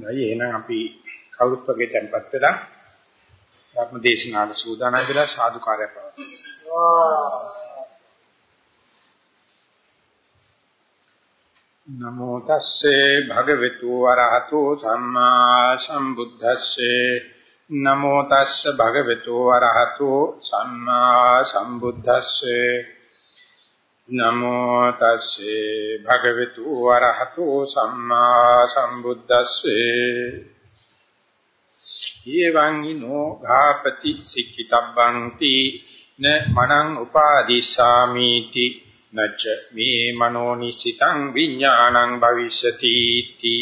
නයි එහෙනම් අපි කවුරුත් වගේ tempත් වෙලා ධර්ම දේශනාවට සූදානම් වෙලා සාදුකාරය පවත්වමු. නමෝ තස්සේ භගවතු වරහතෝ සම්මා සම්බුද්දස්සේ. නමෝ තස්ස භගවතු වරහතෝ සම්මා සම්බුද්දස්සේ. නමෝ තස්සේ භගවතු වරහතෝ සම්මා සම්බුද්දස්සේ ඊවං ඉනෝ ඝාපති සික්ඛිතබ්බං ති න මනං උපාදිස්සාමීති නච්ච මේ මනෝ නිසිතං විඥානං භවිෂති ති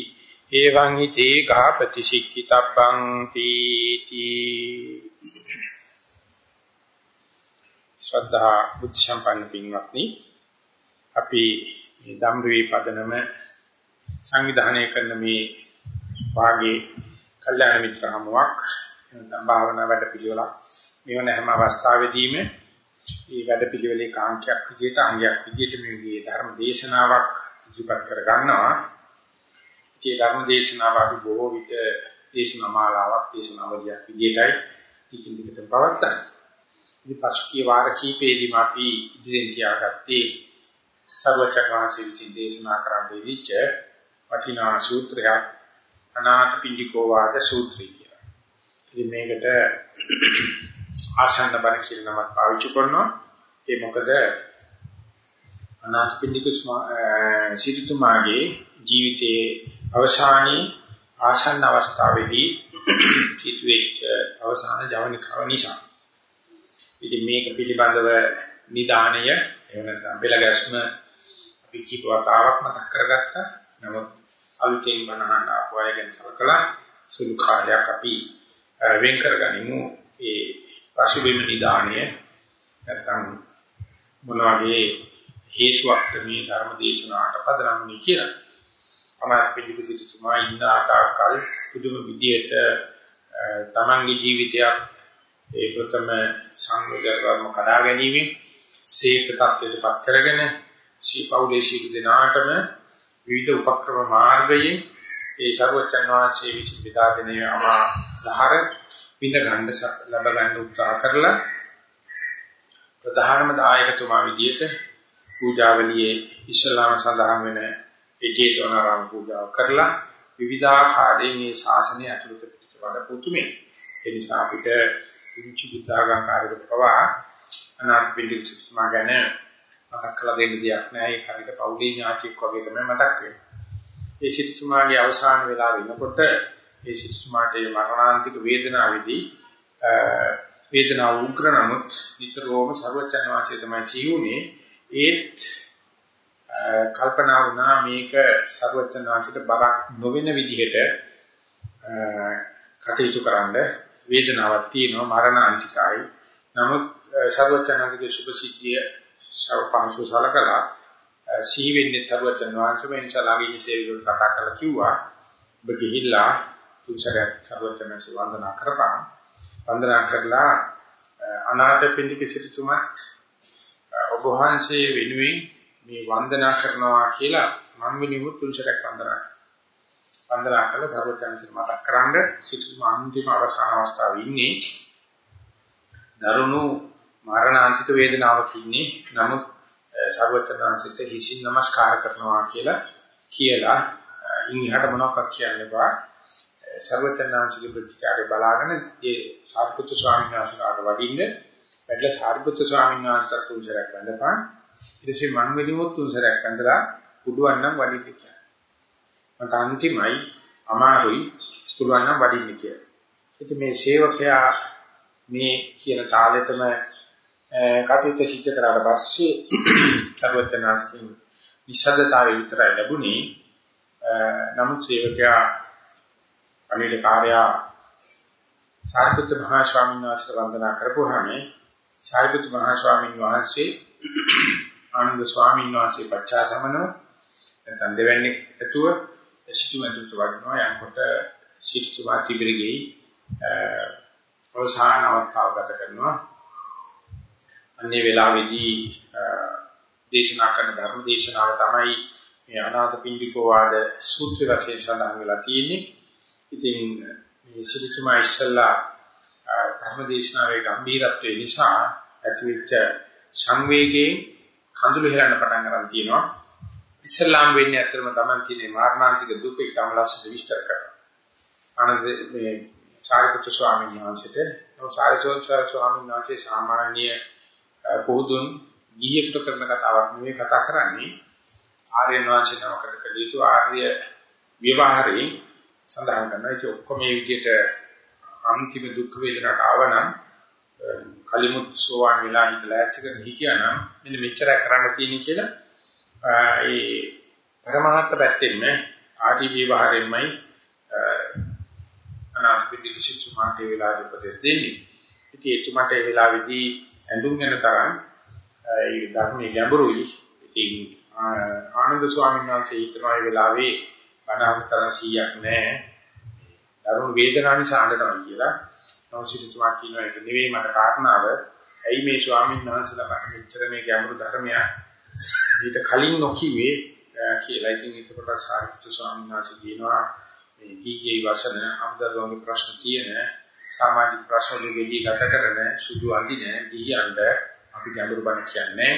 එවං හිතේ ඝාපති සික්ඛිතබ්බං තීති ශ්‍රද්ධා බුද්ධ සම්පන්න පින්වත්නි අපි මේ ධම්රවි පදනම සංවිධානය කරන මේ වාගේ කල්යාණ මිත්‍ර හමුවක් නැත්නම් භාවනා වැඩ පිළිවෙලක් මෙවන හැම අවස්ථාවෙදීම මේ වැඩ පිළිවෙලේ කාංකයක් විදිහට අංගයක් විදිහට මේ ධර්ම දේශනාවක් ඉදිරිපත් කර ගන්නවා. ඒ ධර්ම දේශනාව අපි බොහෝ විට දේශනා මාලාවක් දේශනාවලියක් විදිහටයි ටිකින් ටිකට පවත්වන්නේ. ඉතින් පසුගිය වාර කීපෙදීම අපි ඉදිරියෙන් තියාගත්තේ සර්වචක්‍රාංශ විචින් දේශනා කරන්න දීච්ච වටිනා සූත්‍රයක් අනාථ පිණ්ඩිකෝ වාද සූත්‍රය කියලා. ඉතින් මේකට ආසන්න බණ කියලා නමක් පාවිච්චි කරනවා. ඒ මොකද අනාථ පිණ්ඩික සිටුතුමාගේ ජීවිතයේ අවසානයේ ආසන්න අවස්ථාවේදී සිටුවෙච්ච අවසාන ජවනිකාව නිසා. ඉතින් මේක පිළිබඳව නිදාණය එහෙම නැත්නම් බෙල ගැස්ම අපි කීප වතාවක් මතක් කරගත්තා. නමුත් අලුතෙන් මනහන්න ආපු අය ගැන සලකලා සුළු කාලයක් අපි වෙන් කරගනිමු. ඒ පසුබිම නිදාණය නැත්නම් මොනවාගේ හේතුවක් මේ ධර්ම දේශනාවට පදනම්නි කියලා. අමාත් පිළිපි සිටුමා ඉන්න ආකාරකල් පුදුම විදියට තමන්ගේ ජීවිතයක් ඒ ප්‍රථම සංවේගකර්ම කඩා ගැනීමෙන් සීක tattweටපත් කරගෙන සීපෞලේ සීක දිනාටම විවිධ උපක්‍රම මාර්ගයෙන් ඒ ਸਰවචන් වහන්සේ විසින් බෙදා දෙන අමා ධාර පිට ගන්න ලබ ගන්න උත්සාහ කරලා ප්‍රධානම දායකතුමා විදියට පූජාවලියේ ඉස්ලාම සඳහන් වෙන ඒ ජේතවනාරාම පූජාව කරලා විවිධාකාරයෙන් මේ ශාසනය ඇතුළත පිටවඩ පුතුමේ ඒ නිසා අපිට කුංචි බුද්ධාගංකාරයකට පවා අනාථ පිටික සුසුමා ගැන මතක් කළ දෙන්න දෙයක් නෑ. ඒක හරියට පෞලී ඥාතියෙක් වගේ තමයි මතක් වෙන්නේ. ඒ සිසුමාගේ අවසාන වෙලා වෙනකොට ඒ සිසුමාට මරණාන්තික වේදනාවේදී වේදනාව උග්‍ර නමුත් විතරෝම ਸਰවචන් වාසිය තමයි සිහිුනේ. ඒත් කල්පනා වුණා මේක ਸਰවචන් වාසියට බරක් නොවන විදිහට කටයුතු කරන්න වේදනාවක් තියෙනවා මරණ අන්තිකයි නමුත් ਸਰවඥාන්සේගේ සුභ සිද්ධිය සව පහසු සලකලා සිහි වෙන්නේ ਸਰවඥාන්සේ මේ නිසා ළඟින් සේවකව කතා කරලා කිව්වා ඔබ ගිහිල්ලා තුන්සරයක් ਸਰවඥාන්සේ වන්දනා කරපන්. වන්දනා කරලා අනාථ පින්ඩික සිටුමත් ඔබ වහන්සේ වෙනුවෙන් මේ වන්දනා කරනවා කියලා මම වෙනුවෙන් තුන්සරයක් වන්දනා වන්දනා කළ ਸਰවඥාන්සේ මතක් කරන්ඩ සිටුම අන්තිම අවසාන අවස්ථාවේ ඉන්නේ. දරුණු මරණාන්තික වේදනාවක් ඉන්නේ නමුත් සර්වඥාන්සේට හිසින් නමස්කාර කරනවා කියලා කියලා ඉන් එහාට මොනවක්වත් කියන්න බෑ සර්වඥාන්සේගේ ප්‍රතිචාරය බලාගෙන ඒ සාරිපුත්‍ර ස්වාමීන් වහන්සේලාට වඩින්න වැඩලා සාරිපුත්‍ර ස්වාමීන් වහන්සේට තුන් සැරයක් වැඳපන් ඊට පස්සේ මං වෙලිමුත් තුන් සැරයක් වැඳලා උඩුවන් නම් වඩින්න කියලා. මට අන්තිමයි අමාරුයි පුළුවන් නම් වඩින්න කියලා. ඉතින් මේ සේවකයා මේ කියන තාලෙතම කටයුතු සිද්ධ කරාට පස්සේ සර්වඥාන්සේගේ විසදතාවය විතරයි ලැබුණේ. නමුත් සේවකයා අනිත් කාර්යයා සාරිපුත්‍ර මහා ස්වාමීන් වහන්සේ වන්දනා කරපුවාම සාරිපුත්‍ර මහා ස්වාමීන් වහන්සේ ආනන්ද ස්වාමීන් වහන්සේ පච්චාසමන නැත්නම් දෙවැන්නේ ඇතුව සිටුමැදුට වඩනවා යනකොට සිටුවා තිබිරගෙයි අවසාන අවස්ථාව ගත කරනවා අන්නේ වෙලාවේදී දේශනා කරන ධර්ම දේශනාව තමයි මේ අනාථ පින්ඩිකෝ වාද සූත්‍ර වශයෙන් සඳහන් වෙලා තියෙන්නේ ඉතින් මේ සිරිතුමා ඉස්සල්ලා ධර්මදේශනාවේ ගැඹීරත්වය නිසා ඇතිවෙච්ච සංවේගයෙන් කඳුළු හෙලන්න පටන් ගන්න තියෙනවා. ඉස්ලාම් වෙන්නේ අතරම Taman තියෙන මාරණාන්තික දුක ඉතාම ලස්සට විස්තර කරනවා. ආනන්ද මේ සාරිපුත්‍ර ස්වාමීන් වහන්සේට. නෝ සාරිසෝත්සාර ස්වාමීන් වහන්සේ සාමාන්‍ය පොදුන් ගිහියෙකුට කරන කතාවක් නෙවෙයි කතා කරන්නේ. ආර්යයන් වහන්සේ නමකට කළ යුතු ආර්ය විවහාරේ සඳහන් කරනවා. ඒක ඔක්කොම මේ විදිහට අන්තිම දුක් වේදනට ආවනම් කලිමුත් සෝවාන් වෙලා හිටලා ඇච්ච කරන හිකියානම් මෙන්න මෙච්චර කරන්න තියෙන කියලා ඒ පරමාර්ථ පැත්තෙන්ම ආදි විවහාරෙන්මයි අනාත්මික සිසුමාට ඒ වෙලාවේ උපදෙස් දෙන්නේ. ඉතින් ඒ තුමට ඒ වෙලාවේදී ඇඳුම් වෙන තරම් ඒ ධර්මයේ ගැඹුරුයි. ඉතින් ආනන්ද ස්වාමීන් වහන්සේ හිතනවා ඒ වෙලාවේ බණහන් තරම් 100ක් නැහැ. දරුණු වේදනාව නිසා අඬනවා කියලා. නවසිතුමා කියනවා ඒක නෙවෙයි මට කාරණාව. ඇයි මේ ස්වාමීන් වහන්සේලා මට මෙච්චර මේ ගැඹුරු ධර්මයක් ඊට කලින් නොකියුවේ කියලා. ඉතින් ඒකට සාහිත්‍ය ස්වාමීන් වහන්සේ කියනවා මේ කීකේ වසන අම්දරුවන්ගේ ප්‍රශ්න තියෙන සමාජික ප්‍රශ්න දෙකදී ගත කරන සුදු අඳින ගිහියන්ට අපි ගැඹුරු බණ කියන්නේ.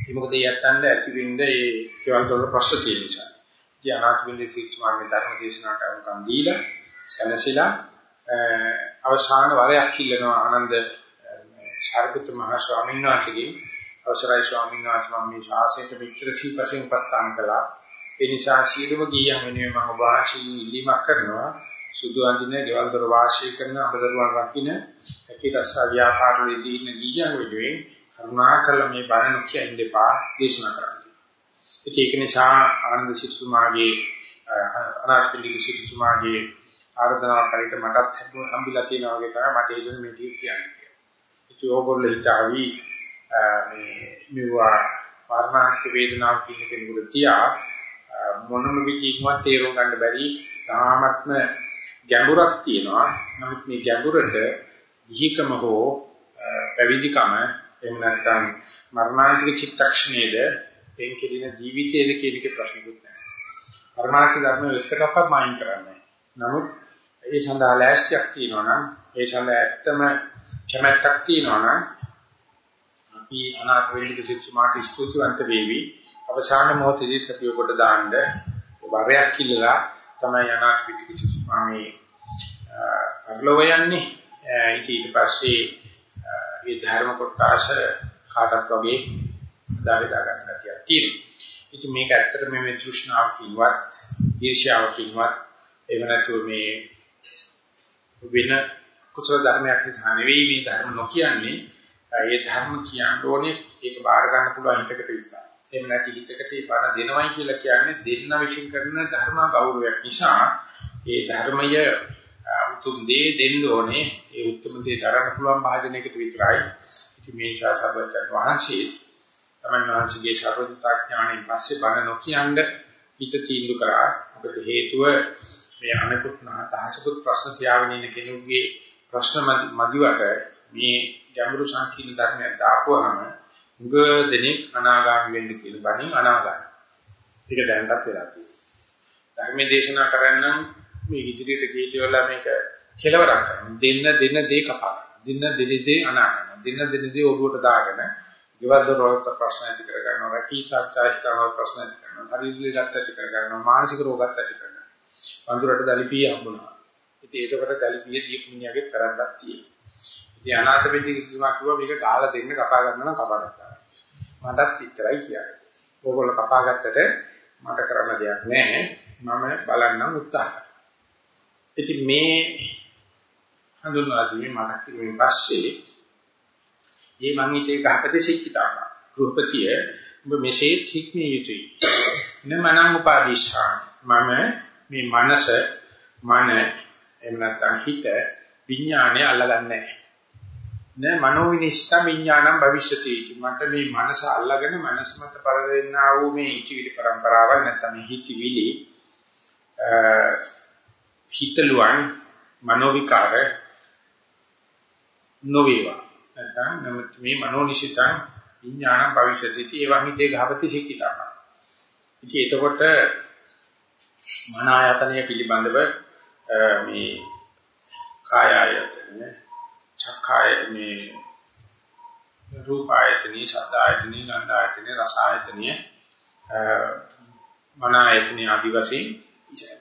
ඒ මොකද යත්තන්ට ඇති වෙන්නේ ඒ කෙවල් වල ප්‍රශ්න තියෙන නිසා. ඉතින් අනාථපිණ්ඩික කිච්චුමාගේ ධර්ම දේශනාවට අනුකම් දීලා සැලසිලා අවසාන වරයක් ඉල්ලනවා ආනන්ද සාරිපුත්‍ර මහ ස්වාමීන් වහන්සේගෙන් අවසරයි ස්වාමීන් වහන්සේ මම මේ ශාසනයට මෙච්චර සීපසින් උපස්ථාන කළා ඒ නිසා සීලව ගියන් වෙනුවෙන් මම ඔබ ආශීර්වාද ඉල්ලීමක් කරනවා සුදු අඳින ගෙවල් දොර වාසය කරන අබදරුවන් රකින්න ඇතිරස ව්‍යාපාරවලදී ඉන්න ගියන් වෙනුවෙන් කරුණාකර මේ බණ නොකිය ඉන්න එපා දේශනා කරන්න. ඉතින් ඒක නිසා ආනන්ද සිසුමාගේ අනාථපිණ්ඩික සිසුමාගේ ආර්දනා කරේට මටත් හම්බිලා තියෙනවා වගේ තමයි මට ඒ දෙන මේ ටික කියන්නේ. ඉතින් ඕගොල්ලෝ හිතාවි මේ මෙවුවා වර්ණාන්ත වේදනාවක් කියන කෙනෙකුට තියා මොනම විදිහකින්වත් තේරුම් ගන්න බැරි තාමත්ම ගැඹුරක් තියෙනවා. නමුත් මේ ගැඹුරට ගිහිකම හෝ පැවිදිකම එහෙම නැත්නම් මරණාන්තික චිත්තක්ෂණයේද එන් කෙලින ජීවිතයේද කියන එක ප්‍රශ්නකුත් නැහැ. පරමාර්ථ ධර්ම විස්තරකක්වත් මායින් කරන්නේ. නමුත් ඒ සඳහා ලෑස්තියක් තියෙනවා නම් ඒ සඳහා ඇත්තම කැමැත්තක් තියෙනවා නම් අපි අනාථ වෙල්ලික සිච්චුමාට ස්තුතිවන්ත වෙවි. අවසාන මොහොතේදී අපි කොට දාන්න වරයක් කිල්ලලා තමයි අනාථ වෙල්ලික සිච්චුමාමේ අගලව යන්නේ. ඊට පස්සේ මේ ධර්ම කොටස කාටත් වගේ දාවිදා ගන්න ගැතියක් තියෙනවා. ඉතින් මේක ඇත්තටම මේ තෘෂ්ණාව කිව්වත්, ඊර්ෂ්‍යාව කිව්වත්, එහෙම නැතුව මේ වෙන කුසල ධර්මයක් නිසා නෙවෙයි මේ ධර්ම නොකියන්නේ. ඒ ධර්ම කියන්න ඕනේ ඒක බාර ගන්න පුළුවන් හිතකට විතරයි. එහෙම නැති හිතකට ඒ බාර දෙනවයි කියලා කියන්නේ දෙන්න විශ්ින් කරන ධර්ම ගෞරවයක් නිසා ඒ ධර්මය උතුම් දේ දෙන්න ඕනේ. ඒ උතුම් දේ දරන්න පුළුවන් භාජනයකට විතරයි. ඉතින් මේ ශාසනවත් වහන්සේ තමයි වහන්සේගේ ශාරෝධතා ඥාණයෙන් පස්සේ බණ නොකියන්න හිත තීන්දුව කරා. මොකද හේතුව මේ අනිකුත් දහසකුත් ප්‍රශ්න තියාගෙන ඉන්න කෙනෙකුගේ ප්‍රශ්න මදිවට මේ ගැඹුරු සංකීර්ණ ධර්මයක් දාපුවාම උග දෙනෙක් අනාගාමී වෙන්න කියලා බණින් අනාගාමී. ඒක දැනටත් වෙලා තියෙනවා. ධර්ම දේශනා කරන්න මේ ඉදිරියට ගිහිල්ලා මේක කෙලවරක් කරනවා. දෙන්න දෙන්න දේ කපා. දෙන්න දෙන දේ අනාගාමී. දෙන්න දෙන දේ ඔළුවට දාගෙන ගෙවල් දොරවල් ප්‍රශ්න ඇති කර ගන්නවා. රැකී තාක්ෂාස්ථාන ප්‍රශ්න ඇති කරනවා. ශරීරික ඇති කර ගන්නවා. මානසික රෝගත් ඇති කරනවා. වඳුරට දලිපිය හම්බුණා. ඉතින් ඒකකට දලිපිය දීපු මිනිහාගේ කරද්දක් තියෙනවා. ඉතින් අනාථ වෙද්දී කිසිමක් කිව්වා මේක ගාලා දෙන්න කපා ගන්න නම් කපා ගන්නවා. මටත් ඉච්චරයි කියන්නේ. ඕගොල්ලෝ කපා ගත්තට මට කරන්න දෙයක් නැහැ. මම බලන්නම් උත්සාහ ඉතින් මේ හඳුන්වා දීමේ මතක් කිරීමෙන් පස්සේ මේ මං හිතේ ගහපතේ සික්කිතාව. ගෘහපතිය ඔබ මෙසේ හික්මිය යුතුයි. නමනං උපාදීශා මම මේ මනස මන එහෙම නැත්නම් හිත විඥානය අල්ලගන්නේ නැහැ. නෑ මනෝවිනිෂ්ඨ විඥානං භවිෂති. මට මේ මනස අල්ලගෙන මනස මත පරදෙන්නා වූ මේ ඉතිවිලි પરම්පරාවල් නැත්නම් මේ හිතවිලි හිතලුවන් මනෝවිකාර නොවේවා. නැත්නම් මේ මනෝනිෂිතං විඥානං භවිෂති. ඒ වගේ දේ ගහපති සික්කිතා. ඉතින් එතකොට මන ආයතනය පිළිබඳව මේ කාය ආයතනය, චක්කාය මේ රූප ආයතනය, ශබ්ද ආයතනය, ගන්ධ ආයතනය, රස ආයතනය, මන ආයතනය ආදි වශයෙන්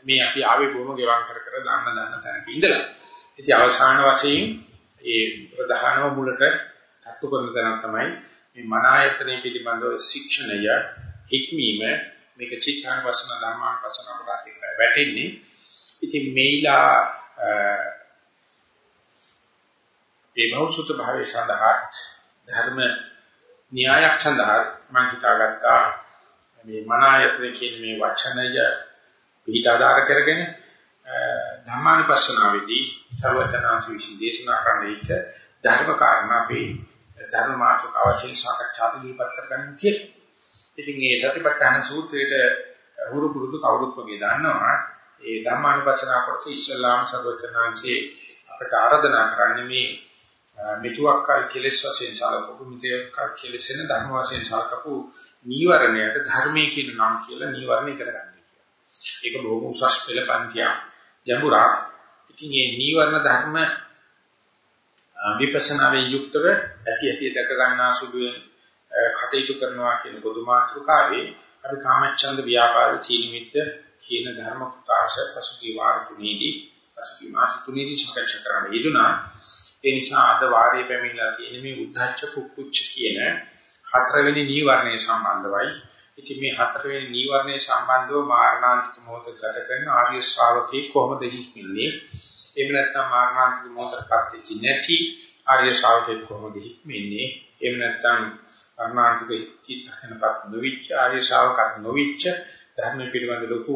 මේ අපි ආවේ බොහොම ගෙවම් කර කර දාන්න දාන්න තැනක ඉඳලා. ඉතින් අවසාන වශයෙන් ඒ ප්‍රධානම මුලට තට්ටු කරන තැන තමයි මේ මන ආයතනය පිළිබඳව ශික්ෂණය, හික්මීම මේක චිත්තානුපස්සන ධර්මානුපස්සන අපරාධයකට වැටෙන්නේ. ඉතින් මේලා ඒ භෞසුත භාවයේ සඳහා ධර්ම න්‍යායක් සඳහා මම හිතාගත්තා මේ මනායතන කියන මේ වචනය පිටාදාර කරගෙන ධර්මානුපස්සනාවේදී සර්වඥාන්සේ විසින් දේශනා කරන විට ධර්ම කාරණා අපි ධර්ම මාතෘකාවචින් සාකච්ඡා දීපත් කරගන්න කියලා. ඉතින් මේ සතිපට්ඨාන සූත්‍රයේ හුරු පුරුදු කවුරුත් වගේ දන්නවා ඒ ධර්මානුපස්සනා කොටස ඉස්ලාම් සර්වඥාන්සේ අපට ආරාධනා කරන්නේ මේ මෙතුක්කල් කෙලෙස් වශයෙන් සලකපු මෙතුක්කල් කෙලෙසෙන ධර්ම වශයෙන් සලකපු නීවරණයට ධර්මයේ කියන නම කියලා නීවරණ ඉගෙන ගන්න කියලා. ඒක බොහොම උසස් පෙළ පන්තිය යඹුරා. ඉතින් මේ නීවරණ ධර්ම විපස්සනාවේ යුක්තව ඇති ඇති දැක ගන්නා සුදුවෙන් කටයුතු කරනවා කියන පොදු මාතෘකාවේ අපි කාමච්ඡන්ද ව්‍යාපාද චීනිමිත්ත කියන ධර්ම කොටස පසුගිය වාර තුනේදී පසුගිය මාස තුනේදී සාකච්ඡා කරන්න යෙදුනා. ඒ නිසා අද වාරයේ පැමිණලා තියෙන මේ උද්ධච්ච කුක්කුච්ච කියන හතරවෙනි නීවරණය සම්බන්ධවයි. ඉතින් මේ හතරවෙනි නීවරණය සම්බන්ධව මාර්ණාන්තික මොහොත ගත කරන ආර්ය ශ්‍රාවකේ කොහොමද හික්මින්නේ? එහෙම නැත්නම් මාර්ණාන්තික මොහොතපත් වෙච්ච නැති ආර්ය ශ්‍රාවකේ කොහොමද හික්මින්නේ? එහෙම නැත්නම් මාර්ණාන්තික චිත්තකනපත් නොවිච්ච ආර්ය ශ්‍රාවකක් නොවිච්ච ධර්ම පිළිබඳ ලොකු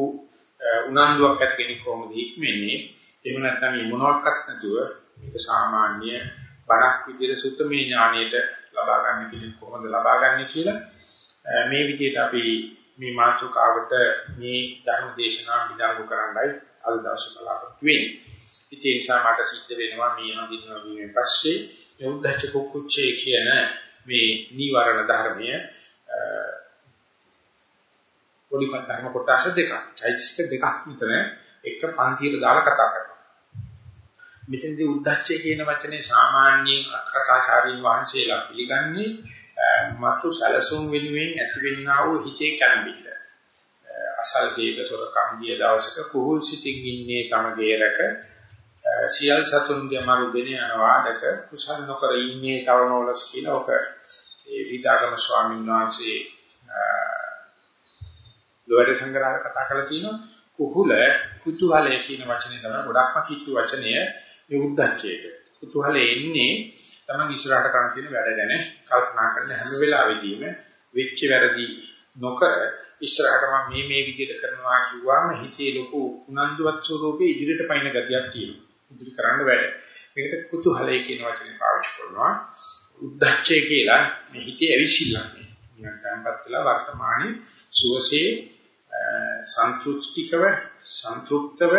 උනන්දුවක් ඇති කෙනෙක් කොහොමද හික්මන්නේ? එහෙම නැත්නම් මේ මොනවාක්වත් නැතුව මේක සාමාන්‍ය බණක් විදිහට සුත්තමේ ඥාණයට ලබා ගන්න කෙනෙක් කොහොමද ලබා ගන්න කියලා මේ විදිහට අපි මේ මාතෘකාවට මේ ධර්ම දේශනාව විඳාගු කරන්නයි අද දවසේ බලාපොරොත්තු වෙන්නේ. ඉතින් ඒ නිසා මට සිද්ධ වෙනවා මේ හඳුන්වීමෙන් පස්සේ මේ උද්දච්ච කුක්කුච්චේ කියන මේ නීවරණ ධර්මය පොඩි ධර්ම කොටස් දෙකක්, චෛතසික දෙකක් විතර එක පන්තියට දාලා කතා කරනවා. මෙතනදී උද්දච්චය කියන වචනේ සාමාන්‍යයෙන් අටකථාචාරීන් වහන්සේලා පිළිගන්නේ මතු සැලසුම් වෙනුවෙන් ඇතිවෙනා වූ හිතේ කැළඹිල්ල. අසල් දේක සොරකම් ගිය දවසක කුහුල් සිටින් ඉන්නේ තම ගේරක සියල් සතුන්ගේ මරු දෙන යනවාදක කුසල් නොකර ඉන්නේ තවනෝලස් කියලා ඔක. ඒ විදාගම ස්වාමීන් වහන්සේ ලෝඩ සංග්‍රහ කතා කරලා තියෙනවා කුහුල කුතුහලය කියන වචනේ තමයි ගොඩක්ම කිට්ටු වචනය. මේ උද්දච්චයට. කුතුහලෙ එන්නේ තමන් ඉස්සරහට කරන තියෙන වැඩ ගැන කල්පනා කරන හැම වෙලාවෙදීම වෙච්ච වැරදි නොකර ඉස්සරහට මම මේ මේ විදිහට කරනවා කිව්වම හිතේ ලොකු උනන්දුවත් ස්වරූපේ ඉදිරියට පයින් ගතියක් තියෙනවා. ඉදිරි කරන්න වැඩ. මේකට කුතුහලය කියන වචනේ පාවිච්චි කරනවා. උද්දච්චය කියලා මේ හිතේ ඇවිසිල්ලන්නේ. නිකන් tempත් වෙලා වර්තමානයේ සුවසේ සන්තුෂ්ටිකව සන්තුෂ්තව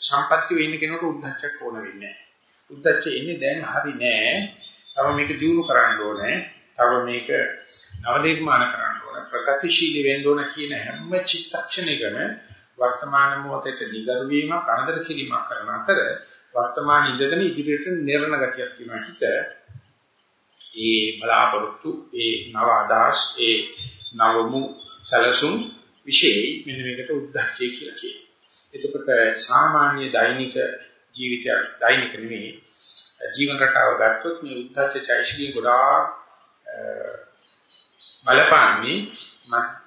සම්පත්‍ය වෙන්න කෙනෙකුට උද්දච්චයක් ඕන වෙන්නේ නැහැ. උද්දච්චය එන්නේ දැන් හරි නෑ. තව මේක දියුණු කරන්න ඕනේ. තව මේක නව නිර්මාණ කරන්න ඕනේ. ප්‍රගතිශීලී වෙන්න ඕන කියන හැම චිත්තක්ෂණයකම වර්තමාන මොහොතේ නිගරු වීමක් අනදර කිරීමක් කරන අතර වර්තමාන ඉඳගෙන ඉදිරියට නිර්ණ ගතියක් තියෙනවා හිත. ඒ බලාපොරොත්තු, ඒ නව අදහස්, ඒ නවමු සැලසුම් විශේෂයි. මෙන්න මේකට උද්දච්චය කියලා කියනවා. එතකොට සාමාන්‍ය දෛනික ජීවිතයක් දෛනික නෙමෙයි. ජීවන රටාව ගත්තොත් මේ උද්දච්ච චෛසිකේ ගොඩාක් බලපාන්නේ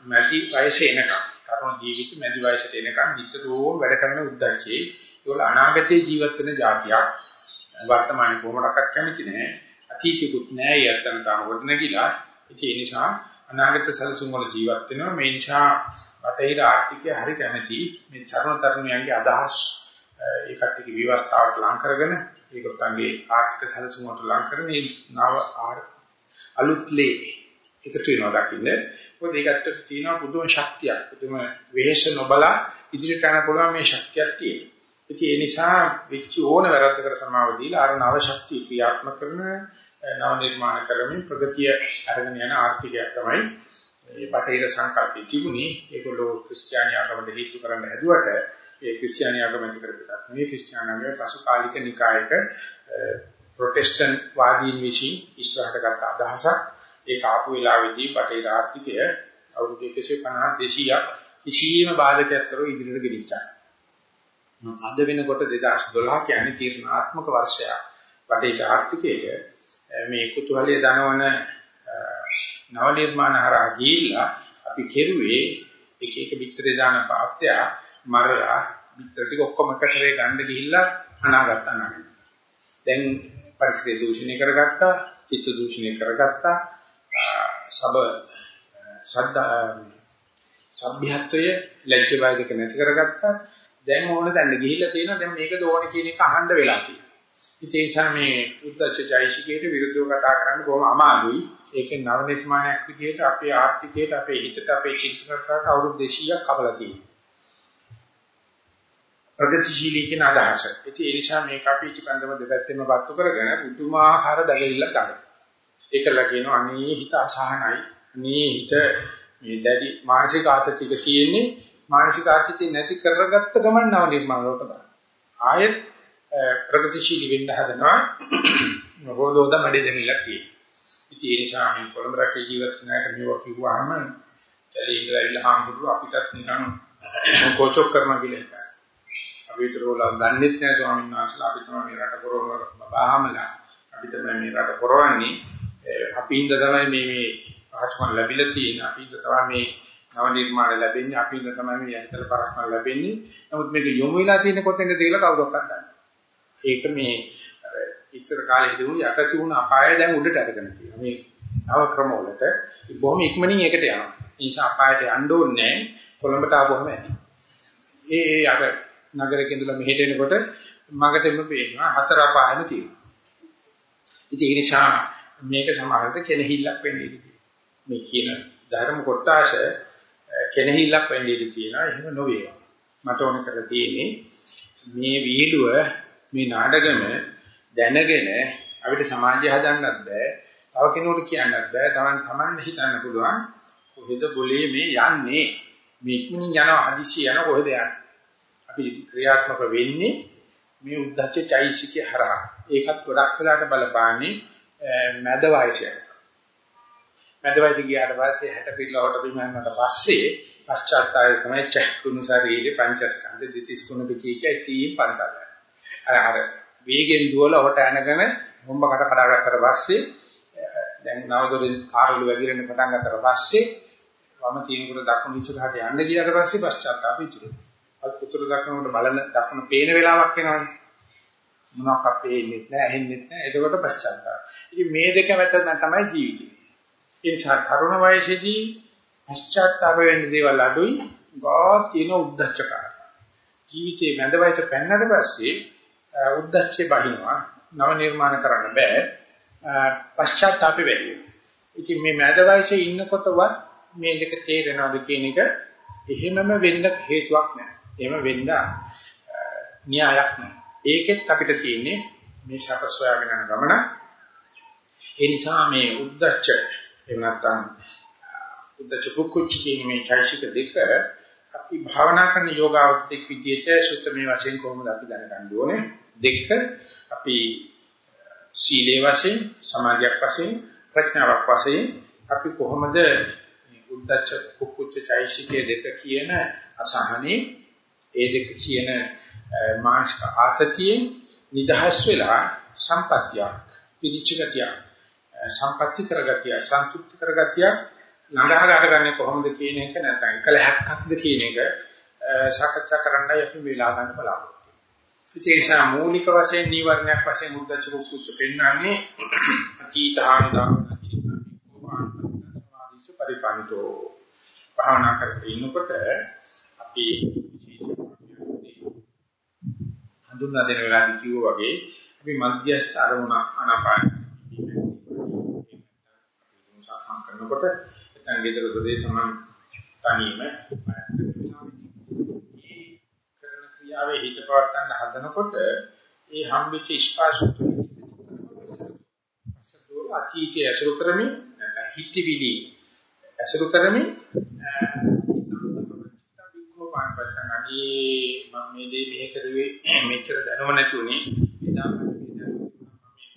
මැදි වයසේ එනකම්. තරුණ ජීවිත මැදි වයසට එනකම් නිතරම වැඩ කරන උද්දච්චේ ඒවල අනාගතයේ ජීවත් වෙන જાතියක්. වර්තමානයේ කොහොමඩක්වත් කැමති නැහැ. අතීතෙකුත් නැහැ යත්තන් තාම කොට නැගිලා. ඒ නිසා අනාගත සැලසුම් වල ජීවත් වෙනවා. මේ නිසා බටහිර ආර්ථිකය හරි කැමැති මේ තරුණ තරුණියන්ගේ අදහස් ඒ කට්ටියගේ විවස්ථාවට ලං කරගෙන ඒකත්ගේ ආර්ථික සැලසුම් වලට ලං කරගෙන මේ නව අලුත්ලේ එකතු වෙනවා දකින්න. මොකද ඒකට තියෙනවා පුදුම ශක්තියක්. පුදුම වෙහෙස නොබලා ඉදිරියට යන පුළුවන් මේ ශක්තියක් තියෙනවා. ඉතින් ඒ නිසා විච්ච ඕන වැරද්දකට සමාව දීලා අර නව ශක්තිය ක්‍රියාත්මක කරන නව නිර්මාණ කරමින් ප්‍රගතිය අරගෙන යන ආර්ථිකයක් තමයි මේ බටහිර සංකල්පය තිබුණේ ඒගොල්ලෝ ක්‍රිස්තියානි ආගමට හේතු කරන්න හැදුවට ඒ ක්‍රිස්තියානි ආගමෙන් කරපිටක් මේ ක්‍රිස්තියානි පසු කාලික නිකායක ප්‍රොටෙස්ටන්ට් වාදීන් විසින් ඉස්සරහට ගත්ත අදහසක් ඒක ආපු වෙලාවේදී බටේ ආර්ථිකය අවුරුදු 150 200ක් කිසියම් බාධකයක් තොරව ඉදිරියට ගෙනිච්චා. අද වෙනකොට 2012 කියන්නේ තීර්ණාත්මක වර්ෂයක්. බටේ ආර්ථිකයේ මේ කුතුහලයේ දනවන නව නිර්මාණ හරහා ගිහිල්ලා අපි කෙරුවේ එක එක පිටරේ දාන පාත්‍ය මරලා පිටර ටික ඔක්කොම එකසරේ ගන්න ගිහිල්ලා අනාගත්තා නේද. දැන් පරිසරය දූෂණය කරගත්තා, චිත්ත දූෂණය කරගත්තා, සබ සද්දා සભ્યත්වය ලැජ්ජ බය දෙක නැති කරගත්තා. දැන් ඕන දැන්න ගිහිල්ලා තියෙනවා දැන් මේකද ඕන කියන එක අහන්න වෙලා තියෙනවා. ඉතින් ඒ නිසා මේ උද්දච්චයිශිකයට විරුද්ධව කතා කරන්න බොහොම අමාරුයි. ඒකේ නව නිර්මාණයක් විදිහට අපේ ආර්ථිකයට, අපේ හිතට, අපේ චින්තනකට අවුරුදු 200ක් කවලා තියෙනවා. ප්‍රගතිශීලී කියන අදහස. ඉතින් ඒ නිසා මේක අපි ඊටපන්දම දෙපැත්තෙම පත්තු කරගෙන පුදුමාකාර දඟලිල්ලක් ගන්නවා. ඒකල කියනවා අනේ හිත අසහනයි. අනේ හිත මේ දැඩි මානසික ආතතියක තියෙන්නේ මානසික ආතතිය නැති කරගත්ත ගමන් නව නිර්මාණ ලෝක දාන. ආයෙත් ප්‍රගතිශීලී වෙන්න හදනවා. රෝදෝද මැඩේ දෙමිලක් තියෙනවා. ඉතින් ඒ නිසා මේ කොළඹ රටේ ජීවත් වෙන අයට මේවා කිව්වහම කැලේ ඉඳලා ඉල්ල හාමුදුරුව අපිටත් නිකන් කෝචොක් කරනවා කියලා හිතනවා. අපි විතරෝලා දන්නෙත් නෑ ස්වාමීන් වහන්සේලා. අපි තමයි මේ රට පොරවන බබාමලා අපි තමයි මේ රට පොරවන්නේ. අපි ඉඳ තමයි මේ මේ පහසුකම් ලැබිලා තියෙන අපි ඉඳ තමයි මේ නව නිර්මාණ ලැබෙන්නේ. අපි ඉඳ තමයි මේ යන්ත්‍ර පරස්පර ලැබෙන්නේ. නමුත් මේක යොමු වෙලා තියෙන කොතෙන්ද කියලා කවුරක්වත් දන්නේ ඒක මේ ඉස්සර කාලේ තිබුණු යට තිබුණු අපාය දැන් උඩට අරගෙන තියෙනවා. මේ නව ක්‍රම වලට බොහොම ඉක්මනින් ඒකට යනවා. ඒ නිසා අපායට යන්න ඕනේ කොළඹට ආවොම ඇති ඒ ඒ අර නගරයක ඉඳලා මෙහෙට එනකොට මගටම පේනවා හතර අපායම තියෙනවා. ඉතින් ඒ නිසා මේක සමහරවිට කෙනහිල්ලක් වෙන්නේ මේ කියන ධර්ම කොටාශ කෙනහිල්ලක් වෙන්නේ තියෙනවා. එහෙම නොවේ මට ඕන කරලා තියෙන්නේ මේ වීඩුව මේ නාටකම දැනගෙන අපිට සමාජය හදන්නත් බෑ. තව කෙනෙකුට කියන්නත් බෑ. තමන් තමන් හිතන්න පුළුවන් කොහෙද બોලේ මේ යන්නේ? මේ ඉක්මනින් යනවා හදිස්සිය යන කොහෙද යන්නේ? අපි ක්‍රියාත්මක වෙන්නේ මේ උද්දච්ච චෛසිකේ හරහා. ඒකත් ගොඩක් වෙලාට බලපාන්නේ මැද වයසට. මැද වයස ගියාට පස්සේ 60 පිළවට බිමන්නට පස්සේ පශ්චාත්තාපය තමයි චක්කුණු ශරීරේ පංචස්කන්ධ දිතිස් කුණ පිටී කියයි පංචස්කන්ධ. අර අර වේගෙන් දුවල හොට ඇනගෙන හොම්බ කට කඩාගත්තට පස්සේ දැන් නවදොරින් කාර්යවල වැగిරෙන්න පටන් ගත්තට පස්සේ වම තියෙනකොට දකුණු ඉස්සරහට යන්න ගියාට පස්සේ පශ්චාත්තාපය ඉතුරු. අත් උතුරු දකුණට බලන දකුණ පේන වෙලාවක් එනවනේ. මොනවක් අපේන්නේ නැහැ, ඇහෙන්නේ නැහැ. එතකොට පශ්චාත්තාපය. ඉතින් මේ දෙක මැද තමයි ජීවිතය. ඒ නිසා තරුණ වයසේදී පශ්චාත්තාප වෙන්න දේවල් අඩුයි, ගා තියෙන උද්දච්චකර. ජීවිතේ මැද වයස පෙන්නට පස්සේ උද්දච්චේ බහිනවා, නව නිර්මාණ කරන්න බෑ. පශ්චාත්තාපෙ වැඩි වෙනවා. ඉතින් මේ මැද වයසේ ඉන්නකොටවත් මේ දෙක තේරෙනවද කියන එක එහෙමම වෙන්න හේතුවක් නැහැ. එහෙම වෙන්න න්‍යායක් නැහැ. ඒකෙත් අපිට තියෙන්නේ මේ සකස් හොයාගෙන යන ගමන ඒ නිසා මේ උද්දච්ච එහෙම නැත්නම් උද්දච්ච කුක්කුච්ච කියන මේ චෛසික දෙක අපි භාවනා කරන යෝගාවචිතෙක් විදිහට සුත්තමේ වශයෙන් කොහොමද අපි දැනගන්න ඕනේ දෙක අපි සීලේ වශයෙන් සමාධියක් වශයෙන් ප්‍රඥාවක් වශයෙන් අපි කොහොමද උද්දච්ච කුක්කුච්ච චෛසිකයේ දෙක කියන අසහනේ ඒ දෙක කියන මානසික ආතතියෙන් නිදහස් වෙලා සම්පත්තියක් පිළිචිගතියක් සම්පත්‍ති කරගතිය සන්තුෂ්ටි කරගතිය ළඟහා ගන්න කොහොමද කියන එක නැත්නම් එකලහක්ක්ද කියන එක සාකච්ඡා කරන්නයි අපි වෙලා ගන්න බලාපොරොත්තු වෙන්නේ. ඒ නිසා මූලික වශයෙන් නීවරණයක් වශයෙන් මුද්දච්ච කුච්ච පෙන්වන්නේ අතීතානුදාන චිත්තනිකෝවාන්තසමාධිස පරිපන්තෝ භාවනා කරගෙන ඉන්නකොට අපි හඳුන්වා දෙන වෙලාවදී කිව්වා වගේ අපි මධ්‍යස්ථ අරමුණ අනාපාන කරනකොට නැත්නම් ගෙදර දොරේ තමයි තනියම කරන ක්‍රියාවේ හිත පවත්තන්න හදනකොට ඒ හම්බෙච්ච ස්පාසුත් පසදෝ අතීතයේ අසුරු කරමින් නැත්නම් හිතවිලි අසුරු කරමින් පාන පස්සන් අදී මම මේ දේ මෙහෙ කරුවේ මෙච්චර දැනුම නැතුනේ එදා මම මේ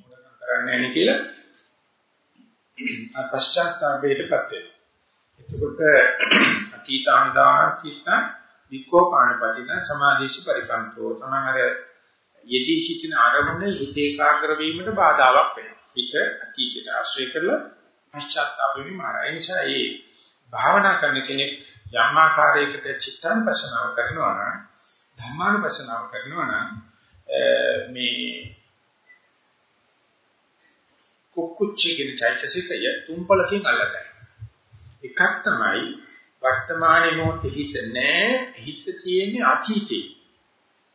මොඩකම් කරන්නේ නැහැ කියලා පශ්චාත්තාපයටපත් වෙනවා. එතකොට අතීතානුදාන චිත්ත විකෝපාණපතින සමාධිසි පරිපන්තෝ තමං අර යෙදී සිටින ආරමුණේ හිත ඒකාග්‍ර වීමට බාධාවක් වෙනවා. හිත අතීතයට ආශ්‍රය කරලා පශ්චාත්තාපෙමි මාරයි නිසා ඒ භාවනා කරන කෙනෙක් යම් ආකාරයකට චිත්තන් පසනාව කරනවා නම් ධර්මානුපසනාව කරනවා නම් මේ කුක්කුච්චි කියන චෛතසිකය තුම්පලකින් අල්ලගන්න. එකක් තමයි වර්තමානයේ මොහොතේ හිත නැහැ හිත තියෙන්නේ අතීතේ.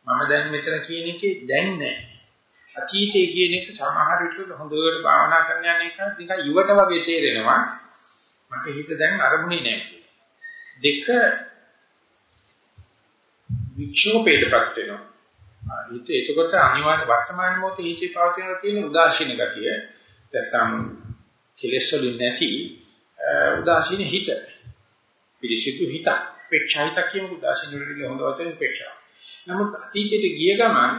මම දැන් මෙතන කියන එකේ දැන් නැහැ. අතීතයේ කියන එක සමහර විට හොඳට භාවනා කරන යන එක නිකන් යුවට වගේ තේරෙනවා. මට හිත දැන් අරමුණේ නැහැ දෙක වික්ෂෝපයටපත් වෙනවා. හිත එතකොට අනිවාර්ය වර්තමාන මොහොතේ හිතේ පවතින තියෙන උදාසීන ගතිය නැත්තම් කෙලෙස් වලින් නැති උදාසීන හිත පිරිසිදු හිත පෙක්ෂාහිත කියන උදාසීන වලින් හොඳ වචන පෙක්ෂා නමුත් අතීතයට ගිය ගමන්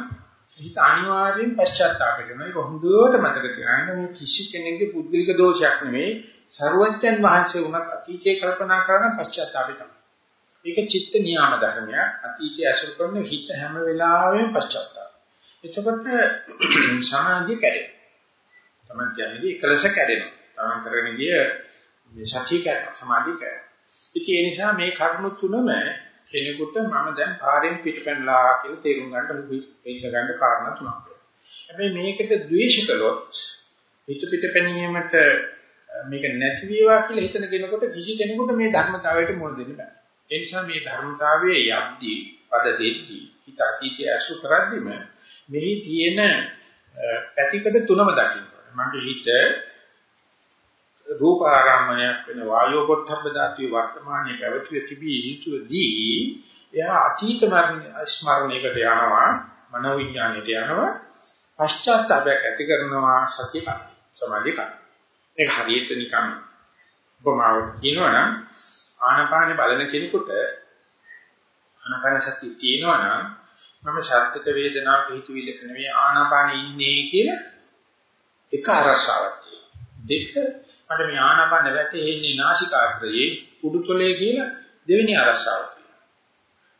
හිත අනිවාර්යෙන් පශ්චාත්තාප වෙනවා ඒක හොඳට මතක තියාගන්න. මේ කිසි කෙනෙකුගේ පුද්ගලික දෝෂයක් නෙමෙයි. ਸਰුවඥන් වහන්සේ උනත් අතීතේ කල්පනා කරන පශ්චාත්තාපය තමයි. ඒක චිත්ත නියාම ධර්මයක්. අතීතයේ අසුර කරන හිත හැම වෙලාවෙම පශ්චාත්තාප. එතකොට සමාධිය කැඩෙනවා. තමන් කියන්නේ එකලස කැඩෙනවා. තමන් කරගෙන ගිය මේ සත්‍ය කැඩෙනවා. සමාධිය කැඩෙනවා. ඉතින් ඒ නිසා මේ කරුණු තුනම කෙනෙකුට මම දැන් පාරෙන් පිටපැනලා කියලා තේරුම් ගන්න හුඟ ගන්න කාරණා තුනක් වෙනවා. හැබැයි මේකට ද්වේෂ කළොත් පිට පිටපැනීමට මේක නැති වේවා කියලා හිතන කෙනෙකුට කිසි කෙනෙකුට මේ ධර්මතාවයට මුණ දෙන්න බෑ. ඒ නිසා මේ ධර්මතාවයේ යද්දී පද දෙද්දී හිත අතීතය අසු කරද්දිම මෙහි තියෙන පැතිකඩ තුනම දකින්න. මගේ හිත රූප ආරම්මණයක් වෙන වායෝ පොට්ටබ්බ ධාතුවේ වර්තමානයේ පැවතිය තිබී යුතුයදී එයා අතීත ස්මරණයකට යනවා මනෝ විඥාණයට යනවා පශ්චාත්තාපයක් ඇති කරනවා සතිය කන සමාධිය කන ඒක හරියට නිකන් උපමාවක් කියනවනම් ආනපානේ බලන කෙනෙකුට ආනපාන සතිය තියෙනවනම් මම ශාස්ත්‍රික වේදනාවක හිතවිල්ලක නෙවෙයි ආනාපානෙ ඉන්නේ කියලා එක අරසාවක් දෙක මට මේ ආනාපාන වැටෙන්නේ නාසිකාග්‍රයේ උඩුතොලේ කියලා දෙවෙනි අරසාවක්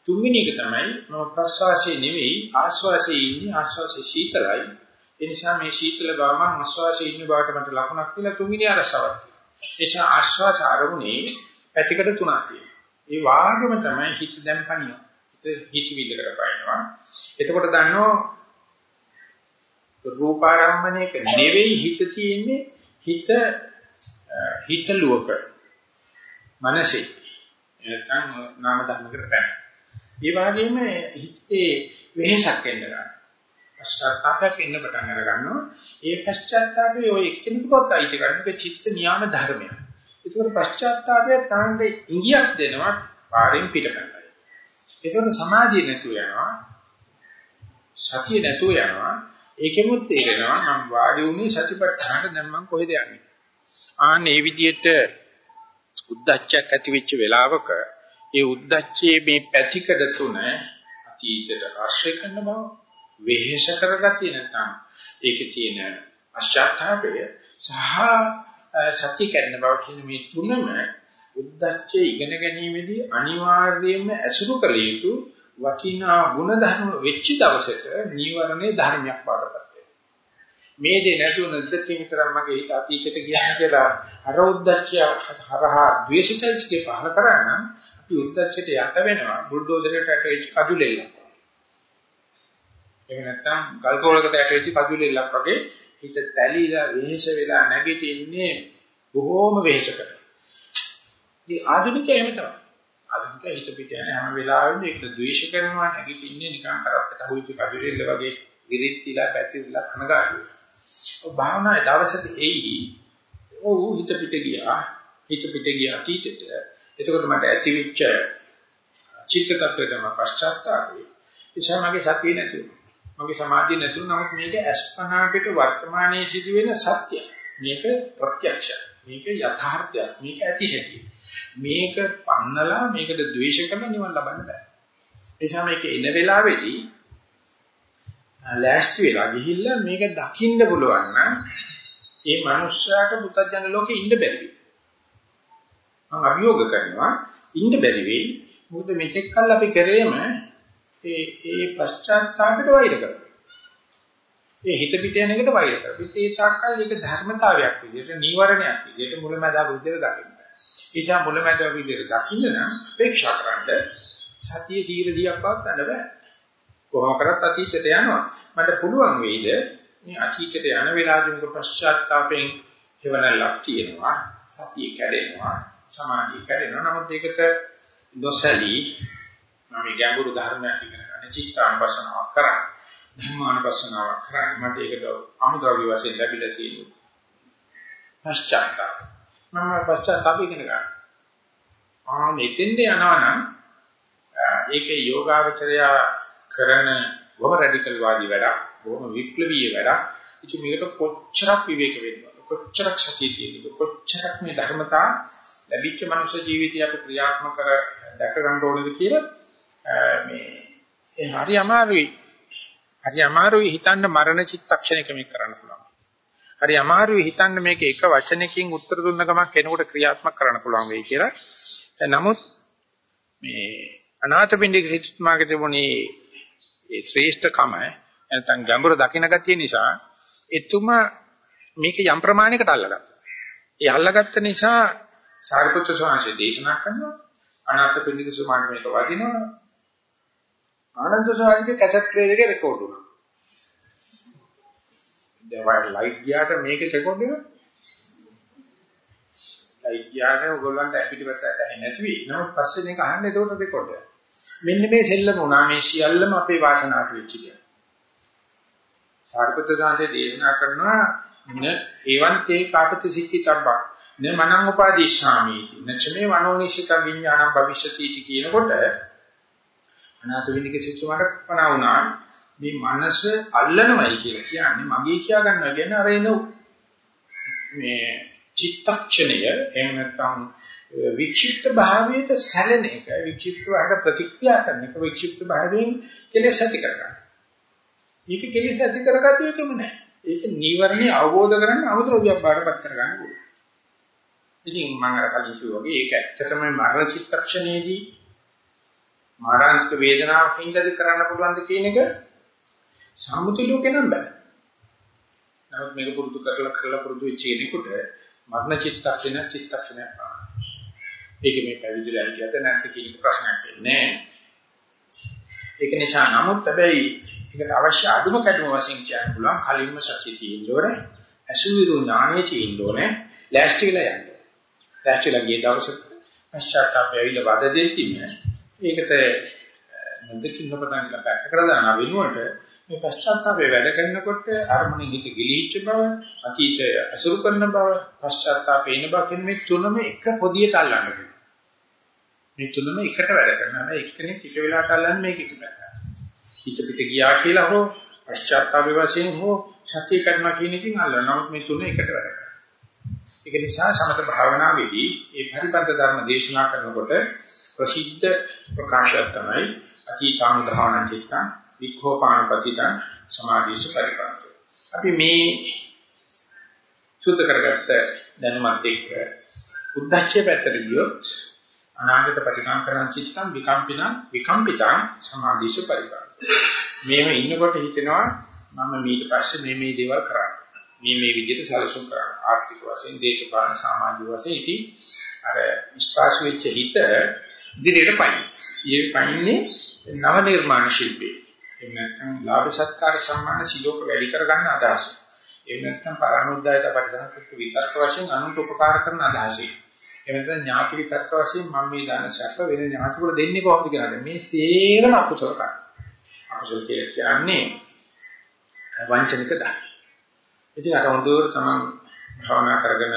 තුන්වෙනි එක තමයි මම ප්‍රස්වාසයේ නෙවෙයි ආශ්වාසයේ ඉන්නේ ආශ්වාසයේ සීතලයි. ඒ නිසා මේ සීතල බව මම ආශ්වාසයේ ඉන්න බවට මට ලකුණක් කියලා තුන්වෙනි අරසාවක් ඒ නිසා ආශ්වාස ආරමුණේ පැතිකඩ තුනක් තියෙනවා. ඒ වාග්යම තමයි හිත දැන් පනිනවා. හිත හිතවිල්ලකට පනිනවා. එතකොට දන්නෝ රූපාරම්මණයක නෙවෙයි හිත තියෙන්නේ හිත හිතලුවක මනසේ නැත්නම් නාම ධර්මකට බෑ. ඒ වගේම හිතේ වෙහසක් එන්න ගන්නවා. පශ්චාත්තාපයක් එන්න පටන් අර ගන්නවා. ඒ පශ්චාත්තාපේ ඔය එක්කෙනෙකුට අයිති කරන්නේ චිත්ත නියාම ධර්මයක්. ඒකෝර පශ්චාත්තාපය තාන්නේ ඉංගියක් දෙනවා පාරෙන් පිටපැනලා. ඒකෝර සමාධිය නැතුව යනවා. සතිය නැතුව යනවා. ඒකෙමුත් තේරෙනවා මම වාඩි වුණේ සතිපට්ඨානට දැන් මම කොහෙද යන්නේ. ආන් මේ විදිහට උද්දච්චයක් ඇති වෙච්ච වෙලාවක ඒ උද්දච්චයේ මේ පැතිකඩ තුන අතීතයට ආශ්‍රය කරන බව වෙහෙස කරගතිය නැත්නම් ඒකේ තියෙන පශ්චාත්තාපය සහ සත්‍ය කරන බව කියන මේ තුනම උද්දච්චයේ ඉගෙන ගැනීමේදී අනිවාර්යයෙන්ම ඇසුරු කළ යුතු වටිනා ගුණ ධර්ම වෙච්ච දවසට නීවරණේ ධර්මයක් පාඩපත් වෙනවා. මේ දේ නැතුව නැද්දකින් විතරක් මගේ හිත අතීතයට ගියාන කියලා අර උද්දච්චය හරහා ද්වේෂිතයිස්ගේ පහල කරා අපි උද්දච්චයට යට වෙනවා බුල්ඩෝසරයට යට වෙච්ච කඩුලෙල්ලක්. එහෙම නැත්නම් ගල්පෝලකට යට වෙච්ච කඩුලෙල්ලක් වගේ හිත තැලිලා වෙහෙස වෙලා නැගිටින්නේ බොහෝම වෙහෙස කරනවා. ඉතින් ආධුනිකය එහෙම තමයි. අදින්ක හිත පිට යන හැම වෙලාවෙම ඒකට ද්වේෂ කරනවා නැගිටින්නේ නිකන් කරත්තට හොයිච්ච කඩුරෙල්ල වගේ විරිත්තිලා පැතිරිලා කනගාටුයි. ඔව් භාවනායේ දවසට එයි ඔව් හිත පිට ගියා. හිත පිට ගියා අතීතෙට. එතකොට මට ඇතිවිච්ච චිත්ත tattweටම පශ්චාත්තාපේ. එනිසා මගේ සතිය නැතුව. මගේ සමාධිය නැතුව. නමුත් මේක අස්පනාකට වර්තමානයේ සිදුවෙන සත්‍යය මේක ප්‍රත්‍යක්ෂ. මේක යථාර්ථයක්. මේක ඇතිශැටි මේක පන්නලා මේකට ද්වේෂ කරන නිවන් ලබන්න බෑ. එනිසා මේක එන වෙලාවේදී ලෑස්ති වෙලා ගිහිල්ලා මේක දකින්න පුළුවන් නම් ඒ මනුස්සයාට පුතඥ ලෝකේ ඉන්න බැරි වෙයි. මම අභියෝග කරනවා ඉන්න බැරි වෙයි. මොකද මෙතෙක් කල් අපි කරේම ඒ ඒ පශ්චාත්තාපයට වෛර කරනවා. ඒ හිත පිට යන එකට වෛර කරනවා. ඒ තාක්කල් ඒක ධර්මතාවයක් විදිහට නීවරණයක් විදිහට මුලමඳා බුද්ධියට දකින්න. ඒසා මුලමඳා විදිහට දකින්න නම් අපේක්ෂා කරන්න සතිය 100ක් පවත්වන්න බෑ. කොහොම කරත් අතීතයට යනවා. මට පුළුවන් වෙයිද මේ අතීතයට යන වෙලාවෙක පශ්චාත්තාපයෙන් හේවණලක් තියෙනවා. සතිය කැඩෙනවා. සමාධිය කැඩෙනවා. නමුත් ඒකට නොසලී මම ගැඹුරු ධර්මයක් ඉගෙන ගන්න චිත්තානුපස්සනාවක් කරා. ධර්මානුපස්සනාවක් කරා. මට ඒකට අමුද්‍රව්‍ය වශයෙන් ලැබිලා තියෙනවා. පශ්චාත්තාප. මම පශ්චාත්තාප ඉගෙන ගන්න. ආ මෙතෙන්ද යනවා නම් ඒකේ යෝගාවචරය කරන බොහොම රැඩිකල් වාදී වැඩක්, බොහොම විප්ලවීය වැඩක්. ඉතින් මේකට කොච්චරක් විවේක වෙන්නවද? කොච්චරක් සතිය තියෙනවද? කොච්චරක් මේ ධර්මතා ලැබිච්ච මනුෂ්‍ය ජීවිතය අපි ක්‍රියාත්මක කර දැක ගන්න ඕනද කියලා මේ ඒ හරි අමාරුයි. හරි අමාරුයි හිතන්න මරණ චිත්තක්ෂණයක මේක කරන්න පුළුවන්. හරි අමාරුයි හිතන්න මේක එක වචනකින් උත්තර දුන්න ගමන් කෙනෙකුට ක්‍රියාත්මක කරන්න පුළුවන් වෙයි කියලා. නමුත් මේ අනාථපිණ්ඩික සිතුමාගේ තිබුණේ ඒ ශ්‍රේෂ්ඨකම නැත්නම් ගැඹුරු දකින්න ගතිය නිසා එතුමා මේක යම් ප්‍රමාණයකට අල්ලගත්තා. ඒ අල්ලගත්ත නිසා සාරිපුත්‍ර ස්වාමීන් දේශනා කරනවා අනාථපිණ්ඩික සුමාන මේක වදිනවා. ආනන්ද ස්වාමීන්ගේ කැසට් ප්ලේයර් එකේ රෙකෝඩ් වුණා. දැන් වයි ලයිට් ගියාට මේකේ රෙකෝඩ් එක ලයිට් ගියාට ඔයගොල්ලන්ට පිටිපස්සට ඇහෙන්නේ නැති වෙයි. නමුත් පස්සේ මේක අහන්න ඒකට රෙකෝඩ් එක. මෙන්න මේ සෙල්ලම උනා මේ සියල්ලම අපේ වාසනාවට වෙච්ච දේ. සාරිපුත්‍ර සාංශේ දේශනා කරනවා න එවන්තේ කාපති සික්කිතබ්බක් න මනං උපාදිශාමි නචමේ මනෝනිශිත විඥානං භවිෂති इति කියනකොට අනාථ විනික සිච්චුමකට කපනා වුණා මේ මනස අල්ලනවයි කියලා කියන්නේ මගේ කියා ගන්නවා. කියන්නේ අර එන. මේ චිත්තක්ෂණය එහෙම නැත්නම් වික්ෂිප්ත භාවයට සැලෙන එක වික්ෂිප්ත භාවයට ප්‍රතික්‍රියා කරන එක වික්ෂිප්ත භාවයෙන් කෙලෙස් ඇති කරගන්න. මේක කෙලෙස් ඇති කරගatiya යුතුම නෑ. ඒක නීවරණي අවබෝධ කරගන්න අවද්‍රව්‍යයක් බාටපත් කරගන්න ඕනේ. ඉතින් මම අර කලින් කිව්වා වගේ ඒක ඇත්තටම මරණ චිත්තක්ෂණයේදී මාරාන්තික වේදනාවක් හින්දාද කරන්න පුළුවන්ද කියන එක සම්මුති ලෝකේ නම් බෑ. නමුත් මේක පුරුදු කරලා කරලා පුරුදු වෙච්ච කෙනෙකුට මරණ චිත්තක්ෂණ චිත්තක්ෂණයක් ඒක මේ පැවිදිලා හිටියද නැත්ද කියන ප්‍රශ්නයක් වෙන්නේ ඒක නිසා නමුත් හැබැයි ඒකට අවශ්‍ය අදුම කැඩුම වශයෙන් කියන්න පුළුවන් කලින්ම සත්‍ය තියෙන්න ඕනේ අසුවිරු ඥානෙ තියෙන්න ඕනේ ලෑස්ති වෙලා යන්න ලෑස්තිලා ගිය දවසට පශ්චාත්තාපය ඇවිල්ලා වද දෙතිම ඒකට නැදකින් නොපතන් කියලා පැත්තකට දාන වෙනුවට මේ පශ්චාත්තාපය වැඩ කරනකොට අරමුණේ හිත ගිලීච්ච බව අතීතය අසුරු කරන බව පශ්චාත්තාපේන බව කියන මේ තුනම එක පොදියට අල්ලන්න මේ තුනම එකට වැඩ කරනවා. හැබැයි එක්කෙනෙක් එක වෙලාවට අල්ලන්නේ මේක එක පැත්තක්. හිත පිට ගියා කියලා හෝ පශ්චාත්තාප වශයෙන් හෝ සත්‍ය කරනවා කියන එකකින් අල්ලනවා. නමුත් මේ තුන එකට වැඩ කරනවා. ඒක නිසා සමත භාවනාවේදී මේ පරිබද්ධ ධර්ම දේශනා කරනකොට ප්‍රසිද්ධ ප්‍රකාශය තමයි අතීතානුධාන චිත්ත වික්ඛෝපානපතිත සමාධිස පරිපන්ත. අපි මේ සුද්ධ කරගත්ත දැනුමත් එක්ක උද්දච්චය පැත්තට ගියොත් අනාගත පරිකාංකරණ චිත්තම් විකම්පින විකම්පිතං සමාධිස පරිකාං මේව ඉන්නකොට හිතෙනවා මම ඊට පස්සේ මේ මේ දේවල් කරන්න. මේ මේ විදිහට සැලසුම් කරන්න. ආර්ථික වශයෙන් දේශපාලන සමාජික වශයෙන් ඉති අර ස්පාස් වෙච්ච හිත ඉදිරියට පයින්. ඊයේ පයින්නේ නව නිර්මාණ ශිල්පී එහෙම නැත්නම් ලාභ සත්කාර සම්මාන සිලෝක වැඩි කරගන්න අදහස. එහෙම නැත්නම් පරණෝද්දායක පරිසංකෘත විතර්ක වශයෙන් අනුන්ට උපකාර කරන අදහසයි. එමෙතන ඥාති විතක්ක වශයෙන් මම මේ දාන සැප වෙන ඥාතිවල දෙන්නේ කොහොමද කියලා. මේ සේරම අකුසල කර්ම. අකුසල කියන්නේ වංචනික දාන. ඉතින් අර හොඳට තමන් භාවනා කරගෙන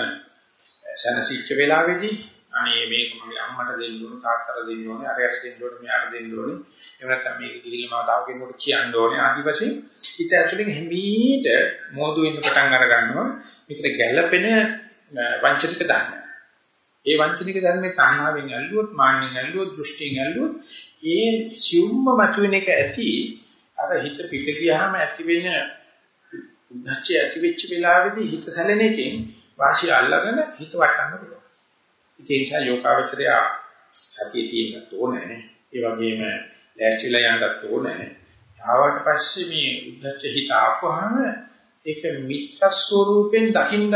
සනසිච්ච වෙලාවේදී අනේ මේක මගේ අම්මට දෙන්න ඕන තාත්තට දෙන්න ඕනේ අරයට දෙන්න ඕනේ මෙයාට දෙන්න ඕනේ එහෙම නැත්නම් මේක ගිහිල්ලා මම තව කෙනෙකුට කියන්න ඕනේ ආදි වශයෙන් හිත ඇතුලෙන් හිමීට මෝදු වෙන්න පටන් අර ගන්නවා මේකට ගැළපෙන වංචනික දාන්න ඒ වංචනික ධර්මයේ තණ්හාවෙන් ඇල්ලුවොත්, මාන්නෙන් ඇල්ලුවොත්, දෘෂ්ටියෙන් ඇල්ලුවොත් ඒ සියුම්ම මතුවෙන එක ඇති අර හිත පිට ගියාම ඇති වෙන උද්දච්චය ඇති වෙච්ච වෙලාවේදී හිත සැලෙන එකෙන් වාසිය අල්ලගෙන හිත වටන්න පුළුවන්. ඒ නිසා යෝගාවචරය සතිය තියෙන්න ඕනේ. ඒ වගේම ලෑස්තිලා යන්නත් ඕනේ. ආවට පස්සේ මේ උද්දච්ච හිත ආපුවාම ඒක මිත්‍ර ස්වරූපෙන් දකින්න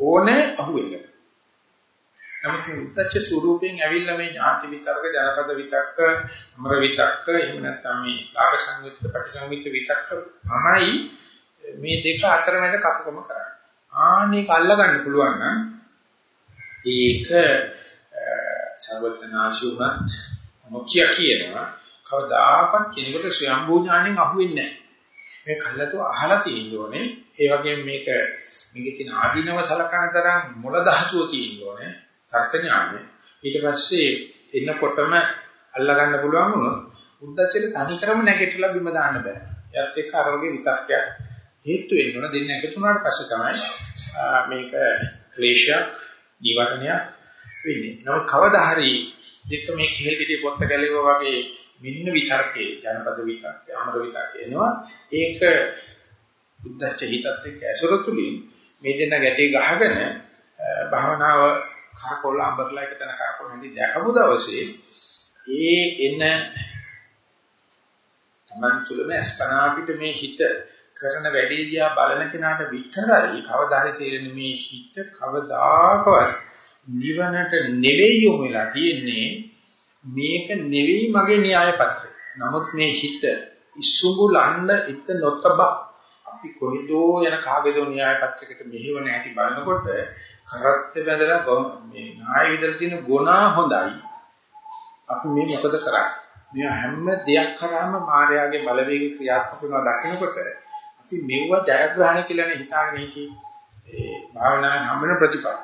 ඕනේ අහුවෙන්න. නමුත් මේ උද්දච්ච ස්වරූපයෙන් ඇවිල්ලා මේ ඥාති විතර්ක, ජනපද විතක්ක, අමර විතක්ක, එහෙම නැත්නම් මේ ලාභ සංයුක්ත ප්‍රතිසංයුක්ත විතක්ක තමයි මේ දෙක අතරමැද කපකම කරන්නේ. ආනේක අල්ල ගන්න පුළුවන් නම් ඒක සර්වඥාශුමත් මොකිය කියනවා කවදාකවත් කෙනෙකුට ස්වයම්බූ ඥාණයෙන් අහුවෙන්නේ නැහැ. මේ කල්ලාතු අහලා තියෙන්න ඕනේ. ඒ වගේම මේක මේකේ තියෙන ආධිනව සලකන තරම් මොළ ධාතුව තියෙන්න ඕනේ. තර්ක ඥානෙ. ඊට පස්සේ එන්නකොටම අල්ලා ගන්න පුළුවන් වුණොත් උද්දච්චයට තනි කරම නැගිටලා බිම දාන්න බෑ. ඒත් එක්ක අර වගේ විතක්යක් හේතු වෙන්න ඕන දෙන්න එකතු වුණාට පස්සේ තමයි මේක ක්ලේශයක්, නිවර්ණයක් වෙන්නේ. නමුත් කවදා හරි දෙක මේ කෙහෙල් පිටේ පොත්ත ගැලෙවා වගේ මෙන්න විතර්කේ ජනපද විතර්කේ අමර විතර්කේ එනවා ඒක උද්දච්ච හිතත් එක්ක ඇසුර තුලින් මේ දෙන්න ගැටේ ගහගෙන භාවනාව කරකොල්ල අඹරලා එක තැන කරකොල්ල නැති දැකපු දවසේ ඒ එන තමන් තුළම අස්පනා පිට මේ හිත කරන වැඩේ දිහා බලන කෙනාට විතරයි කවදා හරි තේරෙන්නේ මේ හිත කවදාකවත් නිවනට නෙවෙයි යොමු වෙලා තියෙන්නේ මේක නෙවෙයි මගේ න්‍යාය පත්‍රය. නමුත් මේ හිත ඉසුඟුලන්න ඉත නොතබ අපි කොහෙදෝ යන කාගේදෝ න්‍යාය පත්‍රයකට මෙහෙවන හැටි බලනකොට කරත් බැඳලා මේ න්‍යාය විතර තියෙන ගුණා හොඳයි. අපි මේ මොකද කරන්නේ? මේ හැම දෙයක් කරාම මායාවේ බලවේග ක්‍රියාත්මක වෙනවා දකිනකොට අපි මෙව ජයග්‍රහණය කියලානේ හිතාගෙන හිටියේ. ඒ භාවනාවේ හම්බෙන ප්‍රතිපල.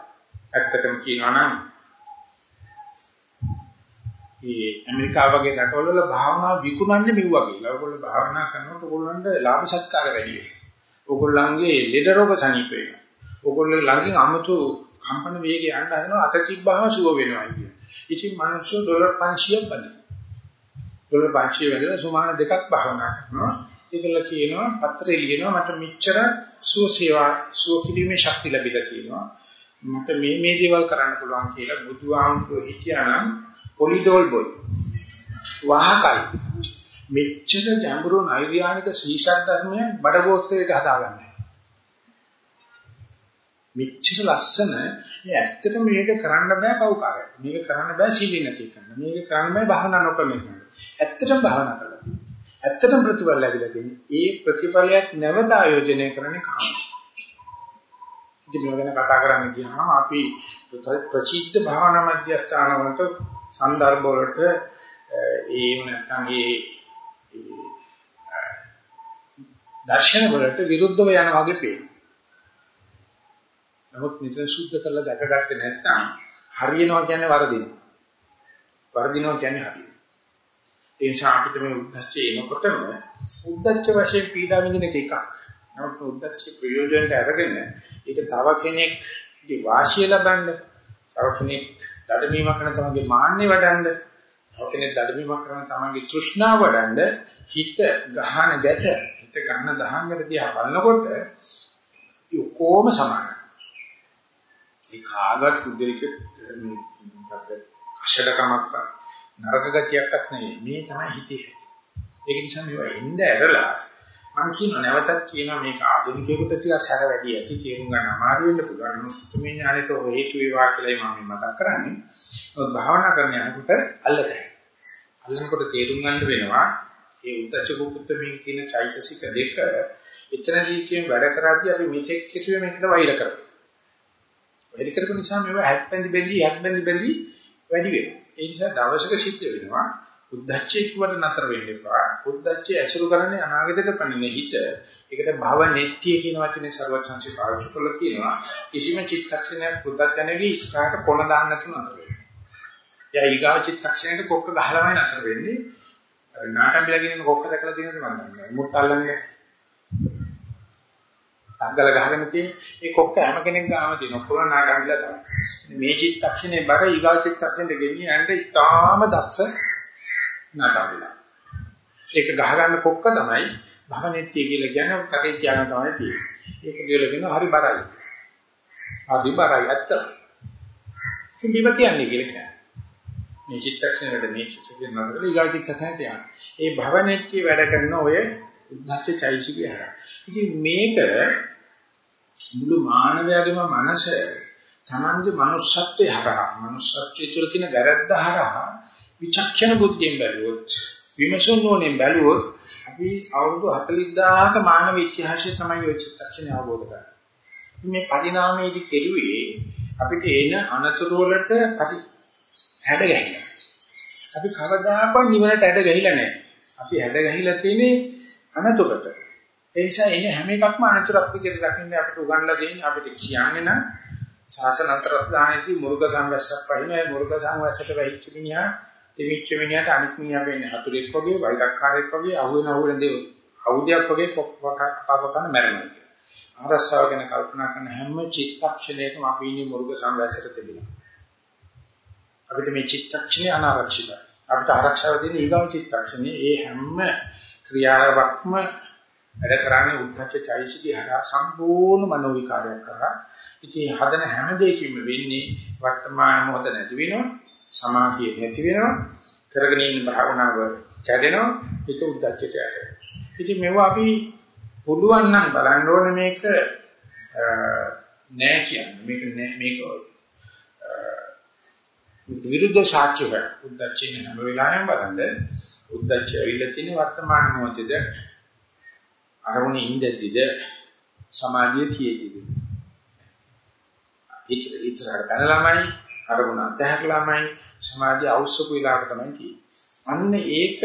ඇත්තටම කියනවා නම් මේ ඇමරිකාව වගේ රටවල වල භාවනා විකුණන්නේ මෙව වගේ. ඒගොල්ලෝ භාවනා කරනකොට ඕගොල්ලන්ට ලාභ සත්කාර වැඩි වෙනවා. ඕගොල්ලන්ගේ ලෙඩ රෝග සනීප වෙනවා. ඕගොල්ලෝ ළඟින් 아무තු කම්පන වේගය යන්න හදනවා අත තිබ්බහම සුව වෙනවා කියන. ඉතින් මිනිස්සු ඩොලර් 500ක් බලන. ඩොලර් 500 වැඩිලා සුමාන දෙකක් භාවනා කරනවා. ඒකල කියනවා පත්‍රේ ලියනවා මට මෙච්චර සුව සේවා සුව කිරීමේ ශක්තිය ලැබිලා තියෙනවා. මට මේ මේ දේවල් කරන්න පුළුවන් කියලා බුදුහාමුදුරුවෝ හිතියානම් පොලිඩෝල් බොයි. වාහකයි. මෙච්චර ගැඹුරු නෛර්යානික ශීෂත් ධර්මයන් බඩගෝස්තරයට හදාගන්නේ. මෙච්චර ලස්සන මේ ඇත්තට මේක කරන්න බෑ පව්කාරය. මේක කරන්න බෑ සීල නැති කරන්න. මේක කරන්න බෑ භාවනා නොකරන එක. ඇත්තටම භාවනා කරලා තියෙනවා. ඇත්තටම ප්‍රතිඵල ලැබිලා තියෙනවා. ඒ ප්‍රතිඵලයක් නැවත ආයෝජනය කරන්නේ කාමයි. ඉතින් මේ ගැන කතා කරන්න ගියාම අපි ප්‍රචිත්ත භාවනා මධ්‍යස්ථාන වලට සන්දර්භ වලට ඒ නැත්නම් ඒ දර්ශන වලට විරුද්ධව යන වගේ පේනවා. නමුත් නිතර සුද්ධ කරලා දැකගත්තේ නැත්නම් හරියනවා කියන්නේ වරදිනවා. වරදිනවා කියන්නේ හරියනවා. ඒ නිසා අපිට මේ උද්දච්චය එනකොටම උද්දච්ච වශයෙන් පීඩා විඳින එක එකක්. නමුත් උද්දච්ච ප්‍රයෝජනට අරගෙන ඒක තව කෙනෙක්ගේ වාසිය ලබන්න තව කෙනෙක් දඩමීම කරන තමන්ගේ මාන්නේ වඩන්න තව කෙනෙක් දඩමීම කරන තමන්ගේ තෘෂ්ණාව වඩන්න හිත ගහන ගැට හිත ගහන දහංගට දිහා බලනකොට ඔක්කොම සමානයි. ඒ කාගත් පුද්ගලික මේ කෂඩකමක් නරක ගතියක්වත් නෙවෙයි. මේ තමයි හිතේ. ඒක නිසා මේවා එන්න ඇරලා මම කියන නැවතත් කියනවා මේක ආධුනිකයෙකුට ටිකක් සැර වැඩි ඇති තේරුම් ගන්න අමාරු වෙන්න පුළුවන්. මුස්තුමේ ඥානෙට හේතු වේවා කියලා මම මතක් කරන්නේ. මොකද භාවනා කරන යනකොට අල්ලතයි. අල්ලනකොට තේරුම් ගන්න වෙනවා මේ උද්දච්ච කුප්පත මේ කියන චෛතසික දෙක එතනදී කියන වැඩ කරද්දී අපි මෙතෙක් කිතුවේ මේකට වෛර කරනවා. වෛර කරපු නිසා මේවා හැප්පෙන්දි බෙන්දි හැප්පෙන්දි බෙන්දි වැඩි වෙනවා. ඒ නිසා දවසක සිද්ධ වෙනවා උද්දච්චය කිව්වට නතර වෙන්න එපා. උද්දච්චය ඇසුරු කරන්නේ අනාගතයට පණින හිත. ඒකට භව නෙත්‍ය කියන වචනේ ਸਰවචන්සි පාවිච්චි කරලා තියෙනවා. කිසිම චිත්තක්ෂණයක් පුද්දච්චනෙවි ඉස්සරහට කොන දාන්න නැතුව නතර වෙනවා. යා ඊගාව චිත්තක්ෂණයට කොක්ක ගහලාමයි නතර වෙන්නේ. නාටම් බිලගෙන කොක්ක දැකලා තියෙනවද මම දන්නේ. මුත් අල්ලන්නේ. අංගල ගහගෙන තියෙන මේ කොක්ක හැම කෙනෙක් ගාම තියෙන පුරා නාටම් බිලා තමයි. මේ චිත්තක්ෂණේ බර ඊගාව චිත්තක්ෂණයට ගෙනියන්න ඉතාම දක්ෂ නටවිලා. ඒක ගහගන්න කොක්ක තමයි භවනෙත්‍ය කියලා කියන්නේ කටේ කියන තමයි තියෙන්නේ. ඒක කියලා කියනවා හරි බරයි. හරි බරයි ඇත්ත. කිඹිම කියන්නේ කියලා කියන්නේ. මේ චිත්තක්ෂණයට මේ චිත්තක්ෂණ නතර ඊගා චිත්තක්ෂණයට යන. ඒ භවනෙත්‍ය වැඩ කරන ඔය උද්දච්ච චෛසිකය හරහා. ඉතින් මේක මුළු මානවයාගේම මනස තමන්ගේ manussත්වයේ හරහා manussත්වයේ තුල තියෙන වැරද්ද හරහා විචක්ෂණ බුද්ධියෙන් බැලුවොත් විමසුම් නොනෙන් බැලුවොත් අපි අවුරුදු 40000ක මානව ඉතිහාසය තමයි ඔය චිත්තක්ෂණය අවබෝධ කරගන්නේ. මේ පරිණාමයේදී කෙරුවේ අපිට එන අනතුරු වලට අපි හැඩ ගැහිලා. අපි කවදාකවත් නිවනට හැඩ ගැහිලා නැහැ. අපි හැඩ ගැහිලා තියෙන්නේ අනතුරට. ඒ නිසා එන්නේ හැම එකක්ම අනතුරක් විදිහට දකින්න අපිට උගන්ලා දෙන්නේ අපිට කියන්නේ නම් ශාසන අන්තරස්ථානයේදී මුර්ග සංවැස්සක් පහින ඒ මුර්ග සංවැස්සට වෙච්ච මිනිහා තිවිච්ච මිනිහට අනිත් මිනිහා වෙන්නේ හතුරෙක් වගේ වෛරක්කාරයෙක් වගේ අහුවෙන අහුවෙන දේ අවුදයක් වගේ පොක්වකන මැරෙනවා. ආරස්සාව ගැන කල්පනා කරන හැම චිත්තක්ෂණයකම අපි ඉන්නේ මුර්ග සංවැස්සට තිබෙනවා. අපිට මේ චිත්තක්ෂණය අනාරක්ෂිතයි. අපිට ආරක්ෂාව දෙන ඊගව චිත්තක්ෂණේ ඒ හැම ක්‍රියාවක්ම වැඩ කරන්නේ උද්දච්ච චෛසිකය හරහා සම්පූර්ණ මනෝ විකාරයක් කරා. ඉතින් හදන හැම දෙයකින්ම වෙන්නේ වර්තමාන මොහොත නැති වෙනවා, සමාධිය නැති වෙනවා, කරගෙන ඉන්න භාවනාව කැඩෙනවා, ඒක උද්දච්චයට යනවා. ඉතින් මේවා අපි පුළුවන් නම් බලන්න ඕනේ මේක නෑ කියන්නේ. මේක නෑ මේක විරුද්ධ සාක්ෂි වේ. උද්දච්චයෙන් හැම වෙලාවෙම බලන්න උද්දච්චය ඇවිල්ලා තියෙන වර්තමාන මොහොතේද අරමුණේ ඉඳද්දිද සමාධිය තියෙද්දිද? හිත ඉතරට පැනලාමයි අරමුණ අධහැරලාමයි සමාධිය අවශ්‍යපු වෙලාවක තමයි තියෙන්නේ. අන්න ඒක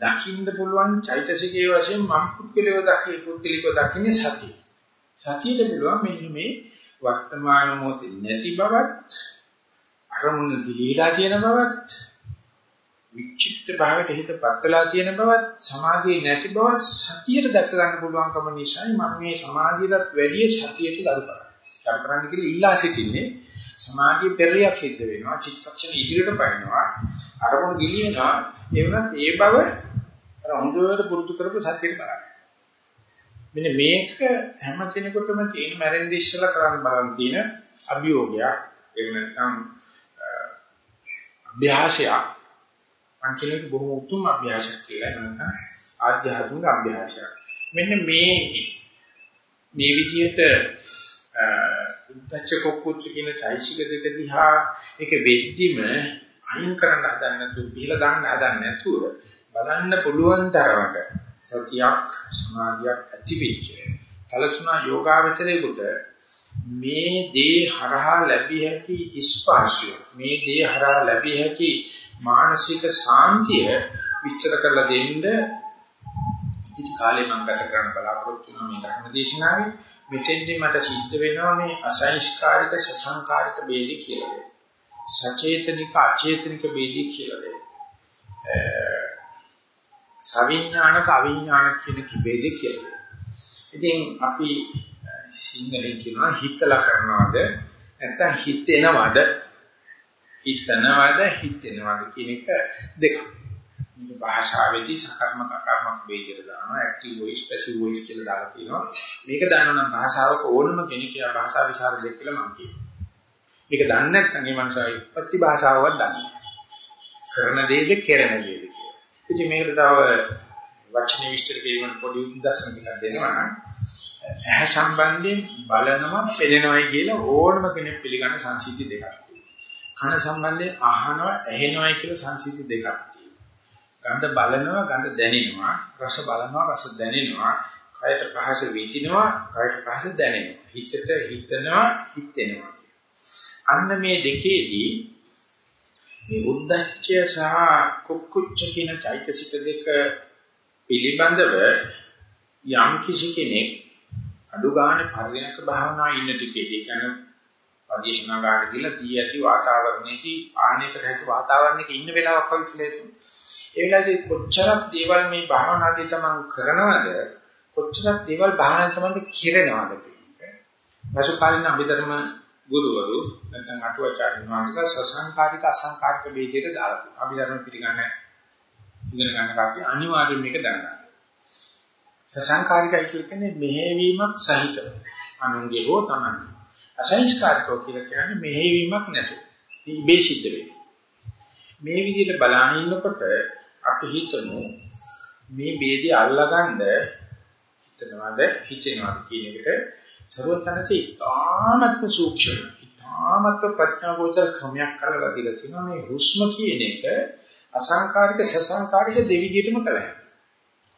දකින්න පුළුවන් චෛතසිකයේ වශයෙන් මම් පුද්ගලිකව දකි පුද්ගලිකව දකින්නේ සතිය. සතියට පුළුවන් මෙන්න මේ වර්තමාන මොහොතේ නැති බවත් අරමුණ දිලීලා තියෙන බවත් විචිත්ත භාවයට හිතපත් වෙලා තියෙන බවත් සමාධියේ නැති බවත් සතියට දැක ගන්න පුළුවන්කම නිසායි මම මේ සමාධියටත් වැඩිය සතියට ගරු කරන්නේ. ගරු කරන්න කියලා ඉල්ලා සිටින්නේ සමාධිය පෙරලියක් සිද්ධ වෙනවා චිත්තක්ෂණ ඉදිරියට පනිනවා අරමුණු ගිලිනවා ඒ වුණත් ඒ බව අර හොඳට පුරුදු කරපු සතියට බලන්න. මෙන්න මේක හැම කෙනෙකුටම තියෙන මැරෙන්න ඉස්සලා කරන්න බලන් තියෙන අභියෝගයක් එහෙම නැත්නම් අභ්‍යාසයක් මං කියන්නේ බොහොම උතුම් අභ්‍යාසයක් කියලා නැත්නම් ආධ්‍යාත්මික අභ්‍යාසයක්. මෙන්න මේ මේ විදිහට උද්දච්ච කුක්කුච්ච කියන චෛසික දෙක දිහා ඒක වෙද්දිම අයින් කරන්න හදන්න නැතුව පිළ දාන්න හදන්න නැතුව බලන්න පුළුවන් තරමට සතියක් සමාධියක් ඇති වෙච්ච කලතුණා යෝගාවචරයේකට මේ දේ හරහා ලැබිය හැකි ස්පර්ශය මේ දේ හරහා ලැබිය හැකි මානසික සාන්තිය විස්තර කරලා දෙන්න ඉතිරි කාලේ මම ගත කරන්න බලාපොරොත්තු වෙනවා මේ ධර්ම දේශනාවේ මෙතෙන්දී මට සිද්ධ වෙනවා මේ අසංස්කාරික සසංකාරික ભેදේ කියලා දෙන්න. සචේතනික අචේතනික ભેදේ කියලා දෙන්න. සවිඥානික අවිඥානික කියන කිබේදේ කියලා දෙන්න. ඉතින් අපි සිංහලෙන් කියනවා හිතලා කරනවද නැත්නම් හිතෙනවද හිතනවද හිතෙනවද කියන එක දෙකක්. මේක භාෂාවේදී සකර්මක කර්මක වේදයට දානවා ඇක්ටිව් වොයිස් පැසිව් වොයිස් කියලා දාලා තියෙනවා. මේක දන්නවනම් භාෂාවක ඕනම කෙනෙක් යා භාෂා විශාරදෙක් කියලා මම කියනවා. මේක දන්නේ නැත්නම් මේ මනුස්සයා උපත්ති භාෂාවවත් දන්නේ නැහැ. කරන දේද කෙරෙන දේද කියලා. ඉතින් මේකට තව වචන විස්තර කිරීමෙන් පොඩි උදාහරණ ටිකක් දෙනවා නම් ඇහැ සම්බන්ධයෙන් බලනවා පෙළෙනවයි කියලා ඕනම කෙනෙක් පිළිගන්න සංසිද්ධි දෙකක්. කන සම්බන්ධයෙන් අහනවා ඇහෙනවායි කියලා සංසිද්ධි දෙකක් තියෙනවා. ගන්ධ බලනවා ගන්ධ දැනෙනවා. රස බලනවා රස දැනෙනවා. කයට පහස විඳිනවා කයට පහස දැනෙනවා. හිතට හිතනවා හිතෙනවා අන්න මේ දෙකේදී මේ උද්දච්චය සහ කුක්කුච්ච කියන චෛතසික දෙක පිළිබඳව යම් කිසි කෙනෙක් අඩු ගන්න පරිණක භාවනා ඉන්න ටිකේ ඒ කියන්නේ පරිශනාගාරට ගිහලා දී ඇති වාතාවරණයේදී ආහනයකට හැකි වාතාවරණයක ඉන්න වෙලාවක් වගේ කියලා හිතුවා. ඒ වෙලාවේදී කොච්චරක් දේවල් මේ භාවනාදී තමන් කරනවද කොච්චරක් දේවල් භාවනාදී තමන්ට කෙරෙනවද කියන්නේ. පසු කාලින අභිධර්ම ගුරුවරු නැත්නම් අටුවාචාර්ය වහන්සේලා සසංකාරික අසංකාරික වේදයට දාලා තියෙනවා. අපි ධර්ම පිළිගන්න ඉගෙන ගන්න කට්ටිය අනිවාර්යයෙන් මේක දන්නවා. සසංකාරිකයි කියන්නේ මෙහෙවීමක් සහිතව. අනුන්ගේ හෝ තමන්ගේ. අසංස්කාරකෝ කියලා කියන්නේ මෙහෙවීමක් නැතු. ඉබේ සිද්ධ වෙනවා. මේ විදිහට බලාගෙන ඉන්නකොට අපි හිතමු මේ ભેදේ අල්ලගන්න හිතනවාද හිතෙනවාද කියන එකට ਸਰවතනසේ ඉතාමත්ම සූක්ෂම ඉතාමත්ම ප්‍රඥාගෝචර ක්‍රමයක් කරලා දීලා තියෙනවා මේ හුස්ම කියන එක අසංකාරික සසංකාරික දෙවිදියටම කළ හැකියි.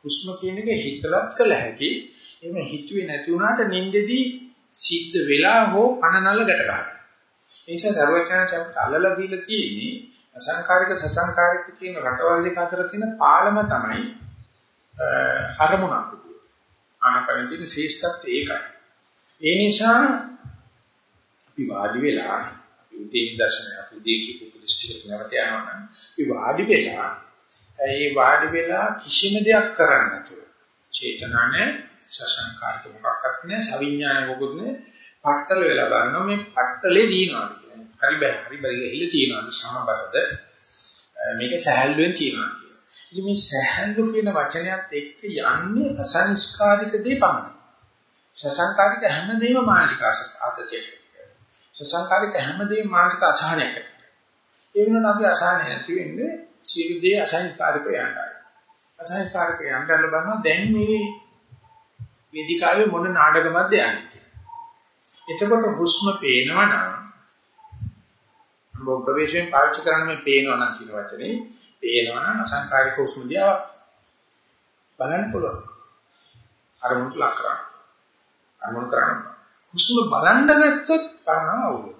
හුස්ම කියන එක හිතලත් කළ හැකි. එහෙම හිතුවේ නැති වුණාට නින්දෙදී සිද්ධ වෙලා හෝ පනනල ගැට ගන්නවා. ඒ නිසා ਸਰවඥාචි අපිට අල්ලලා දීලා තියෙන්නේ අසංකාරික සසංකාරික කියන රටවල් දෙක අතර තියෙන පාලම තමයි හරමුණක්. ආනපන තියෙන ශ්‍රේෂ්ඨත්වය ඒකයි. ඒ නිසා අපි වාඩි වෙලා අපි උදේ දර්ශනය අපි උදේ කියපු දෘෂ්ටියක නැවත යනවා නම් අපි වාඩි වෙලා ඒ වාඩි වෙලා කිසිම දෙයක් කරන්නේ නැතුව චේතනානේ සසංකාරක මොකක්වත් නෑ අවිඥානික මොකුත් නෑ. පට්ටල වෙලා බලනවා මේ පට්ටලේ දිනනවා කියන්නේ හරි බෑ හරි බෑ ගිහිල්ලා තියෙනවා සමබරද? මේක සහැල්ලුවෙන් තියෙනවා ඉතින් මේ සහැල්ලු කියන වචනයත් එක්ක යන්නේ අසංස්කාරික දේ පමණයි. සසංකාරික හැමදේම මානසික ආතතියකට සසංකාරික හැමදේම මානසික අසහනයකට ඒ වෙනුවට අපි අසහනය නැති වෙන්නේ සියලු දේ අසංස්කාරික යනවා අසංස්කාරක යන්න බලනවා දැන් මේ වේදිකාවේ මොන නාටකමක්ද යන්නේ. එතකොට හුස්ම පේනවනම් මොකද ප්‍රවේශයෙන් පාවිච්චි කරන්න මේ පේනවනම් කියන වචනේ පේනවනම් අසංකාරික හුස්ම දිහා බලන්න පුළුවන්. අරමුණට ලක් කරන්න. අරමුණු කරන්න. හුස්ම බලන්න ගත්තොත් බලනවා අවුල.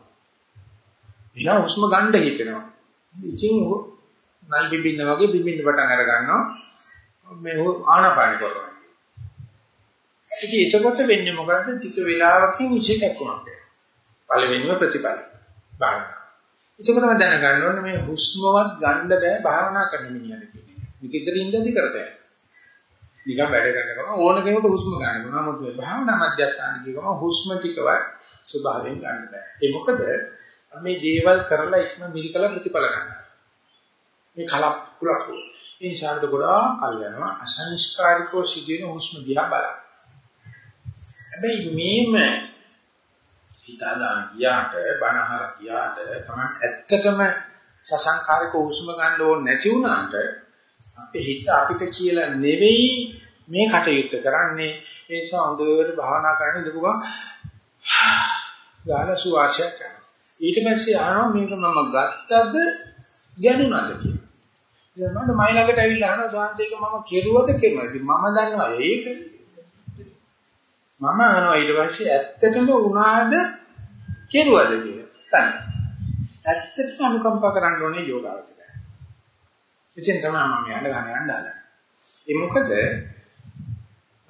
එනවා හුස්ම ගන්න හිතෙනවා. ඉතින් නයි බිබින්න වගේ බිබින්න පටන් අර ගන්නවා. මේ ආනාපාන කරනවා. ඉතින් එතකොට වෙන්නේ මොකද්ද? ටික වෙලාවකින් විශේෂයක් වුණා. පළවෙනිම ප්‍රතිපල. බලන්න. එතකොටම දැනගන්න ඕනේ මේ හුස්මවත් ගන්න බෑ භාවනා කරන මිනිහට කියන්නේ. මේක ඉදිරිය ඉඳදී කරතේ. නිකන් වැඩ කරනකම ඕන කෙනෙකුට හුස්ම ගන්න පුළුවන්. නමුත් මේ භාවනා මධ්‍යස්ථාන කියවම හුස්ම ටිකවත් ස්වභාවයෙන් ගන්න බෑ. ඒ මොකද මේ දේවල් කරලා ඉක්ම මිරිකලා ප්‍රතිඵල ගන්නවා. මේ කලප් කුලප්. ඒ නිසාද ගොඩාක් කල් යනවා අසංස්කාරිකව සිදුවෙන හුස්ම දිහා බලන්න. හැබැයි මේම හිතාදාන ගියාට බනහර ගියාට තමයි ඇත්තටම සසංකාරික හුස්ම ගන්න ඕනේ නැති වුණාට අපේ හිත අපිට කියලා නෙවෙයි මේ කටයුත්ත කරන්නේ. ඒ නිසා හොඳට භාවනා කරන්න ඉඳපුවා ගාන සුවාසය කරනවා. ඊට පස්සේ අහනවා මේක මම ගත්තද ගැනුණාද කියලා. දැන් මට මයි ළඟට ඇවිල්ලා අහනවා සාන්තේක මම කෙරුවද කෙරුවද මම දන්නවා ඒක මම අහනවා ඊට පස්සේ ඇත්තටම වුණාද කෙරුවද කියලා තන ඇත්තටම අනුකම්පා කරන්න ඕනේ යෝගාවචරය ඉතින් තමයි මම යන්න ගන්න යන්න හදන්නේ. ඒ මොකද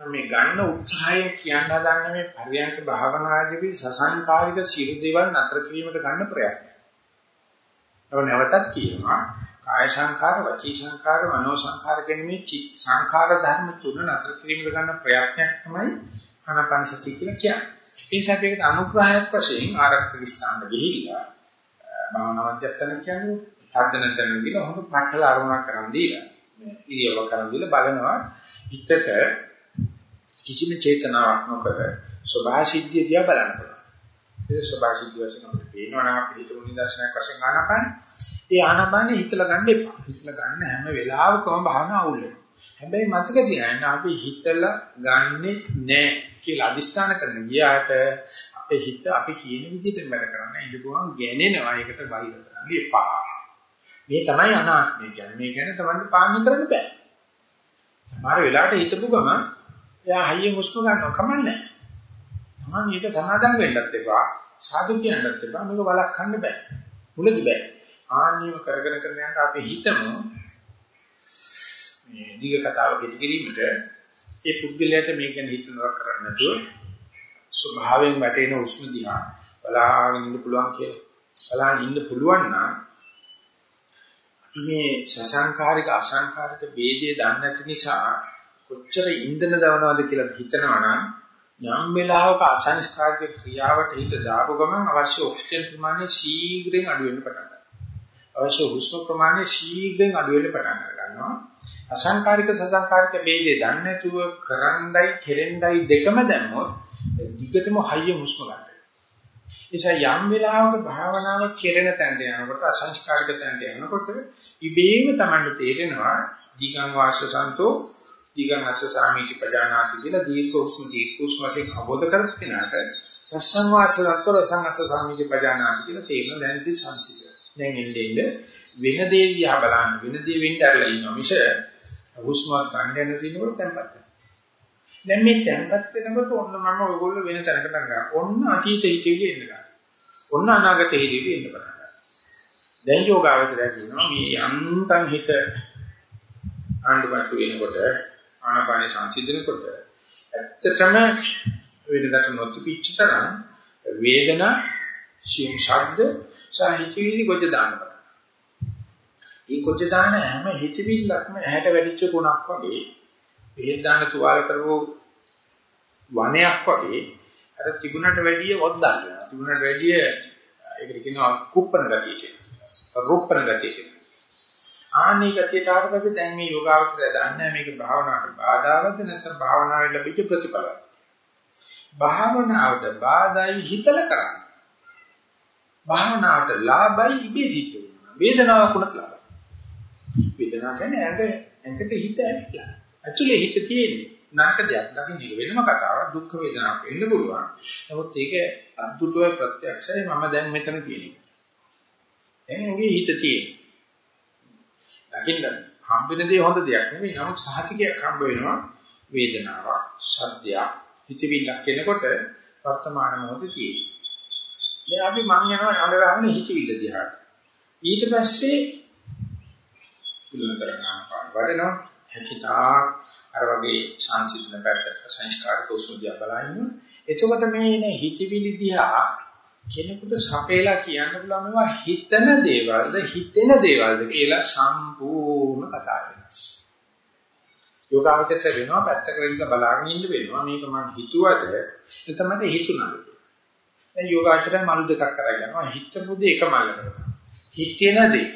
මේ ගන්න උත්සාහය කියන්න හදන්නේ මේ පරියන්ක භාවනාදී සසංකාරික සියලු දේවල් නතර කිරීමට ගන්න ප්‍රයත්නය. ඒක නැවතත් කියනවා කාය සංඛාර, වචී සංඛාර, මනෝ සංඛාර කියන මේ සංඛාර ධර්ම තුන නතර කිරීමට ගන්න ප්‍රයත්නයක් තමයි ආනාපාන සතිය කියලා කියන්නේ. ඒ නිසා මේකට අනුග්‍රහයක් වශයෙන් ආරක්ෂක ස්ථානට ගිහිල්ලා භාවනා මධ්‍යස්ථාන කියන්නේ සාධන කරන දීලා හොඳ පටල අරමුණක් කරන් දීලා ඉරියව කරන් දීලා බලනවා හිතට කිසිම චේතනාවක් නොකර සබහාසිද්ධිය දිහා බලන්න පුළුවන්. ඒ සබහාසිද්ධිය වශයෙන් අපිට පේනවා නම් අපි හිතමු නිදර්ශනයක් වශයෙන් ආනපන. ඒ ආනපනේ හිතලා ගන්න එපා. හිතලා ගන්න හැම වෙලාවකම භාවනා අවුල් වෙනවා. හැබැයි මතක තියාගන්න අපි හිතලා ගන්නෙ නෑ කියලා අදිස්ථාන කරන ගියාට අපේ හිත අපි කියන විදිහට වැඩ කරන්න ඉඳපුවම ගැනෙනවා. ඒකට බයිලා කරන්න එපා. මේ තමයි අනාත්මය කියන්නේ. මේ කියන්නේ තමන්ට පාලනය කරන්න බෑ. සමහර වෙලාවට හිතපු ගම එයා හයියෙන් හුස්ම ගන්නවා කමන්නේ. තමන් ඒක සමාදම් වෙන්නත් එපා. සාදු කියන්නත් එපා. මේක වළක්වන්න බෑ. මුලදි බෑ. ආන්නීය කරගෙන කරගෙන යනකොට අපි හිතමු මේ දීග කතාව කෙටි කිරීමට ඒ පුද්ගලයාට මේක ගැන හිතනවා කරන්න නැතුව ස්වභාවයෙන් වැටෙන උෂ්ම දිහා බලාගෙන ඉන්න පුළුවන් කියලා. බලාගෙන ඉන්න පුළුවන් නම් මේ සසංකාරික අසංකාරික ભેදය දන්නේ නැති නිසා කොච්චර ඉන්ධන දවනවද කියලා හිතනවා නම් යම් වෙලාවක අසංස්කාරික ක්‍රියාවට හිත දාපු ගමන් අවශ්‍ය ඔක්සිජන් ප්‍රමාණය ශීඝ්‍රයෙන් අඩු වෙන්න පටන් ගන්නවා. අවශ්‍ය හුස්ම ප්‍රමාණය ශීඝ්‍රයෙන් අඩු වෙන්න පටන් ගන්නවා. අසංකාරික සසංකාරික ભેදේ දන්නේ නැතුව කරන්නයි කෙරෙන්නයි දෙකම දැම්මොත් දිගටම හයිය හුස්ම ගන්න. නිසා යම් වෙලාවක භාවනාව කෙරෙන තැනට යනකොට අසංස්කාරික තැනට යනකොට ඉබේම Tamanට තේරෙනවා දීගං වාසසන්තෝ දීගං අසසාමීති පජානාති කියලා දීර්ඝ හුස්ම දීර්ඝ හුස්ම වශයෙන් අවබෝධ කරගන්නට රසං වාසසන්තෝ රසං අසසාමීති පජානාති කියලා තේරෙන දැන් ඉතින් සංසිද්ධ. දැන් එන්නේ වෙන දේ දිහා බලන්න වෙන දේ වෙන්න ඇරලා ඉන්නවා මිස හුස්ම ගන්න යන දිනවල tempත් වෙනවා. දැන් මේ tempත් වෙනකොට ඔන්න මම ඔයගොල්ලෝ වෙන තැනකට ගන්නවා. ඔන්න අතීත හිතේදී එන්න ගන්නවා. ඔන්න අනාගත හිතේදී එන්න පටන් ගන්නවා. දැන් යෝගාවචරය කියනවා මේ යන්තම් හිත ආණ්ඩුවට වෙනකොට ආනාපාන සංසිඳනකොට ඇත්තටම වෙනදට නොතිපිච්ච තරම් වේදනා සියුම් ශබ්ද සාහිත්‍යවිලි ගොජ දානවා. මේ ගොජ දාන හැම හිතවිල්ලක්ම ඇහැට වැඩිච්ච කුණක් වගේ බෙහෙත් දාන තුවාල කරවෝ වනයක් වගේ අර තිබුණට වැඩිය ඔද්දල් වෙනවා. තිබුණට වැඩිය ඒකට කියනවා කුප්පන ගතිය කියලා. රුප්පන ගතිය කියලා. ආනී ගතියට ආවට පස්සේ දැන් මේ යෝගාවචරය දන්නේ මේක භාවනාවට බාධාවද නැත්නම් භාවනාවේ ලැබිච්ච ප්‍රතිඵලද? භාවනාවට බාධායි හිතල කරන්නේ. භාවනාවට ලාභයි ඉබේ සිද්ධ වෙනවා. වේදනාවක් උනත් ලාභයි. වේදනාව කියන්නේ ඇඟ ඇඟට හිත ඇවිල්ලා. ඇතුලේ හිත තියෙන්නේ. නරක දෙයක් දකින්න වෙනම කතාවක් දුක් වේදනාවක් වෙන්න පුළුවන්. නමුත් ඒක අද්දුටුවයි ප්‍රත්‍යක්ෂයි මම දැන් මෙතන කියන්නේ. දැන් ඇඟේ හිත තියෙන්නේ. දකින්න හම්බෙන දේ හොඳ දෙයක් නෙවෙයි. නමුත් සහතිකයක් හම්බ වෙනවා වේදනාවක්, සද්දයක්, හිතවිල්ලක් කෙනකොට වර්තමාන මොහොතේ තියෙන්නේ. දැන් අපි මං යනවා අඳගහන හිතවිල්ල දිහාට. ඊට පස්සේ තුලතර ගන්න වඩනවා. හැකිතා අර වගේ සංසිඳන පැත්ත සංස්කාරක උසුදියා බලන්න. එතකොට මේ ඉන හිතවිලි දිහා කෙනෙකුට සපේලා කියන්න පුළුවන් මේවා හිතන දේවල්ද හිතෙන දේවල්ද කියලා සම්පූර්ණ කතා වෙනස්. යෝගාවචරයට වෙනවා පැත්තකට ඉඳලා බලාගෙන ඉන්න වෙනවා මේක මම හිතුවද නැත්නම් මට හිතුණාද දැන් යෝගාචරය මල් දෙකක් කරගෙනවා හිතපු දේ එක මල්ලකට හිතෙන දේ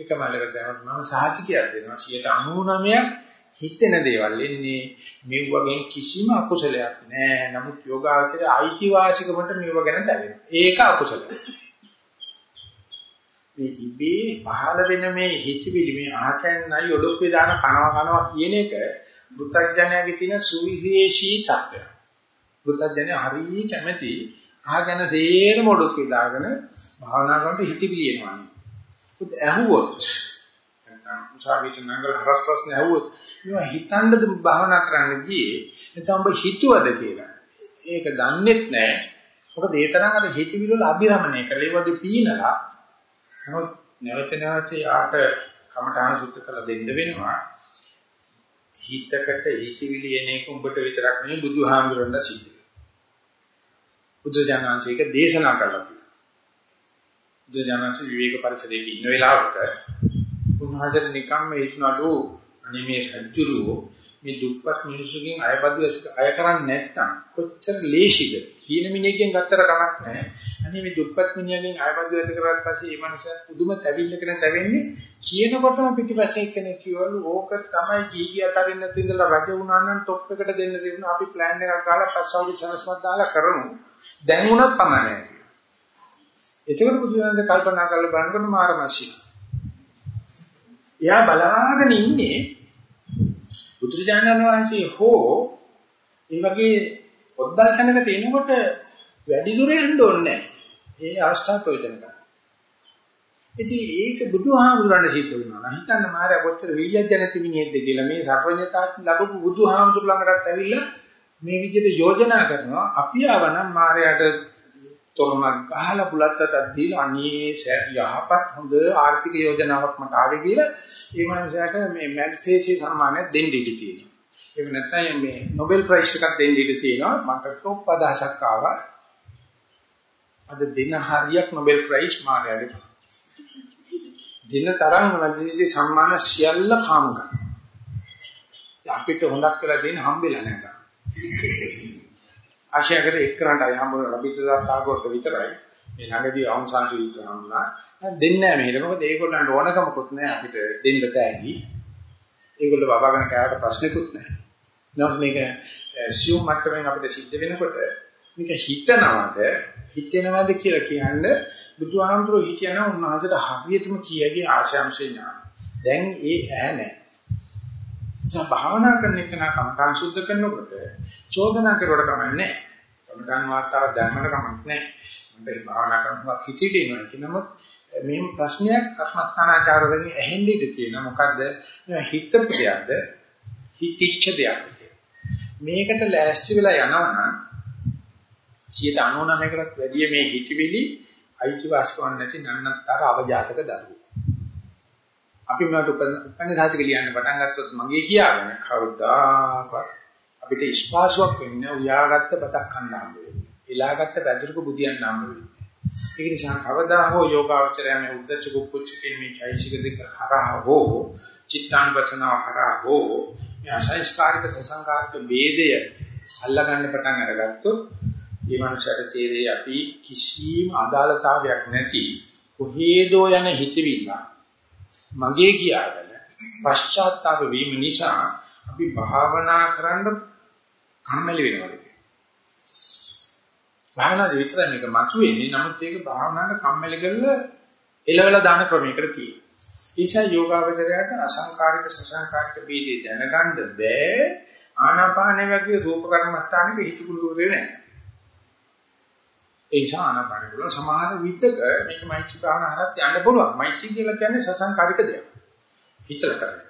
එක මල්ලකට දැම්මම මම සාහිතියක් දෙනවා 99ක් හිතෙන දේවල් එන්නේ මෙව වගේ කිසිම අකුසලයක් නෑ. නමුත් යෝගාවචරය අයිතිවාසිකමට මෙව ගැන දැනෙනවා. ඒක අකුසලයක්. මේ ඉබේ පහළ වෙන මේ හිතවිලි මේ ආකයන්යි ඔඩොක්කේ දාන කනවා කනවා කියන එක බුද්ධඥයාගේ තියෙන සුවිශේෂී තත්ත්වය. බුද්ධඥය හරිය කැමැති ආගෙන සේරම ඔඩොක්කේ දාගෙන භාවනා කරනකොට හිතවිලි එනවා. ඒත් ඇහුවොත් නැත්නම් උසාවියට නංගල හරස් ප්‍රශ්න ඇහුවොත් මේවා හිතන්නද භාවනා කරන්න ගියේ නැත්නම් ඔබ හිතුවද කියලා. ඒක දන්නේත් නැහැ. මොකද ඒ තරම් අර හිතවිලි වල අභිරමණය කරලා ඒ වගේ පීනලා නමුත් නැවත නැවත යාට කමඨාන සුද්ධ කරලා දෙන්න වෙනවා. හිතකට හිතවිලි එන එක උඹට විතරක් නෙවෙයි බුදුහාමුදුරන්ට සිද්ධ වෙනවා. බුදුජානනාංශයක දේශනා කළා තියෙනවා. බුදුජානනාංශ විවේක පරිසරයේ ඉන්න වෙලාවට උන්වහන්සේ නිකම්ම හිතනලු අනේ මේ රජ්ජුරුවෝ මේ දුප්පත් මිනිස්සුගෙන් අයබදු අය කරන්නේ නැත්නම් කොච්චර ලේසිද? තියෙන මිනිහෙක්ගෙන් ගත්තර කමක් නැහැ. අනේ මේ දුප්පත් මිනිහගෙන් අයබදු ඇති කරාට පස්සේ මේ මනුස්සයා පුදුම තැවිල්ලකට තැවෙන්නේ කියනකොටම පිටිපස්සේ එක්කෙනෙක් කියවලු ඕක තමයි ගීගී අතරින් නැති ඉඳලා රජ වුණා නම් টොප් එකට දෙන්න දෙන්න අපි ප්ලෑන් එකක් ගාලා පස්සවුඩි සනස්වත් දාලා කරමු. දැන් උනත් පමණයි. එතකොට බුදුරජාණන් කල්පනා කරලා බලනකොට මාරමසි එයා බලාගෙන ඉන්නේ බුදුරජාණන් වහන්සේ හෝ ඒ වගේ පොද්දල් තැනකට එනකොට වැඩි දුර යන්න ඕනේ නැහැ. ඒ අවස්ථාව ප්‍රයෝජන ගන්න. ඉතින් ඒක බුදුහාමුදුරන්ට සිද්ධ වුණා. හිතන්න මාරයා කොච්චර විද්‍යාඥ නැති මිනිහෙක්ද කියලා මේ සර්වඥතාත් ලැබපු බුදුහාමුදුර ළඟටත් ඇවිල්ලා මේ විදිහට යෝජනා කරනවා. අපි ආවනම් මාරයාට තොරණක් ගහලා බුලත්තට දීලා අනේ යහපත් හොඳ ආර්ථික යෝජනාවක් මට ආවේ කියලා ඒ මනුස්සයාට මේ මැග්සේසි සම්මානයක් දෙන්න ඉඩ තියෙනවා. ඒක නැත්නම් මේ Nobel Prize එකක් දෙන්න ඉඩ තියෙනවා. මට টොප් අදහසක් ආවා. අද දින හරියක් Nobel Prize මාර්ගයට. දින තරම් මැග්සේසි සම්මාන සියල්ල කාම ගන්න. අපිට හොඳක් කියලා දෙන්න හම්බෙලා නැහැ. ආශයකට එක්කනට අය හම්බ වෙන රබිද්දදාත් ආගොල්ට විතරයි. මේ ළඟදී අවුන්සාන්තු විතර හම්බුණා දෙන්නේ නැහැ මෙහෙට. මොකද ඒගොල්ලන්ට ඕනකමකුත් නැහැ අපිට දෙන්න තෑගි ඒගොල්ලෝ බබාගෙන කෑවට ප්‍රශ්නකුත් නැහැ. නමුත් මේක eh, assume මට්ටමින් අපිට සිද්ධ වෙනකොට මේක හිතනවාද? හිතෙනවද කියලා කියන්නේ බුදුහාමුදුරුවෝ හිතන උන්වහන්සේට හරියටම කියගේ ආශාංශේ ඥාන. දැන් ඒ ඈ නැහැ. ඒ භාවනා කරන එක නා කමඨාන් සුද්ධ කරනකොට චෝදනා කරුවට කමක් නැහැ. කමඨාන් වාතාව ධර්මකට කමක් නැහැ. මට භාවනා කරනවා හිතේ දෙනවා කියනමුත් මේ ප්‍රශ්නයක් කර්මස්ථානාචාරවලින් ඇහෙන්නේ ඉඳී තියෙනවා. මොකද්ද? හිත ප්‍රියද හිතිච්ච දෙයක්. මේකට ලෑස්ති වෙලා යනවනම් 99කටත් වැඩිය මේ හිතවිලි අයිතිවාසිකම් නැති නන්නත්තර අවජාතක දරුවෝ. අපි මට උපන්නේ සාහිත්‍ය ලියන්න පටන් ගත්තොත් මගේ කියාගෙන කවදාකවත් අපිට ස්පාසුවක් වෙන්නේ උයාගත්ත බතක් කන්න හම්බ වෙන්නේ. එලාගත්ත පැදුරක බුදියන්න හම්බ වෙන්නේ. ඒක නිසා කවදා හෝ යෝගාවචරය මේ උද්දච්ච කුච්ච කියන මේ චෛසික දෙක හරහා හෝ චිත්තානුපතන හරහා හෝ මේ අසංස්කාරික සසංකාරික ભેදය අල්ලගන්න පටන් අරගත්තොත් මේ මනුෂ්‍යයට තේරෙයි අපි කිසිම අදාළතාවයක් නැති කොහේදෝ යන හිතවිල්ල මගේ කියාගෙන පශ්චාත්තාප වීම නිසා අපි භාවනා කරන්න කම්මැලි වෙනවා. භාවනාවේ විතරයි මේක මතුවෙන්නේ. නමුත් ඒක භාවනාවට කම්මැලි කරලා එලවලා දාන ක්‍රමයකට තියෙනවා. ඒසා යෝගාවචරයට අසංකාරික සසංකාරික බීජය දැනගන්න බෑ ආනාපානෙ වගේ රූප කර්මස්ථානෙක හිතකුළුරේ නැහැ. ඒ නිසා ආනාපානෙ වල සමහර විතක මේක මෛත්‍රී භාවනා හරත් යන්න පුළුවන්. මෛත්‍රී කියලා කියන්නේ සසංකාරික දෙයක්. හිතල කරන්නේ.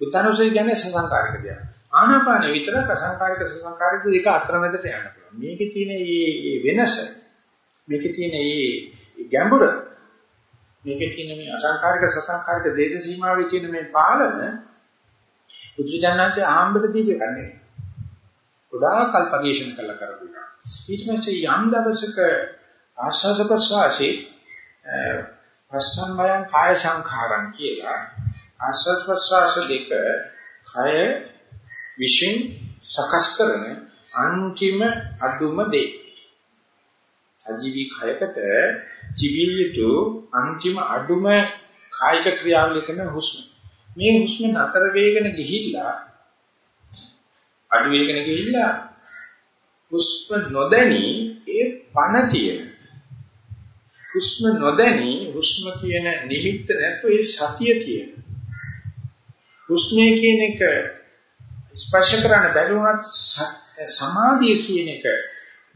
උත්තරෝසය කියන්නේ සසංකාරික දෙයක්. ආනාපානෙ විතර අසංකාරික සසංකාරික දෙක අතරමැදට යන්න පුළුවන්. මේකේ තියෙන මේ වෙනස මේකේ තියෙන මේ ගැඹුර මේකේ තියෙන මේ අසංකාරික සසංකාරික දේශ සීමාවේ තියෙන මේ පාලන බුදුචානන්සේ ආම්බට දීපේ කන්නේ. ගොඩාක් කල් පරිශන කළා කරගුණා. ඊට පස්සේ යම් දවසක ආශාස ප්‍රසවාසී පස්සම්බයං කාය සංඛාරං කියලා ආශාස ප්‍රසවාස දෙක කය විශ්ින් සකස් කරන අන්තිම අදුම දේ. සජීවී කයකට ජීවිය යුතු අන්තිම අඩුම කායික ක්‍රියාවලිය තමයි හුස්ම. මේ හුස්ම නතර වේගන ගිහිල්ලා අඩු වේගන ගිහිල්ලා හුස්ම නොදැනි ඒ පණ තියෙන හුස්ම නොදැනි හුස්ම කියන නිමිත්ත නැත්නම් ඒ සතිය තියෙන හුස්මේ කියන එක ස්පර්ශ කරන්න බැරි වුණත් සමාධිය කියන එක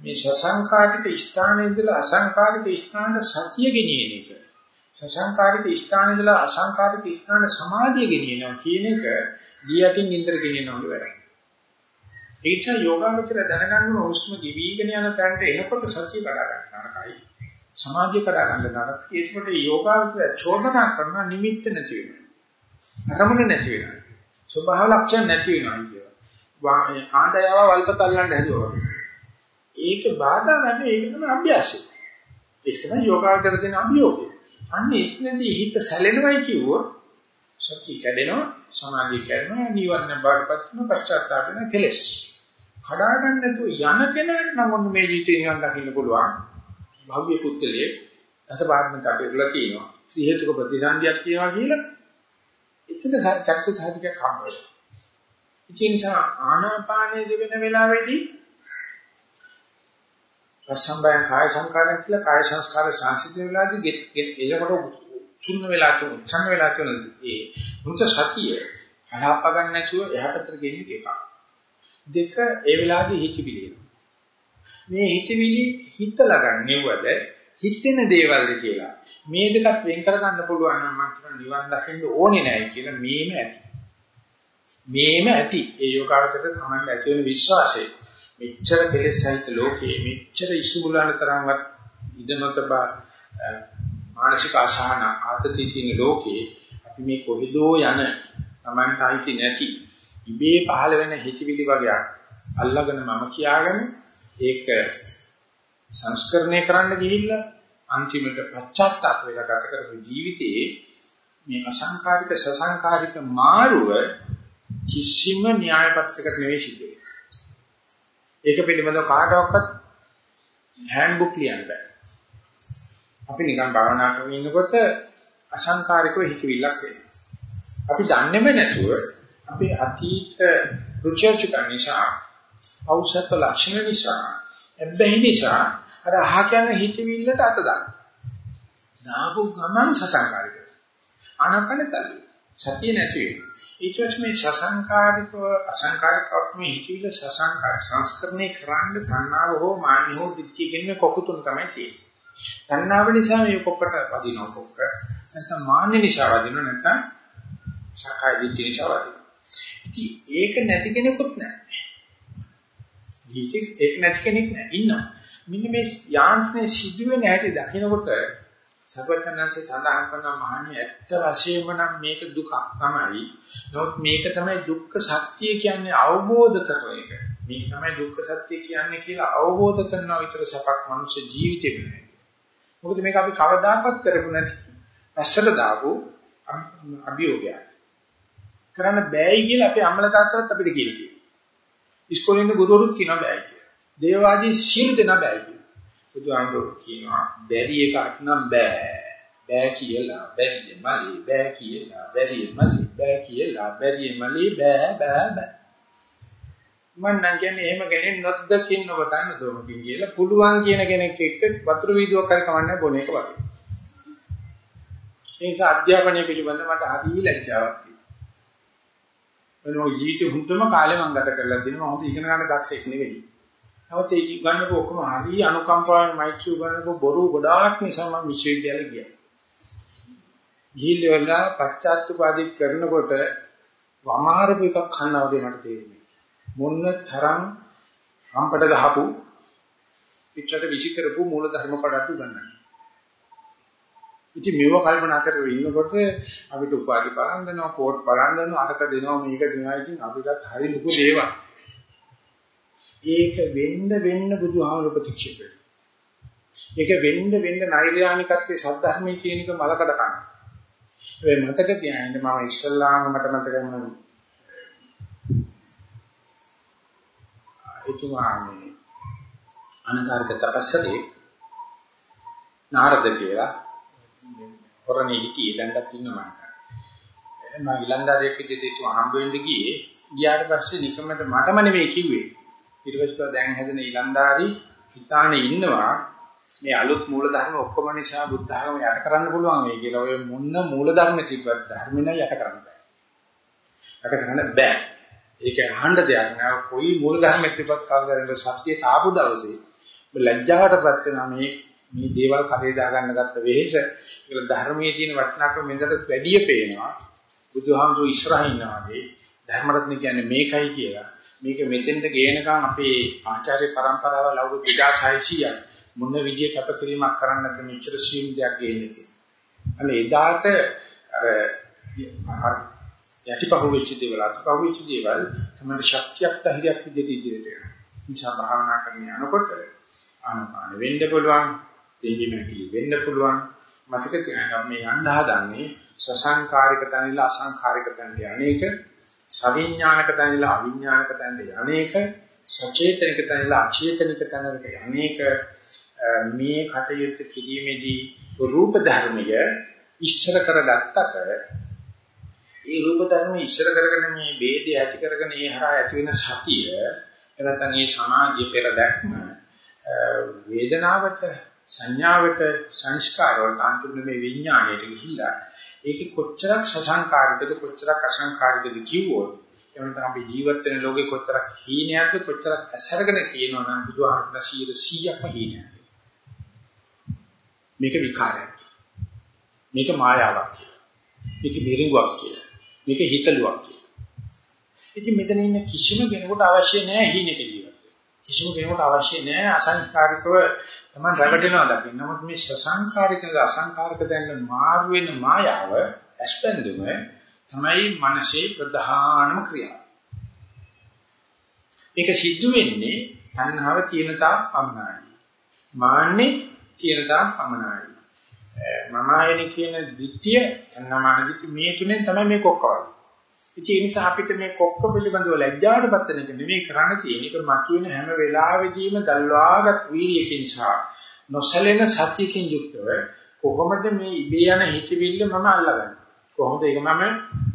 මේ සසංකාරික ස්ථානයේ ඉඳලා අසංකාරික ස්ථානට සතිය ගෙනියන එක. සසංකාරික ස්ථානයේ ඉඳලා අසංකාරික ස්ථානට සමාධිය ගෙනියනවා කියන එක දියටින් ඉන්දර ගෙනියනවා වැඩක්. ඒ නිසා යෝගාවචර දැනගන්න ඕන උස්ම දිවිගෙන යන තැනට එනකොට සතිය කඩා ගන්න නරකයි. සමාධිය කඩා ගන්න නරකයි. ඒකට යෝගාවචර චෝදනා කරන නිමිත්ත නැති වෙනවා. අරමුණ නැති වෙනවා. ස්වභාව ලක්ෂණ නැති වෙනවා කියනවා. ආඳයව වල්පත අල්ලන්න හැදුවා. ඒක බාධා නැහැ ඒක තමයි අභ්‍යාසය. ඒක තමයි යෝගාචර දෙන අභියෝගය. අන්න ඒකෙන්දී හිත සැලෙනවයි කිව්වොත් සත්‍ය කැඩෙනවා සමාධිය කැඩෙනවා නිවර්ණ බාටපත් වෙන පශ්චාත්තාප වෙන කෙලෙස්. කඩා ගන්න නැතුව යන කෙනාට නම් ඔන්න මේ ජීවිතේ නිවන් දකින්න පුළුවන්. භව්‍ය පුත්කලයේ දසපාරමිත අපේලා තියෙනවා. ත්‍රි හේතුක ප්‍රතිසන්දියක් කියනවා කියලා එතන චක්ක සාධිකයක් හම්බ වෙනවා. ඉතින් ආනාපානයේ වෙන වෙලාවේදී රසම්බයං කාය සංකාරය කියලා කාය සංස්කාර සංසිද්ධ වෙලාදී එලකොට උච්චුන්න වෙලා තියෙන උච්චන්න වෙලා තියෙන ඒ මුච සතිය හදාප ගන්න නැතුව එහා පැත්තට ගෙනියන එකක්. දෙක ඒ වෙලාවේ හිතවිලි මේ හිතවිලි හිතලා ගන්නවද හිතෙන දේවල්ද කියලා. මේ දෙකත් වෙන් කර ගන්න පුළුවන් නම් මම කියන නිවන් දකින්න ඕනේ නැහැ කියලා මේම ඇති. මේම ඇති. ඒ යෝගාවචරයට තමයි ඇති වෙන විශ්වාසය. මෙච්චර කෙලෙස් සහිත ලෝකයේ මෙච්චර ඉසුමුලන තරම්වත් ඉදමත බා මානසික අසහන ආතති තියෙන ලෝකයේ අපි මේ කොහෙදෝ යන Tamanට අයිති නැති ඉබේ පහළ වෙන හිතවිලි වගේක් අල්ලගෙන මම කියාගෙන ඒක සංස්කරණය කරන්න ගිහිල්ලා අන්තිමට පශ්චාත්තාප වෙලා ගත කරපු ජීවිතයේ මේ අසංකාරික සසංකාරික මාරුව කිසිම න්‍යාය පත්‍රයකට නෙවෙයි සිද්ධ වෙන්නේ. ඒක පිළිබඳව කාටවත් හෑන්ඩ්බුක් ලියන්න බෑ. අපි නිකන් භාවනා කරගෙන ඉන්නකොට අසංකාරිකව හිතවිල්ලක් එනවා. අපි දන්නේම නැතුව අපි අතීත රුචර්චක නිසා ඖෂධ ලක්ෂණ නිසා එබ්බැහි නිසා අර අහ කියන හිතවිල්ලට අත දාන්න. දාපු ගමන් සසංකාරික. ආනපනතල සතිය නැති වෙනවා. ඊට පස්සේ මේ සසංකාරිකව අසංකාරිකව මේ හිතවිල්ල සසංකාර සංස්කරණය කරන්න තණ්හාව හෝ මාන්‍ය හෝ දිට්ඨිය කියන කොකුතුන තමයි තියෙන්නේ. තණ්හාව නිසා මේ කොක්කට වදිනවා කොක්ක. නැත්නම් මාන්‍ය නිසා වදිනවා නැත්නම් සක්කාය දිට්ඨිය නිසා වදිනවා. ඉතින් ඒක නැති කෙනෙකුත් නැහැ. ජීවිතේ ඒක නැති කෙනෙක් නැහැ. ඉන්නවා. මෙන්න මේ යාන්ත්‍රණය සිදුවෙන හැටි දකිනකොට සර්වඥාන්සේ සඳහන් කරන මහණිය ඇත්ත වශයෙන්ම නම් මේක දුකක් තමයි. නමුත් මේක තමයි දුක්ඛ සත්‍ය කියන්නේ අවබෝධ කරන එක. මේක තමයි දුක්ඛ සත්‍ය කියන්නේ කියලා අවබෝධ කරනවා විතර සපක් මනුෂ්‍ය ජීවිතේ වෙන්නේ. මොකද මේක අපි කවදාකවත් කරපු නැති ඇස්සට දාපු අභියෝගයක්. කරන්න බෑයි කියලා අපේ අම්මලා තාත්තලාත් අපිට කියලා කියනවා. ඉස්කෝලේ ඉන්න ගුරුවරුත් කියනවා බෑයි කියලා. දේවාදී සියලු දෙනා බෑයි කියනවා. බුදුහාමුදුරුවෝ කියනවා බැරි එකක් නම් බෑ. බෑ කියලා බැරි මලි බෑ කියලා බැරි මලි බෑ කියලා බැරි මලි බෑ බෑ බෑ. මම නම් කියන්නේ එහෙම කෙනෙක් නොදකින් නොබතන්න දොමකින් කියලා පුළුවන් කියන කෙනෙක් එක්ක වතුර වීදුවක් කරි කවන්නේ බොන එක වගේ. ඒ නිසා අධ්‍යාපනය පිළිබඳව මට හරි ලැජ්ජාවක් තියෙනවා. මොනවා ජීවිතේ හුඟම කාලේ මම ගත කරලා තියෙනවා. හොඳ ඉගෙන ගන්න දක්ෂෙක් නෙවෙයි. නමුත් ඒ ගන්නකො ඔක්කොම හරි අනුකම්පාවෙන් මෛත්‍රී ගන්නකො බොරු ගොඩාක් නිසා මම විශ්වවිද්‍යාලෙ ගියා. ගිහිල්ලා පශ්චාත්තුපාදිත් කරනකොට වමාරපු එකක් කන්නා වගේ මට තේරෙන්නේ. මොන්න තරම් හම්පට ගහපු පිටරට විසි කරපු මූල ධර්ම පඩතු ගන්නවා. ඉතින් මේව කල්පනා කරගෙන ඉන්නකොට අපිට උපාධි බලන් දෙනවා, කෝට් බලන් දෙනවා, අරක දෙනවා, මේක දෙනවා. ඉතින් අපිටත් හරි ලොකු දේවල්. ඒක වෙන්න වෙන්න බුදුහාමුදුර ප්‍රතික්ෂේප වෙනවා. ඒක වෙන්න වෙන්න නෛර්යානිකත්වයේ සද්ධර්මයේ කියන එක මලකඩ කන. ඒ මතක තියාගන්න මම ඉස්සල්ලාම මට මතක මම එතුමානේ අනකාරක තපස්සදී නාරද කියලා හොරණේ හිටියේ දැන්වත් ඉන්නවා මම. මම ඊළඟට විදිහට හම්බ වෙන්න ගියේ ගියාට පස්සේ නිකමට මටම නෙවෙයි කිව්වේ ඊට පස්සේ දැන් හැදෙන ඊලන්දාරි හිතානේ ඉන්නවා මේ අලුත් මූලධර්ම ඔක්කොම නිසා බුද්ධ ධර්ම යට කරන්න පුළුවන් මේ කියලා ඔය මොන්න මූලධර්ම තිබ්බත් ධර්ම නෑ යට කරන්න බෑ. යට කරන්න බෑ. ඒක අහන්න දෙයක් නෑ. කොයි මූලධර්ම තිබ්බත් කවදාද සත්‍යය තාපු දවසේ ලැජ්ජාවටපත් වෙනා මේ මේ දේවල් කරේ දාගන්න ගත්ත වෙහෙස ඒක ධර්මයේ තියෙන වටිනාකම මෙන්දට වැඩිය පේනවා. බුදුහාමුදුරු ඉස්සරහින් ඉන්නවා වගේ ධර්මරත්න කියන්නේ මේකයි කියලා. මේක මෙතෙන්ට ගේනකම් අපේ ආචාර්ය પરම්පරාව ලෞකික 2600ක් මොන විදිය කැපකිරීමක් කරන්නද මෙච්චර සීම් දෙයක් ගේන්නේ. අනේ එදාට අර යටිපහුව වෙච්ච දේවල් අතිපහුව වෙච්ච දේවල් තමයි ශක්තියක් ධෛර්යයක් විදිහට ඉදිරියට යනවා. නිසා භාවනා කරන යනකොට ආනපාන වෙන්න පුළුවන්, දෙහිමැකි වෙන්න පුළුවන්. මතක තියාගන්න මේ යන්න හදන්නේ සසංකාරික තැනිලා අසංකාරික තැනට අනේක සවිඥානික තැනilla අවිඥානික තැනට යන්නේක සචේතනික තැනilla අචේතනික තැනකට යන්නේක මේ කටයුතු කිරීමේදී රූප ධර්මය ඉස්සර කරගත්තට ඒ රූප ධර්ම ඉස්සර කරගෙන මේ ભેදය ඇති කරගෙන ඒ හරහා ඇති වෙන සතිය එනතන් ඒ සමාධිය පෙර දැක්ම වේදනාවට සංඥාවට සංස්කාරවලට අන්තිම මේ විඥාණයට ගිහිල්ලා ඒකේ කොච්චරක් සසංකාරිකද කොච්චරක් අසංකාරිකද කිව්වොත් එවනට අපි ජීවත් වෙන ලෝකේ කොච්චරක් හීනයක්ද කොච්චරක් ඇසරගෙන කියනවා නම් බුදුහාමර 100%ක්ම හීනයක්. මේක විකාරයක්. මේක මායාවක් කියලා. මේක මිරිඟුවක් කියලා. මේක හිතලුවක් කියලා. ඉතින් මෙතන ඉන්න කිසිම කෙනෙකුට අවශ්‍ය නැහැ හීනෙක ජීවත් කිසිම කෙනෙකුට අවශ්‍ය නැහැ අසංකාරිකව තමයි රැවටෙනවා දකින්න. නමුත් මේ සසංකාරික අසංකාරික දැන්න මාරු වෙන මායාව ඇස්පෙන්දුම තමයි මනසේ ප්‍රධානම ක්‍රියාව. ඒක සිද්ධ වෙන්නේ තණ්හාව තියෙන තාක් පමණයි. මාන්නේ තියෙන තාක් පමණයි. මම ආයන කියන ධිට්ඨිය තණ්හාමාන ධිට්ඨිය මේ තුනෙන් තමයි මේ කොක්කවන්නේ. ඒ නිසා අපිට මේ කොක්ක පිළිබඳව ලැජ්ජාවට පත් වෙන එක නෙමෙයි කරන්න තියෙන්නේ. ඒක මතුවෙන හැම වෙලාවෙදීම දල්වාගත් වීර්යකින් සහ නොසැලෙන සතියකින් යුක්තව කොහොමද මේ ඉබේ යන හිතවිල්ල මම අල්ලගන්නේ? කොහොමද ඒක මම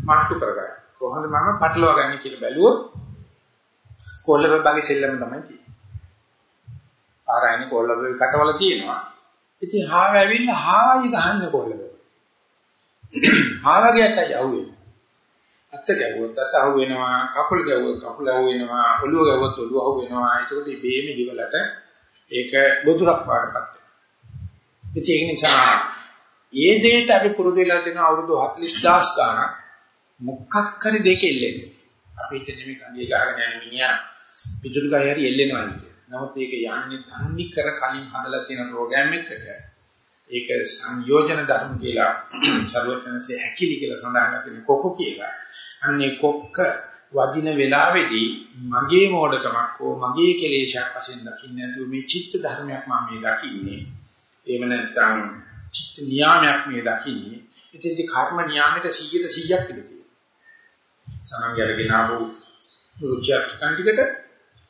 මට්ටු කරගන්නේ? කොහොමද මම පටලවා ගන්නේ කියලා බැලුවොත් කොල්ලබබගේ සෙල්ලම තමයි තියෙන්නේ. ආරයිනේ කොල්ලබබේ කටවල තියෙනවා. ඉතින් හාව ඇවිල්ලා හාවයි ගහන්නේ කොල්ලබබ. හාවගේට යවුවේ. අත්ත ගැවුවොත් අත අහු වෙනවා, කකුල ගැවුවොත් කකුල අහු වෙනවා, ඔළුව ගැවුවොත් ඔළුව අහු වෙනවා. ඒකට ඉබේම හිවලට ඒක ගොදුරක් පාඩපත් වෙනවා. ඉතින් ඒක නිසා ඒ දෙයට අපි පුරුදු වෙලා තියෙන අවුරුදු 40000 ගාණක් මොකක් හරි දෙක එල්ලෙන්නේ. අපි හිතන්නේ මේ කණ්ඩිය ගහගෙන යන මිනිහා පිටුරු ගහේ හරි එල්ලෙනවා කියන්නේ. නමුත් ඒක යන්නේ තන්නේ කර කලින් හදලා තියෙන ප්‍රෝග්‍රෑම් එකකට ඒක සංයෝජන ධර්ම කියලා ਸਰවඥන්සේ හැකිලි කියලා සඳහන් කරන කොකෝ කියලා. අන්නේ කොක්ක වදින වෙලාවේදී මගේ මෝඩකමක් හෝ මගේ කෙලේශයක් වශයෙන් දකින්න නැතුව මේ චිත්ත ධර්මයක් මම මේ දකින්නේ. එහෙම නැත්නම් චිත්ත නියාමයක් මේ දකින්නේ. ඉතින් කර්ම නියාමයට 100ට 100ක් ඉඳී. තමන්ගේ අරගෙන ආපු රුචියක් කන්ටිකට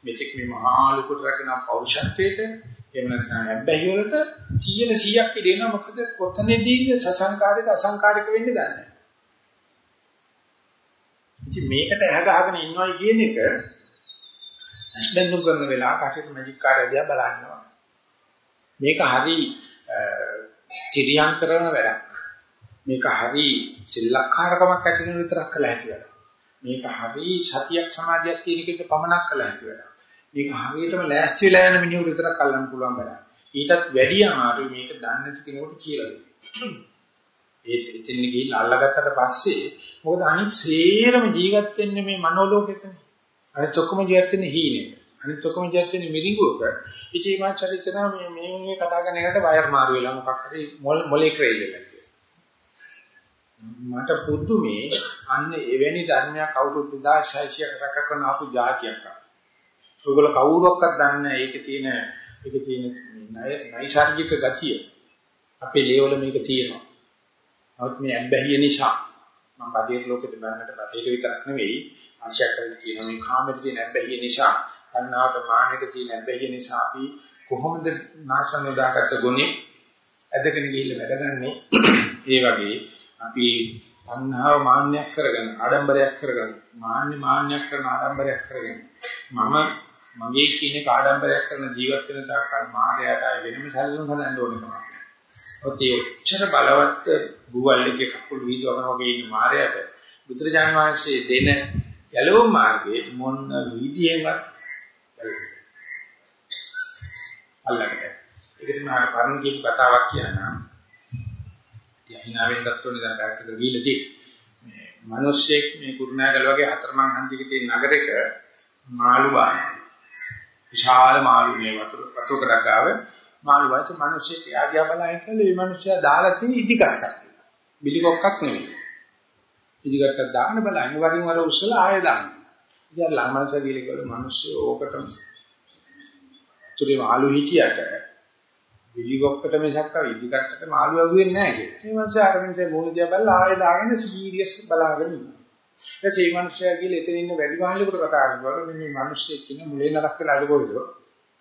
මෙතෙක් මේ මහා ලොකුට රැගෙන පෞරුෂත්වයට එහෙම නැත්නම් හැබැයි වලට 100 100ක් ඉදෙනවා මොකද කොතනදී සසංකාරික අසංකාරික වෙන්නේ දන්නේ නැහැ. ඉතින් මේකට ඇහගහගෙන ඉන්නවයි කියන එක ඇස්බෙන්දු කරන වෙලාව කටට මැජික් කාර්යය දිහා බලනවා. මේක හරි තිරියම් කරන වැඩක්. මේක හරි සිල්ලක්කාරකමක් ඇති වෙන විතරක් කළ හැකි වැඩක්. මේක හරි සතියක් සමාධියක් තියෙන කෙනෙක් පමණක් කළ හැකි වැඩක්. මේක හරියටම ලෑස්ති වෙලා යන මිනිහෙකුට විතරක් අල්ලන්න පුළුවන් වැඩක්. ඊටත් වැඩි අමාරුයි මේක දන්නේ නැති කෙනෙකුට කියලා දෙන්න. ඒ එතෙන් ගිහිල්ලා අල්ලගත්තට පස්සේ මොකද අනිත් සේරම ජීවත් වෙන්නේ මේ මනෝලෝකෙකනේ. අනිත් ඔක්කොම ජීවත් වෙන්නේ හීනෙක. අනිත් ඔක්කොම ජීවත් වෙන්නේ මිරිඟුවක. ඉතින් මා චරිතන මේ මේ මේ කතා කරන එකට වයර් මාරු වෙලා මොකක් හරි මොලේ ක්‍රේල් වෙලා. මට පුදුමේ අන්න එවැනි ධර්මයක් අවුරුදු 2600කට රැක කරන ආපු જાතියක් ආවා. ඔයගොල්ලෝ කවුරක්වත් දන්නේ නැහැ ඒකේ තියෙන ඒකේ තියෙන නයිසાર્ගික ගතිය. අපේ ලේවල මේක තියෙනවා. නමුත් මේ අබ්බැහිය නිසා මම බාහිර ලෝකෙට බannට බටේට විතරක් නෙවෙයි ආශා කරලා තියෙන මේ කාමෙට තියෙන අබ්බැහිය නිසා, තණ්හාවට මානෙට තියෙන අබ්බැහිය නිසා අපි කොහොමද නාශන දාගත්ත ගුණේ ඇදගෙන ගිහිල්ලා වැඩගන්නේ. ඒ වගේ අපි තණ්හාව මාන්නයක් කරගෙන ආඩම්බරයක් කරගෙන මාන්නේ මාන්නයක් කරන ආඩම්බරයක් කරගෙන මම මගේ කියන කාඩම්බරයක් කරන ජීවත් වෙන තාක්කල් මායයට වෙනම සැලසුම් හදන්න ඕනේ කමක්. නැහැ. ඔත් ඒ උච්චර බලවත් බුවල්ලගේ කකුල් වීදවන වගේ ඉන්න මායයට බුදුරජාණන් වහන්සේ දෙන ගැලවුම් මාර්ගයේ මොන විදියෙන්වත් අල්ලන්නේ. ඒකට මම පරණ කියපු කතාවක් කියන්නම්. හිනාවෙන්නත් ඕනේ දැන් පැත්තකට ගිහිල්ලා තියෙන්නේ. මේ මිනිස්සෙක් මේ කුරුණෑගල වගේ හතරමං හන්දික තියෙන නගරයක මාළු බාන. විශාල මාළු මේ වතුර වතුරකට ගාව මාළු වාච මිනිස්සෙක් යාදියා බලහින් කළේ මේ මිනිස්සයා දාලා තියෙන ඉදි කට්ටක්. බිලි කොක්කක් නෙවෙයි. ඉදි කට්ටක් දාන්න බලන්නේ වරින් වර උස්සලා ආයෙ දාන්න. ඉතින් ළමංශ කියලා කිව්වල මිනිස්සු ඕකටම තුරේ මාළු හිටියට විලිගොක්කට මිසක් විදිකටට මාළු වගුවෙන්නේ නැහැ කියලා. මේ මනුස්සය අර මිනිස්සේ මොන දිහා බලලා ආයෙ දාගෙන සීරියස් බලාගෙන ඉන්නවා. ඊට මේ මනුස්සයා කියලා එතන ඉන්න වැඩි මහල්ලෙකුට කතා කරනකොට මේ මිනිස්සෙක් ඉන්න මුලේ නරක් වෙලා අද කොහෙද?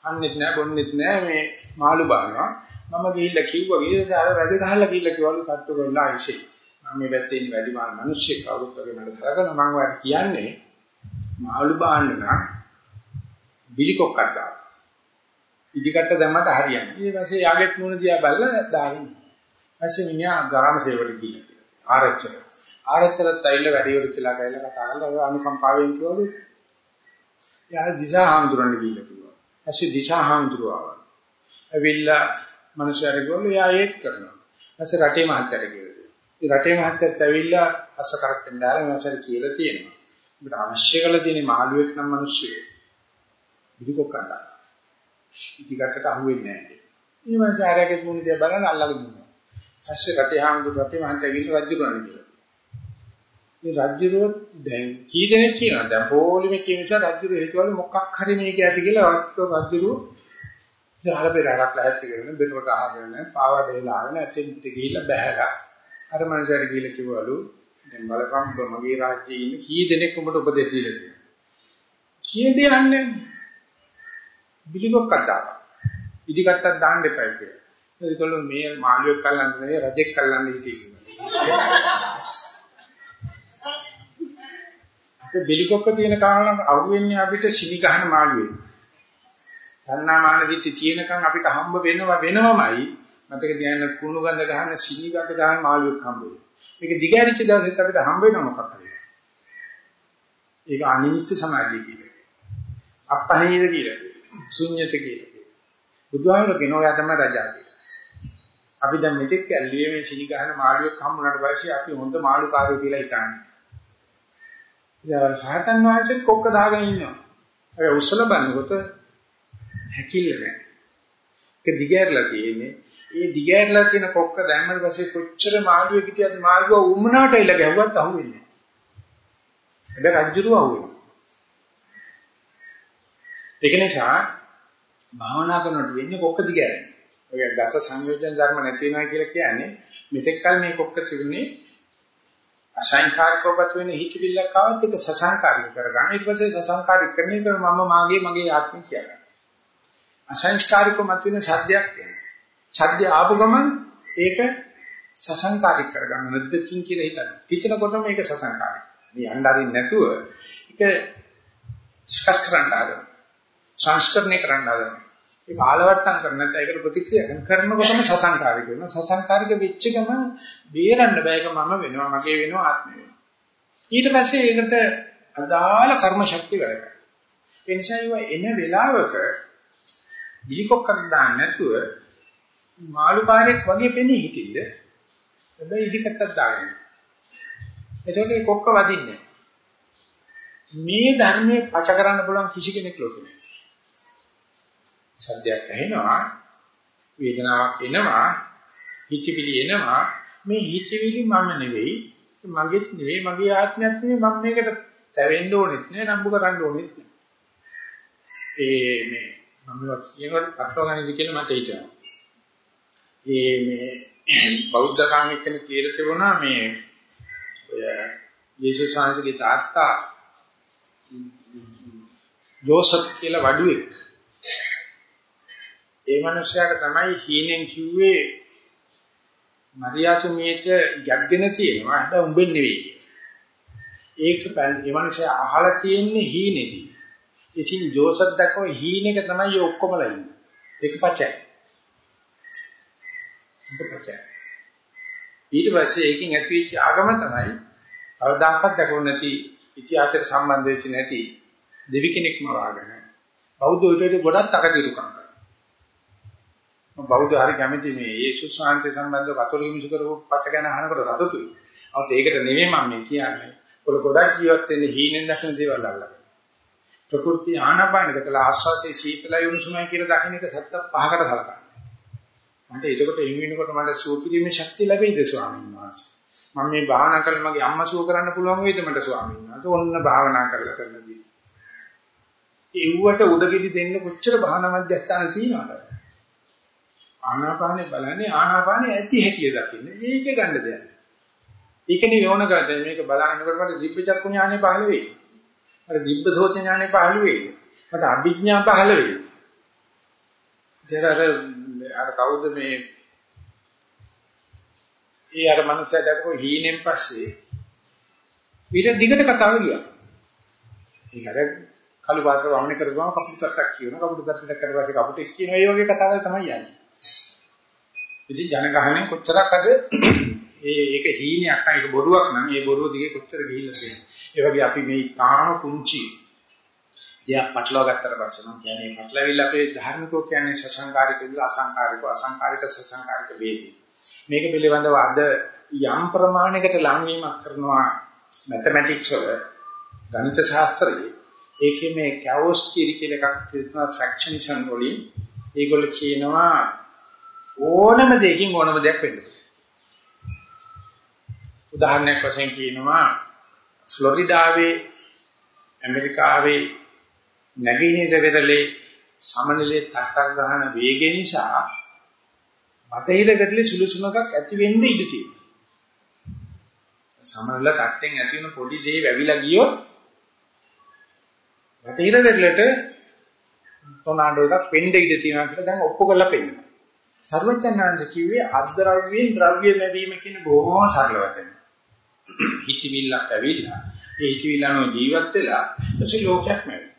කන්නේත් නැහැ බොන්නේත් නැහැ මේ මාළු බානවා. මම ගිහිල්ලා කිව්වා ගිහිල්ලා අර වැඩ ගහලා ගිහිල්ලා කිව්වලු තට්ටු කරලා ආයිෂේ. මම මේ පැත්තේ ඉන්න වැඩි මහල් මිනිස්සෙක් කවුරුත් වගේ මට කරගෙන මම ඔයාලට කියන්නේ මාළු බාන්න නම් බිලිකොක්කක් දාන්න. ඉදිකට දැම්මට හරියන්නේ. ඊට පස්සේ යාගෙත් මුණ දිහා බලලා දාගෙන. ඊපස්සේ මිනිහා ගාම සේවයට ගිහින් ආරච්චර. ආරච්චරත් ඇවිල්ලා වැඩි වලට කියලා ගිහලා කතා කරලා අනුකම්පාවෙන් කිව්වලු. යා දිශා හාමුදුරන් ගිහිල්ලා කිව්වා. ඊපස්සේ දිශා හාමුදුරුවා. ඇවිල්ලා මනුස්සයර ගෝල යා ඒත් කරනවා. ඊපස්සේ රටේ මහත්තයට කිව්වා. ඉතින් රටේ මහත්තයත් ඇවිල්ලා අස්ස කරක්ටෙන් දාලා මනුස්සයර කියලා තියෙනවා. අපිට අවශ්‍ය කරලා තියෙන මහලුවෙක් නම් මිනිස්සුયો. ඉදිකොක් ගන්නවා. ඉදිකටට අහුවෙන්නේ නැහැ. ඊ මාසේ ආරයගේ මුණ දිහා බලන අල්ලගෙන ඉන්නවා. ඊපස්සේ රටේ හාමුදුරු රටේ මහන්තයගෙන් රජු කරන්නේ කියලා. මේ රජුරෝ දැන් කී දෙනෙක් කියනවා දැන් පොලිමේ කියන නිසා රජුරෝ හේතුවල මොකක් හරි මේක ඇති කියලා වත්කෝ රජුරෝ ඉහළ පෙරහරක් ලැහැත්ති කරගෙන බෙරට අහගෙන පාවඩේලා ආගෙන ඇතෙන්ට ගිහිල්ලා බැහැලා අර මනුස්සයාට ගිහිල්ලා කිව්වලු දැන් බලපන් මගේ රාජ්‍යයේ ඉන්න කී දෙනෙක් උඹට උපදෙස් දීලා තියෙනවා. කී දෙයන්නේ බිලිගොක්කක් දාපන්. ඉදිකට්ටක් දාන්න එපා කියලා. ඒකවල මේ මාළුවෙක් කල්ලන්න නෙවෙයි රජෙක් කල්ලන්න හිටියේ. ඒ බිලිගොක්ක තියෙන කාරණා අහුවෙන්නේ අපිට සිනි ගහන මාළුවෙක්. තණ්හා මාන දිටි තියෙනකන් අපිට හම්බ වෙනවා වෙනවමයි මතක තියාගන්න කුණු ගඳ ගහන සිනි ගඳ ගහන මාළුවෙක් හම්බ වෙනවා. මේක දිගහැරිච්ච දවසෙත් අපිට හම්බ වෙනවා මොකක් හරි. ඒක අනිමිත්ත සමාධිය කියන්නේ. අපහනීය කියලා. ශුන්්‍යත කියලා. බුදුහාමර කෙනෝ යා තමයි රජා කියලා. අපි දැන් මෙතෙක් ඇල්ලුවේ මේ සිනි ගහන මාළුවෙක් හම්බුනාට පස්සේ අපි හොඳ මාළු කාර්යය කියලා හිතන්නේ. ඉතින් සහතන් වහන්සේත් කොක්ක දාගෙන ඉන්නවා. ඒ උස්සල බannකොට හැකිල්ල නැහැ. ඒක දිගහැරලා තියෙන්නේ. ඒ දිගහැරලා තියෙන කොක්ක දැම්මම පස්සේ කොච්චර මාළුවෙක් හිටියද මාළුවා උම්මනාට එල ගැහුවත් අහුවෙන්නේ නැහැ. හැබැයි රජ්ජුරුව අහුවෙනවා. ඒක නිසා භාවනා කරනකොට වෙන්නේ කොක්ක දිගහැරෙන. ඔය දස සංයෝජන ධර්ම නැති වෙනවා කියලා කියන්නේ මෙතෙක් කල මේ කොක්ක තිබුණේ අසංකාරිකවපත් වෙන හිතවිල්ලක් ආවත් ඒක සසංකාරික කරගන්න. ඊට පස්සේ සසංකාරික කරන එක මම මාගේ මගේ ආත්මය කියලා. අසංස්කාරිකව මත වෙන ශබ්දයක් එනවා. ශබ්දය ආපු ගමන් ඒක සසංකාරික කරගන්න නැද්දකින් කියලා හිතන්න. හිතනකොට මේක සසංකාරික. මේ යන්න නැතුව ඒක සකස් කරන්න ආදම. සංස්කරණය කරන්න ආදම. ඒක ආලවට්ටම් කර නැත්නම් ඒකට ප්‍රතික්‍රියා කරනකොටම සසංකාරික වෙනවා. සසංකාරික වෙච්ච ගමන් බේරන්න බෑ. ඒක මම වෙනවා, මගේ වෙනවා, ආත්මය වෙනවා. ඊට පස්සේ ඒකට අදාළ කර්ම ශක්තිය වැඩ කරනවා. ඒ නිසා ඒව එන වෙලාවක දීකොක්කක් දාන්න නැතුව මාළුකාරයෙක් වගේ පෙනී හිටින්න. හැබැයි ඉදිකටක් දාගන්න. එතකොට මේ කොක්ක වදින්නේ මේ ධර්මයේ පච කරන්න පුළුවන් කිසි කෙනෙක් ලෝකෙ නැහැ. සද්දයක් ඇහෙනවා වේදනාවක් එනවා හිතවිලි එනවා. මේ හිතවිලි මම නෙවෙයි මගේත් නෙවෙයි මගේ ආත්මයක් නෙවෙයි මම මේකට තැවෙන්න ඕනෙත් නෑ නම්බු කරන්න ඕනෙත් නෑ. ඒ මේ මම කියනකොට පටලවා ගන්නද කියලා මට හිතෙනවා. ඒ මේ බෞද්ධ කාමික කෙනෙක් කියලා තිබුණා මේ ඔය යේසුස් වහන්සේගේ තාත්තා ජෝසප් කියලා වඩුවෙක්. ඒ මනුස්සයාට තමයි හීනෙන් කිව්වේ මරියාතුමියට ගැග්ගෙන තියෙනවා හැබැයි උඹෙන් නෙවෙයි. ඒක ඒ මනුස්සයා අහලා තියෙන්නේ හීනේදී. ඉතින් ජෝසප් දැක්කම හීනෙක තමයි ඔක්කොමලා ඉන්නේ. ඒක පචයි. ඒක පචයි. ඊට පස්සේ ඒකෙන් ඇතිවෙච්ච ආගම තමයි කවදාකවත් දැකුව නැති ඉතිහාසයට සම්බන්ධ වෙච්ච නැති දෙවි කෙනෙක්ම වාගෙන බෞද්ධ උදේට ගොඩක් තකතිරුකම් බෞද්ධ හරි කැමති මේ යේසුස් වහන්සේ සම්බන්ධව කතෝලික මිනිසු කරපු පච ගැන අහනකොට සතුටුයි. අවුත් ඒකට නෙමෙයි මම මේ කියන්නේ. ඔල ගොඩක් ජීවත් වෙන්නේ හීනෙන් දැකන දේවල් අල්ලගෙන. ප්‍රകൃති ආනපානද කළා ආස්වාසේ සීතලයි උණුසුමයි කියලා දකින්න එක සත්‍ය පහකට හලකන්නේ. මට ඒකට එම් වෙනකොට මට සුවපිරීමේ ශක්තිය ලැබෙයිද ස්වාමීන් වහන්සේ? මම මේ භාවනා කරලා මගේ අම්මා සුව කරන්න පුළුවන් වෙයිද මට ස්වාමීන් වහන්සේ? ඔන්න භාවනා කරලා කරනදී. ඒවට උඩගෙඩි දෙන්න කොච්චර භාවනා මධ්‍යස්ථාන තියෙනවද? ආනාපානේ බලන්නේ ආනාපානේ ඇති හැටිය දකින්න. ඒක ගන්න දෙයක්. ඒකනේ යෝන කරන්නේ මේක බලනකොට මට දිබ්බ චක්කු ඥානෙ පහළ වෙයි. මට දිබ්බ සෝත ඥානෙ පහළ වෙයි. මට අභිඥා පහළ වෙයි. දෙරර අර කවුද මේ ඒ අර මනුස්සයා දැකපු හීනෙන් පස්සේ ඊට දිගට කතාව ගියා. ඒක අර කළු පාත්‍ර වහන්නේ කරගම කපුටක් කියනවා කපුටක් දැක්කට පස්සේ කපුටෙක් කියනවා මේ වගේ කතාවක් තමයි යන්නේ. ඉතින් ජනගහණය කොච්චරක් අද ඒ ඒක හීනයක් නෑ ඒක බොරුවක් නම් ඒ බොරුව දිගේ කොච්චර ගිහිල්ලා තියෙනවා. ඒ වගේ අපි මේ තාම කුංචි දෙයක් පටලවා ගත්තට පස්සේ නම් කියන්නේ පටලවිල්ල අපේ ධර්මිකෝ කියන්නේ සසංකාරික විදිහ අසංකාරික අසංකාරික සසංකාරික වේදී. මේක පිළිබඳව අද යම් ප්‍රමාණයකට ලංවීමක් කරනවා මැතමැටික්ස් වල ගණිත ශාස්ත්‍රයේ ඒකේ මේ කැවොස් තියරි කියලා එකක් තියෙනවා ෆ්‍රැක්ෂනිසම් වලින් ඒගොල්ලෝ කියනවා ඕනම දෙයකින් ඕනම දෙයක් වෙන්න උදාහරණයක් වශයෙන් කියනවා ෆ්ලොරිඩාවේ ඇමරිකාවේ නැගෙනහිර වෙරළේ සමනලේ තට්ටක් ගන්න වේගය නිසා බටහිර වෙරළේ සුළු සුණකක් ඇති වෙන්න ඉඩ තියෙනවා. සමනල තට්ටෙන් ඇති වෙන පොඩි දේ වැවිලා ගියොත් වටහිර වෙරළට ටොනාඩෝ එකක් පෙන්න ඉඩ තියෙනවා කියලා දැන් ඔප්පු කරලා පෙන්නනවා. සර්වඥාන්සේ කිව්වේ අද්ද්‍රව්‍යයෙන් ද්‍රව්‍ය ලැබීම කියන බොහොම සරල වචන. හිතවිල්ලක් ඇවිල්ලා ඒ හිතවිල්ලනෝ ජීවත් වෙලා ඊට ලෝකයක් ලැබෙනවා.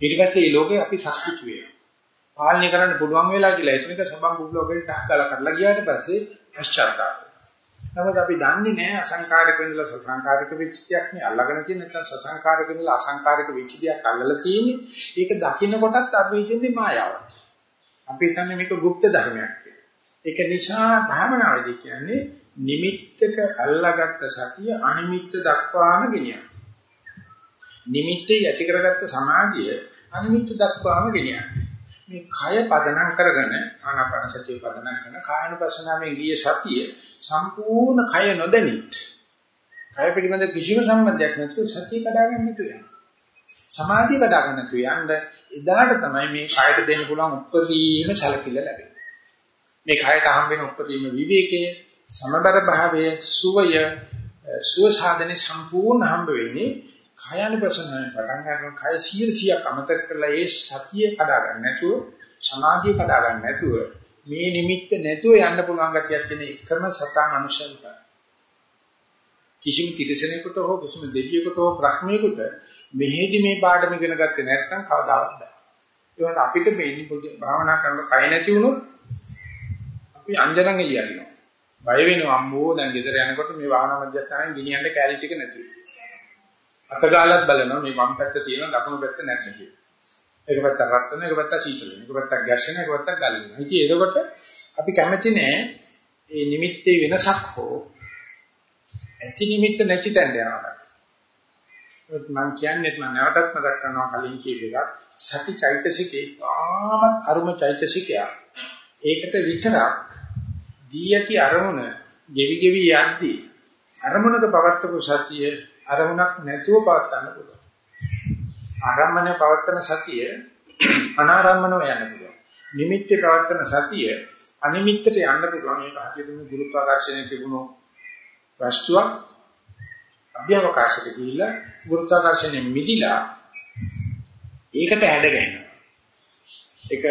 ඊට පස්සේ මේ ලෝකේ අපි සංස්කෘති වෙනවා. පාලනය කරන්න පුළුවන් වෙලා කියලා එතනක සබන් කුබ්ලෝකෙට ටක් ගාලා කරලා ගියාට පස්සේ පශ්චාත්තාප. නමුත් අපි දන්නේ නැහැ අසංකාරික ඉඳලා සසංකාරික වෙච්ච දෙයක් නේ අල්ලගෙන තියෙන නැත්නම් සසංකාරික ඉඳලා අසංකාරික වෙච්ච දෙයක් අල්ලලා තියෙන්නේ. ඒක දකින්න කොටත් අපි හිතන්නේ මායාවක්. අපි හිතන්නේ මේක গুপ্ত ධර්මයක් කියලා. ඒක නිසා භාවනාවේදී කියන්නේ නිමිත්තක අල්ලාගත්ත සතිය අනිමිත්ත දක්වාම ගෙනියන. නිමිත්තේ යටි කරගත්ත සමාධිය අනිමිත්ත දක්වාම ගෙනියන. මේ කය පදනම් කරගෙන ආනාපාන සතිය පදනම් කරන කායනුපස්සනාවෙන් ගිය සතිය සම්පූර්ණ කය නොදැනිත් කය පිළිබඳ කිසිම සම්බන්ධයක් නැතුව සතිය කඩාගෙන නැතුව යනවා. සමාධිය කඩාගෙන නැතුව යන්න එදාට තමයි මේ කයට දෙන්න පුළුවන් උපරිම සැලකිල්ල ලැබෙන්නේ. මේ කයට හම්බ වෙන උපරිම විවේකයේ සමබර භාවයේ සුවය සුව සාධනේ සම්පූර්ණ හම්බ වෙන්නේ කායानुපසනාවෙන් පටන් ගන්න කය 100ක් අමතක කරලා ඒ සතිය කඩා ගන්න නැතුව සමාධිය කඩා ගන්න නැතුව මේ නිමිත්ත නැතුව යන්න පුළුවන් ගතියක් තියෙන එකම සතා මනුෂ්‍යයෙක්. කිසිම තිරසනෙකුට හෝ කිසිම දෙවියෙකුට හෝ බ්‍රහ්මයෙකුට මෙහෙදි මේ පාඩම ඉගෙන ගත්තේ නැත්නම් කවදාවත් බෑ. ඒ වුණාට අපිට මේ පොඩි භාවනා කරනකොට කය නැති වුණොත් අපි අංජනන් එළියනවා. බය වෙනවා අම්මෝ දැන් ගෙදර යනකොට මේ වාහන මැදස්ථානෙන් ගෙනියන්න කැලි ටික නැති වෙනවා. අතගාලත් බලනවා මේ වම් පැත්ත තියෙන දකුණු පැත්ත නැද්ද කියලා. එක පැත්තක් රත් වෙන එක පැත්තක් සීතල වෙන එක පැත්තක් ගැස්සෙන එක පැත්තක් ගල් වෙන. ඉතින් එතකොට අපි කැමති නෑ මේ නිමිත්තේ වෙනසක් හෝ ඇති නිමිත්ත නැති තැන යනවා. මම කියන්නේ මම නැවතත් මතක් කරනවා කලින් කියප එකක් සති චෛතසිකේ තාමත් අරුම චෛතසිකයක්. ඒකට විතරක් දී ඇති අරමුණ ගෙවි ගෙවි යද්දී අරමුණක පවත්තපු සතිය අරමුණක් නැතුව පවත්වන්න පුළුවන්. ආරම්මණය පවත්වන සතිය අනාරම්මනව යන්න පුළුවන්. නිමිත්තේ පවත්වන සතිය අනිමිත්තට යන්න පුළුවන්. ඒක හදිසියෙම ගුරුත්වාකර්ෂණය තිබුණු වස්තුවක් අභ්‍යවකාශයට ගිහිල්ලා ගුරුත්වාකර්ෂණයෙන් මිදිලා ඒකට හැඩ ගැහෙනවා. ඒක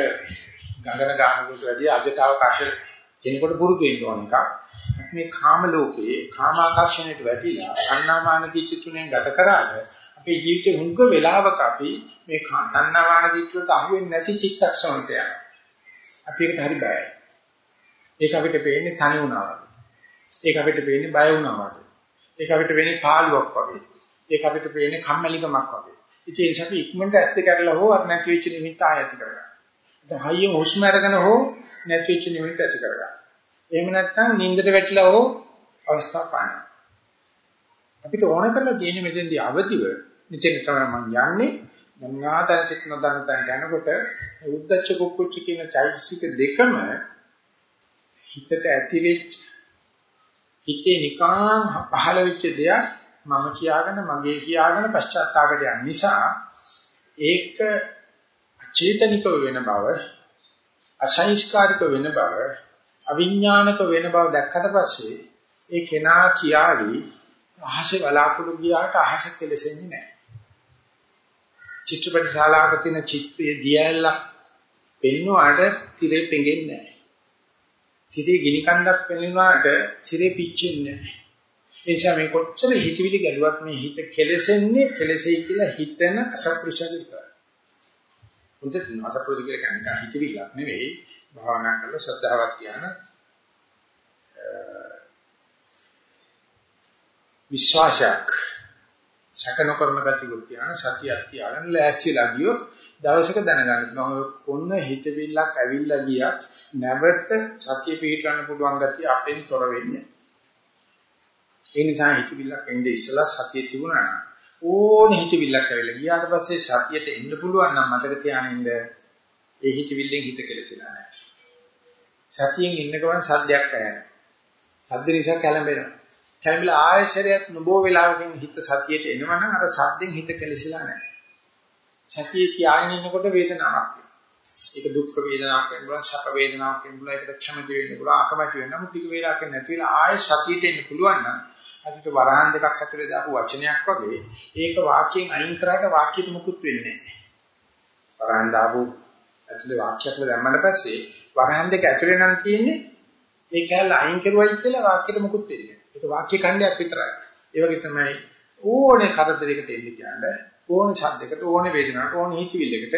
ගගන ගානකට වැඩි අජට අවකාශ කෙනෙකුට පුරුදු වෙන්න ඕන එකක්. මේ කාම ලෝකයේ කාම ආකර්ෂණයට වැටිලා සන්නාමාන දිච්ච තුනෙන් ගත කරාද අපේ ජීවිතේ හුඟ වෙලාවක අපි මේ තණ්හාවාන දිච්චුවට අහු වෙන්නේ නැති චිත්තක්ෂණයට යනවා. අපි ඒකට හරි බයයි. ඒක අපිට පේන්නේ තනි වුණා වගේ. ඒක අපිට පේන්නේ බය වුණා වගේ. ඒක අපිට පේන්නේ පාළුවක් වගේ. ඒක අපිට පේන්නේ කම්මැලිකමක් වගේ. ඉතින් ඒ නිසා අපි ඉක්මනට ඇත්ත කරලා හෝ අර නැති වෙච්ච නිමිත්ත ආයති කරගන්න. ඉතින් හයිය හුස්ම අරගෙන හෝ නැති වෙච්ච නිමිත්ත ඇති කරගන්න. එහෙම නැත්නම් නින්දට වැටිලා හෝ අවස්ථාව පාන. අපිට ඕන කරලා තියෙන මෙතෙන්දී අවදිව මෙතෙන් තමයි මම යන්නේ මනාතන චිත්ත නොදන්න තැන යනකොට උද්දච්ච කුක්කුච්ච කියන චෛතසික දෙකම හිතට ඇති වෙච්ච හිතේ නිකාන් පහළ වෙච්ච දෙයක් මම කියාගෙන මගේ කියාගෙන පශ්චාත්තාපයට යන නිසා ඒක අචේතනිකව වෙන බව අසංස්කාරික වෙන බව අවිඥානික වෙන බව දැක්කට පස්සේ ඒ කෙනා කියාවි අහසේ බලාපොරොත්තු ගියාට අහස කෙලෙසෙන්නේ නැහැ. චිත්‍රපට ශාලාවක තියෙන චිත්‍රයේ දියැලක් පෙන්වුවාට tire පෙඟෙන්නේ නැහැ. Tire ගිනි කන්දක් පෙන්වුවාට tire පිච්චෙන්නේ නැහැ. ඒ නිසා මේ කොච්චර හිතවිලි ගැලුවත් මේ හිත කෙලෙසෙන්නේ කෙලෙසෙයි කියලා හිතන අසප්පුරුෂයෙක් විතරයි. උන්ට අසප්පුරුෂ කියලා කියන්නේ හිතවිල්ලක් නෙවෙයි භාවනා කරලා ශ්‍රද්ධාවක් තියාන විශ්වාසයක් සැකන කරන ගතියකුත් තියාන සතියක් තියාගෙන ලෑස්තිලා ගියොත් දවසක දැනගන්න මම කොන්න හිතවිල්ලක් ඇවිල්ලා ගියා නැවත සතිය පිටවන්න පුළුවන් ගතිය අපෙන් තොර වෙන්නේ ඒ නිසා හිතවිල්ලක් එන්නේ ඉස්සලා සතිය තිබුණා නම් ඕනේ හිතවිල්ලක් ඇවිල්ලා ගියාට පස්සේ සතියට එන්න පුළුවන් නම් මතක තියානින්න ඒ හිතවිල්ලෙන් හිත කෙලෙසිලා නැහැ සතියෙන් ඉන්න ගමන් සද්දයක් ඇහෙනවා. සද්ද නිසා කැළඹෙනවා. කැළඹිලා ආයශරයක් නොබෝ වෙලාවකින් හිත සතියට එනවනම් අර සද්දෙන් හිත කෙලසිලා නැහැ. සතියේ තියාගෙන ඉන්නකොට වේදනාවක් ඒක දුක් වේදනාවක් වෙනවා, සැප වේදනාවක් වෙනවා, ඒකට කැමති වෙන්න පුළුවන්, අකමැති වෙනවා. මුත් ටික වේලාවක් නැති වෙලා ආයෙ සතියට එන්න පුළුවන් නම් අදිට වරහන් දෙකක් ඇතුලේ දාපු වචනයක් වගේ ඒක වාක්‍යයෙන් අයින් කරාට වාක්‍යෙට මුකුත් වෙන්නේ නැහැ. වරහන් දාපු ඇතුලේ වාක්‍යයක් දැම්මම පස්සේ වරහන් දෙක ඇතුලේ නම් තියෙන්නේ ඒ කැලල අයින් කරුවයි කියලා වාක්‍යෙට මුකුත් වෙන්නේ නැහැ. ඒක වාක්‍ය ඛණ්ඩයක් විතරයි. ඒ වගේ තමයි ඕනේ කරදරයකට එන්නේ කියන්නේ ඕනේ ශබ්දයකට ඕනේ වේදනාවට ඕනේ හිතවිල්ලකට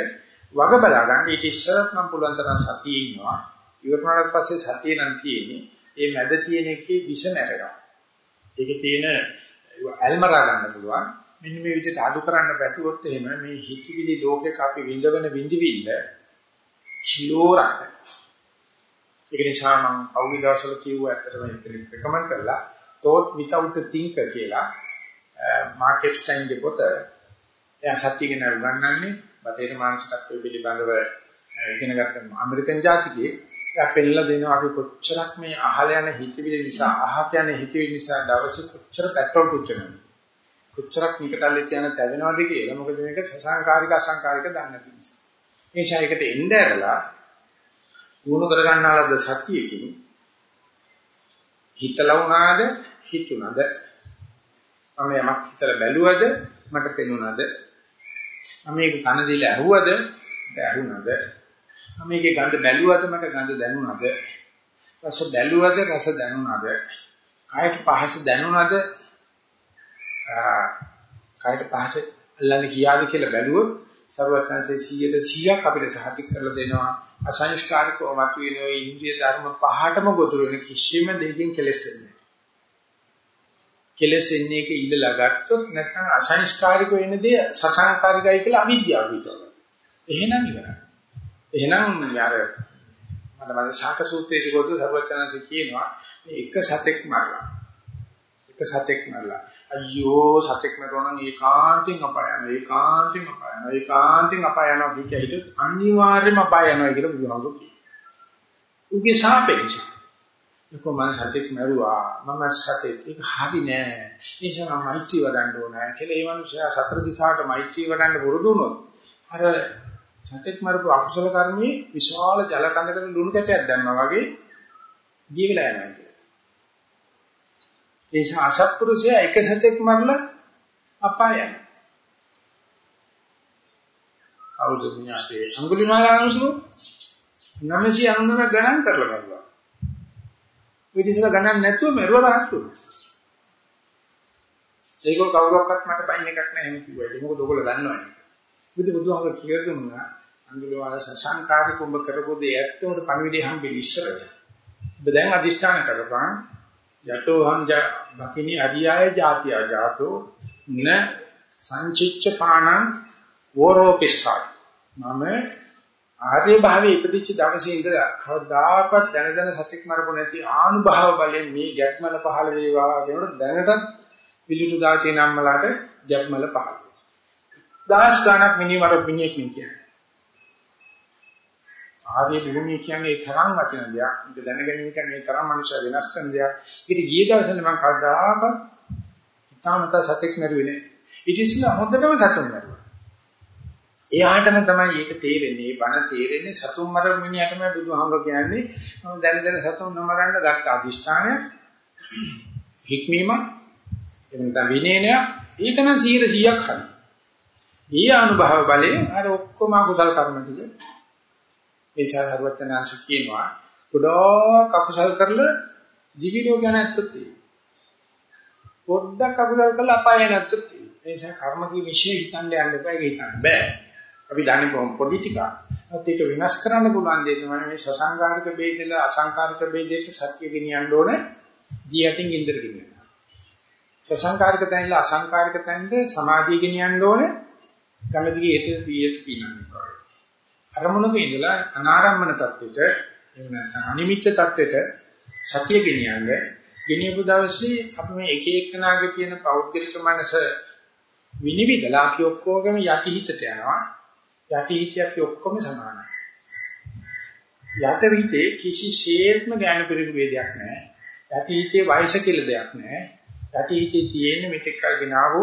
වග බලා ගන්න ඊට ඉස්සරත් නම් පුළුවන් තරම් සතියේ ඉන්නවා. ඉවරනාට පස්සේ සතිය නම් තියෙන්නේ. ඒ මැද තියෙන එකේ විෂ නැරගන්න. ඒකේ තියෙන ඇල්මරා ගන්න පුළුවන්. මෙන්න මේ විදිහට අඩු කරන්න බැටුවොත් එහෙම මේ හිතවිලි ලෝකෙක අපි විඳවන විඳිවිල්ල කිලෝරක්. ඒක නිසා මම පෞද්ගලික දවසවල කිව්වා ඇත්තටම ඒක රෙකමන්ඩ් කරලා thought without a thinker කියලා මාක් එප්ස්ටයින්ගේ පොත එයා සත්‍ය ගැන උගන්වන්නේ බටේර මානසිකත්වය පිළිබඳව ඉගෙන ගන්න ඇමරිකන් ජාතිකයේ. එයා පෙන්නලා දෙනවා අපි කොච්චරක් මේ අහල යන හිතවිලි නිසා අහක යන හිතවිලි නිසා දවසේ කොච්චර පෙට්‍රල් පුච්චනවද කොච්චරක් නිකටල්ලේ තියන තැවෙනවද කියලා. මොකද මේක සසංකාරික අසංකාරික දන්නේ නැති නිසා. මේ ශායකට එන්න ඇරලා වුණු කරගන්නාලද සතියකින් හිතලා වුණාද හිතුණාද? මම යමක් හිතලා බැලුවද මට පෙනුණාද? මම මේක කන දීලා ඇහුවද? ඇහුණාද? මම මේකේ ගඳ බැලුවද මට? ගඳ දැනුණාද? රස බැලුවද? රස දැනුණාද? කායට පහස දැනුණාද? කායට පහස අල්ලන්නේ කියාද කියලා බැලුවොත් සර්වඥාන්සේ 100ට 100ක් අපිට සහතික කරලා දෙනවා. අසංස්කාරිකව මතුවෙන ওই ඉන්ද්‍රිය ධර්ම පහටම ගොදුරු වෙන කිසිම දෙයකින් කෙලෙසෙන්නේ කෙලෙසෙන්නේ එක ඉල්ලලා ගත්තොත් නැත්නම් අසංස්කාරික වෙන දේ සසංකාරිකයි කියලා අවිද්‍යාව හිතනවා. එහෙනම් ඉවරයි. එහෙනම් යාර මම මම ශාක සූත්‍රයේදී ගොඩ සර්වඥාන්සේ කියනවා මේ එක සතෙක් මරලා. එක සතෙක් මරලා. අයියෝ සතෙක් මරනවා නම් ඒකාන්තයෙන් අපාය යනවා. ඒකාන්තයෙන් අපාය යනවා. ඒකාන්තයෙන් අපාය යනවා කිය හිතුත් අනිවාර්යයෙන්ම අපාය යනවා කියලා බුදුහාමුදුරුවෝ කියනවා. උගේ සාපේක්ෂයි. එක්ක මම සතෙක් මරුවා. මම සතෙක් ඒක හරි නෑ. ඒ නිසා මම මෛත්‍රී වඩන්න ඕනේ. කියලා ඒ මනුස්සයා සතර දිශාවට මෛත්‍රී වඩන්න පුරුදු වුණොත් අර සතෙක් මරපු අකුසල කර්මයේ විශාල ජල කඳකට ලුණු කැටයක් දැම්මා වගේ ජීවිලා යනවා කියලා. ඒ නිසා අසත්පුරුෂයා එක සතෙක් මරලා අපායයි. අවුරුදු ඥාතේ අඟුලිමාල අනුසු 999 ගණන් කරලා බලනවා විදිසල ගණන් නැතුව මෙරුව රහත් වුණා. ඒක කවුරක්වත් මට බයින් එකක් නැහැ එහෙම කිව්වා. ඒක මොකද ඔයගොල්ලෝ දන්නවනේ. බුදු බුදුහාම කියලා දුන්නා අංගලවාල සසංකාරික උඹ කරපු දේ ඇත්තට පණිවිඩය හම්බෙලි ඉස්සරද. ඔබ දැන් අදිෂ්ඨාන කරපන් යතෝ හං බකිනි අරියාය જાතිය ජාතෝ න සංචිච්ච පාණං වෝරෝපිස්සයි. මම ආර්ය භාවයේ ඉපදිච්ච දවසේ ඉඳලා කවදාකවත් දැන දැන සත්‍යක් මරපො නැති ආනුභාව බලයෙන් මේ ගැක්මල පහළ වේවා කියනකොට දැනටත් පිළිතු දාචේ නම්මලාට ගැක්මල පහළ දාස් ගණක් මිනිමර මිනිහෙක් නේ කියන්නේ. ආර්ය භූමිය කියන්නේ ඒ තරම් වටින දෙයක්. ඒක දැනගැනීම කියන්නේ ඒ තරම් මනුෂ්‍ය වෙනස් කරන දෙයක්. ඊට ගිය දවසේ මම කවදාකවත් තාමත සත්‍යක් මරුවේ නෑ. ඊට ඉස්සෙල්ලා හොඳටම සතුන් මරුවා. එයාටම තමයි ඒක තේරෙන්නේ. මේ බණ තේරෙන්නේ සතුන් මරන මිනිහටම බුදුහාමුදුර කියන්නේ. මම දැන දැන සතුන් නොමරන්න ගත්ත අදිෂ්ඨානය. හික්මීම එතන විනයනය ඒක නම් 100ක් හරි. ඊ අනුභව බලයෙන් අර ඔක්කොම කුසල කර්ම ටික. ඒ චාරවත්තනාංශ කියනවා ගොඩක් අකුසල් කරලා දිවි ලෝක නැත්තොත් පොඩ්ඩක් අකුසල් කරලා අපාය නැත්තොත් ඒ. නිසා කර්ම කී විශේෂ හිතන්න යන්න එපා. ඒක හිතන්න බෑ. අපි දන්නේ කොහොම පොඩි ටිකක්. ඒත් ඒක විනාශ කරන්න පුළුවන් දේ තමයි මේ සසංකාරික බේදල අසංකාරික බේදයට සත්‍ය ගෙනියන්න ඕනේ දී යටින් ඉන්දර ගෙනියන්න. සසංකාරික තැනilla අසංකාරික තැනට සමාධිය ගෙනියන්න ඕනේ ගමදිගේ හේතු පියට පිනන්න. අරමුණක ඉඳලා අනාරම්මන තත්ත්වෙට එහෙම නැත්නම් අනිමිත්ත තත්ත්වෙට සත්‍ය ගෙනියන්න ගෙනියපු දවසේ අපි මේ එක එකනාගේ තියෙන පෞද්ගලික මනස විනිවිදලා අපි ඔක්කොගම යටි හිතට යනවා යටි හිතේ අපි ඔක්කොම සමානයි. යට හිතේ කිසිසේත්ම ඥාන පරිවේදයක් නැහැ. යටි හිතේ වයස කියලා දෙයක් නැහැ. යටි හිතේ තියෙන්නේ මෙතෙක් කල් ගෙනාවු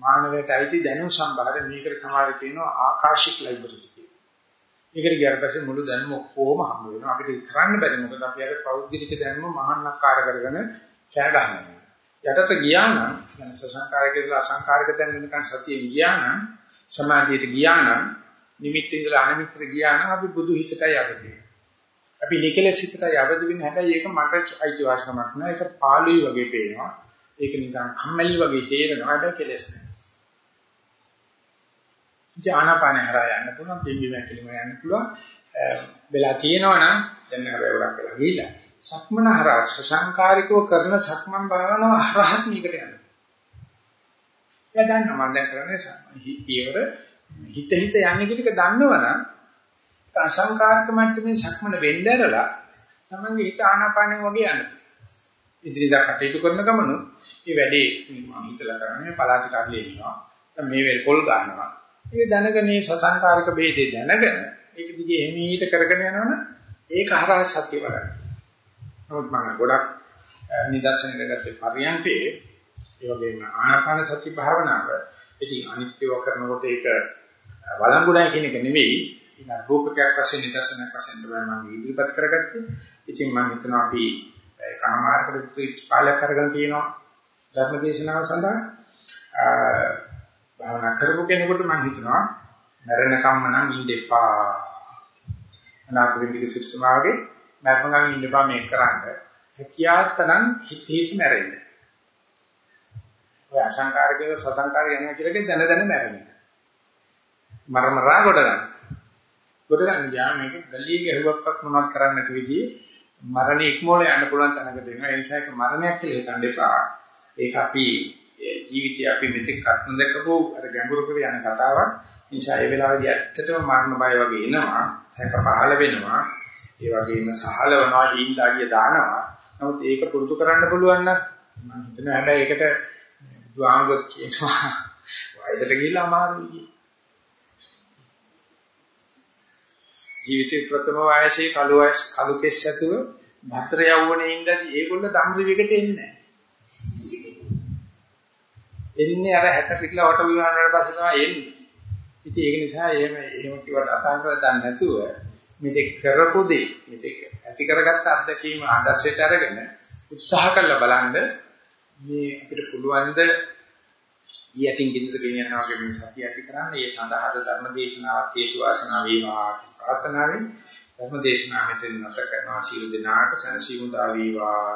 මානවයට අයිති දැනුම් සම්භාර මේකට තමයි කියනවා ආකාශික ලයිබ්‍රරි කියලා. ඒකට ගියාට පස්සේ මුළු දැනුම ඔක්කොම හම්බ වෙනවා. අපිට කරන්න බැරි මොකද අපි අර පෞද්ගලික දැනුම මහානක්කාර කරගෙන කෑ ගන්නවා. යටට ගියා නම් යන සසංකාරකේදී අසංකාරක දැන් වෙනකන් සතියෙන් ගියා නම් සමාධියට ගියා නම් නිමිත්ත ඉඳලා අනිමිත්තට ගියා නම් අපි බුදු හිතටයි යවදී. අපි නිකලස් හිතටයි යවදී වෙන හැබැයි ඒක මට අයිතිවාසිකමක් නෑ ඒක පාළුයි වගේ පේනවා. ඒක නිකන් කම්මැලි වගේ තේරෙනවා හැබැයි කෙලස් නෑ. ජානපාන හරහා යන්න පුළුවන්, පිම්බි මැකිලිම යන්න පුළුවන්. වෙලා තියෙනවා නම් දැන් හැබැයි ගොඩක් වෙලා ගිහිල්ලා. සක්මන හරහා සසංකාරිකව කරන සක්මන් භාවනාව හරහත් මේකට යනවා. එයා දන්නවා මම දැන් කරන්නේ පියවර හිත හිත යන්නේ කියන එක දන්නවනම් අසංකාරික මට්ටමේ සක්මන වෙන්න ඇරලා තමන්ගේ හිත ආනාපානෙ වගේ යනවා. ඉදිරියට කටයුතු කරන ගමනොත් මේ වැඩේ මම හිතලා කරන්නේ පලාටි කාර්යය ඉන්නවා. දැන් මේ වෙල් පොල් ගන්නවා. ඒක දැනගෙන මේ සසංකාරික ભેදේ දැනගෙන ඒක දිගේ එමීට කරගෙන යනවනම් ඒක හරහා සත්‍ය බලන්න. නමුත් මම ගොඩක් නිදර්ශනයක් ගත්තේ පරියන්කේ ඒ වගේම ආනාපාන සති භාවනාව ඉතින් අනිත්‍යව කරනකොට ඒක වළංගුණයි කියන එක නෙවෙයි ඒක රූපකයක් වශයෙන් නිදර්ශනයක් වශයෙන් තමයි මම ඉදිරිපත් කරගත්තේ. ඉතින් මම හිතනවා අපි කාමාරකට කාලයක් අරගෙන තියෙනවා ධර්ම දේශනාව සඳහා භාවනා කරපු කෙනෙකුට මම හිතනවා මරණකම්ම නම් ඉන්න එපා. අනාථවින්දික සිස්ටමාවගේ මරණකම් ඉන්න එපා මේක කරන්න. හැකියාත්තනම් හිත හිත මැරෙන්න. ඔය අසංකාරිකව සසංකාරික යනවා කියලා දැන දැන මැරෙන්න. මරමරා කොට ගන්න. කොට ගන්න ගියාම මේක ගල්ලිය ගැහුවක්වත් මොනවත් කරන්න නැති විදිහේ මරණය ඉක්මෝල යන්න පුළුවන් තැනකට එනවා. ඒ නිසා ඒක මරණයක් කියලා හිතන්න එපා. ඒක අපි ජීවිතය අපි මෙතෙක් අත්න දැකපු අර ගැඹුරට යන කතාවක්. නිසා ඒ වෙලාවේදී ඇත්තටම මරණ බය වගේ එනවා. හැක පහළ වෙනවා. ඒ වගේම සහලවනවා, ජීඳාගිය දානවා. නමුත් ඒක පුරුදු කරන්න පුළුවන් නම් මම හිතනවා හැබැයි ඒකට දුආංගොත් කියනවා වයසට ගිහිල්ලා අමාරුයි ජීවිතේ ප්‍රථම වයසේ කළු වයස් කළු කෙස් ඇතුව භද්‍ර යවුණේ ඉඳලා ඒගොල්ල ධම්රිවිකට එන්නේ එන්නේ අර 60 පිටලා වට විමාන වල පස්සේ තමයි එන්නේ. ඉතින් ඒක නිසා එහෙම එහෙම කිව්වට අතහරලා දන්නේ නැතුව මෙතෙක් කරපු දේ මෙතෙක් ඇති කරගත්ත අත්දැකීම ආදර්ශයට අරගෙන උත්සාහ කළා බලන්න මේ අපිට පුළුවන් ද ඊයටින් කිඳුද ගෙනියනවා වගේ මේ සතිය ඇති කරන්න. ඒ සඳහාද ධර්ම දේශනාවක් හේතු වාසනා වේවා ප්‍රාර්ථනාවෙන් ධර්ම දේශනාව මෙතන නැත කරනවා. ශීල දිනාට සනසීමු දා වේවා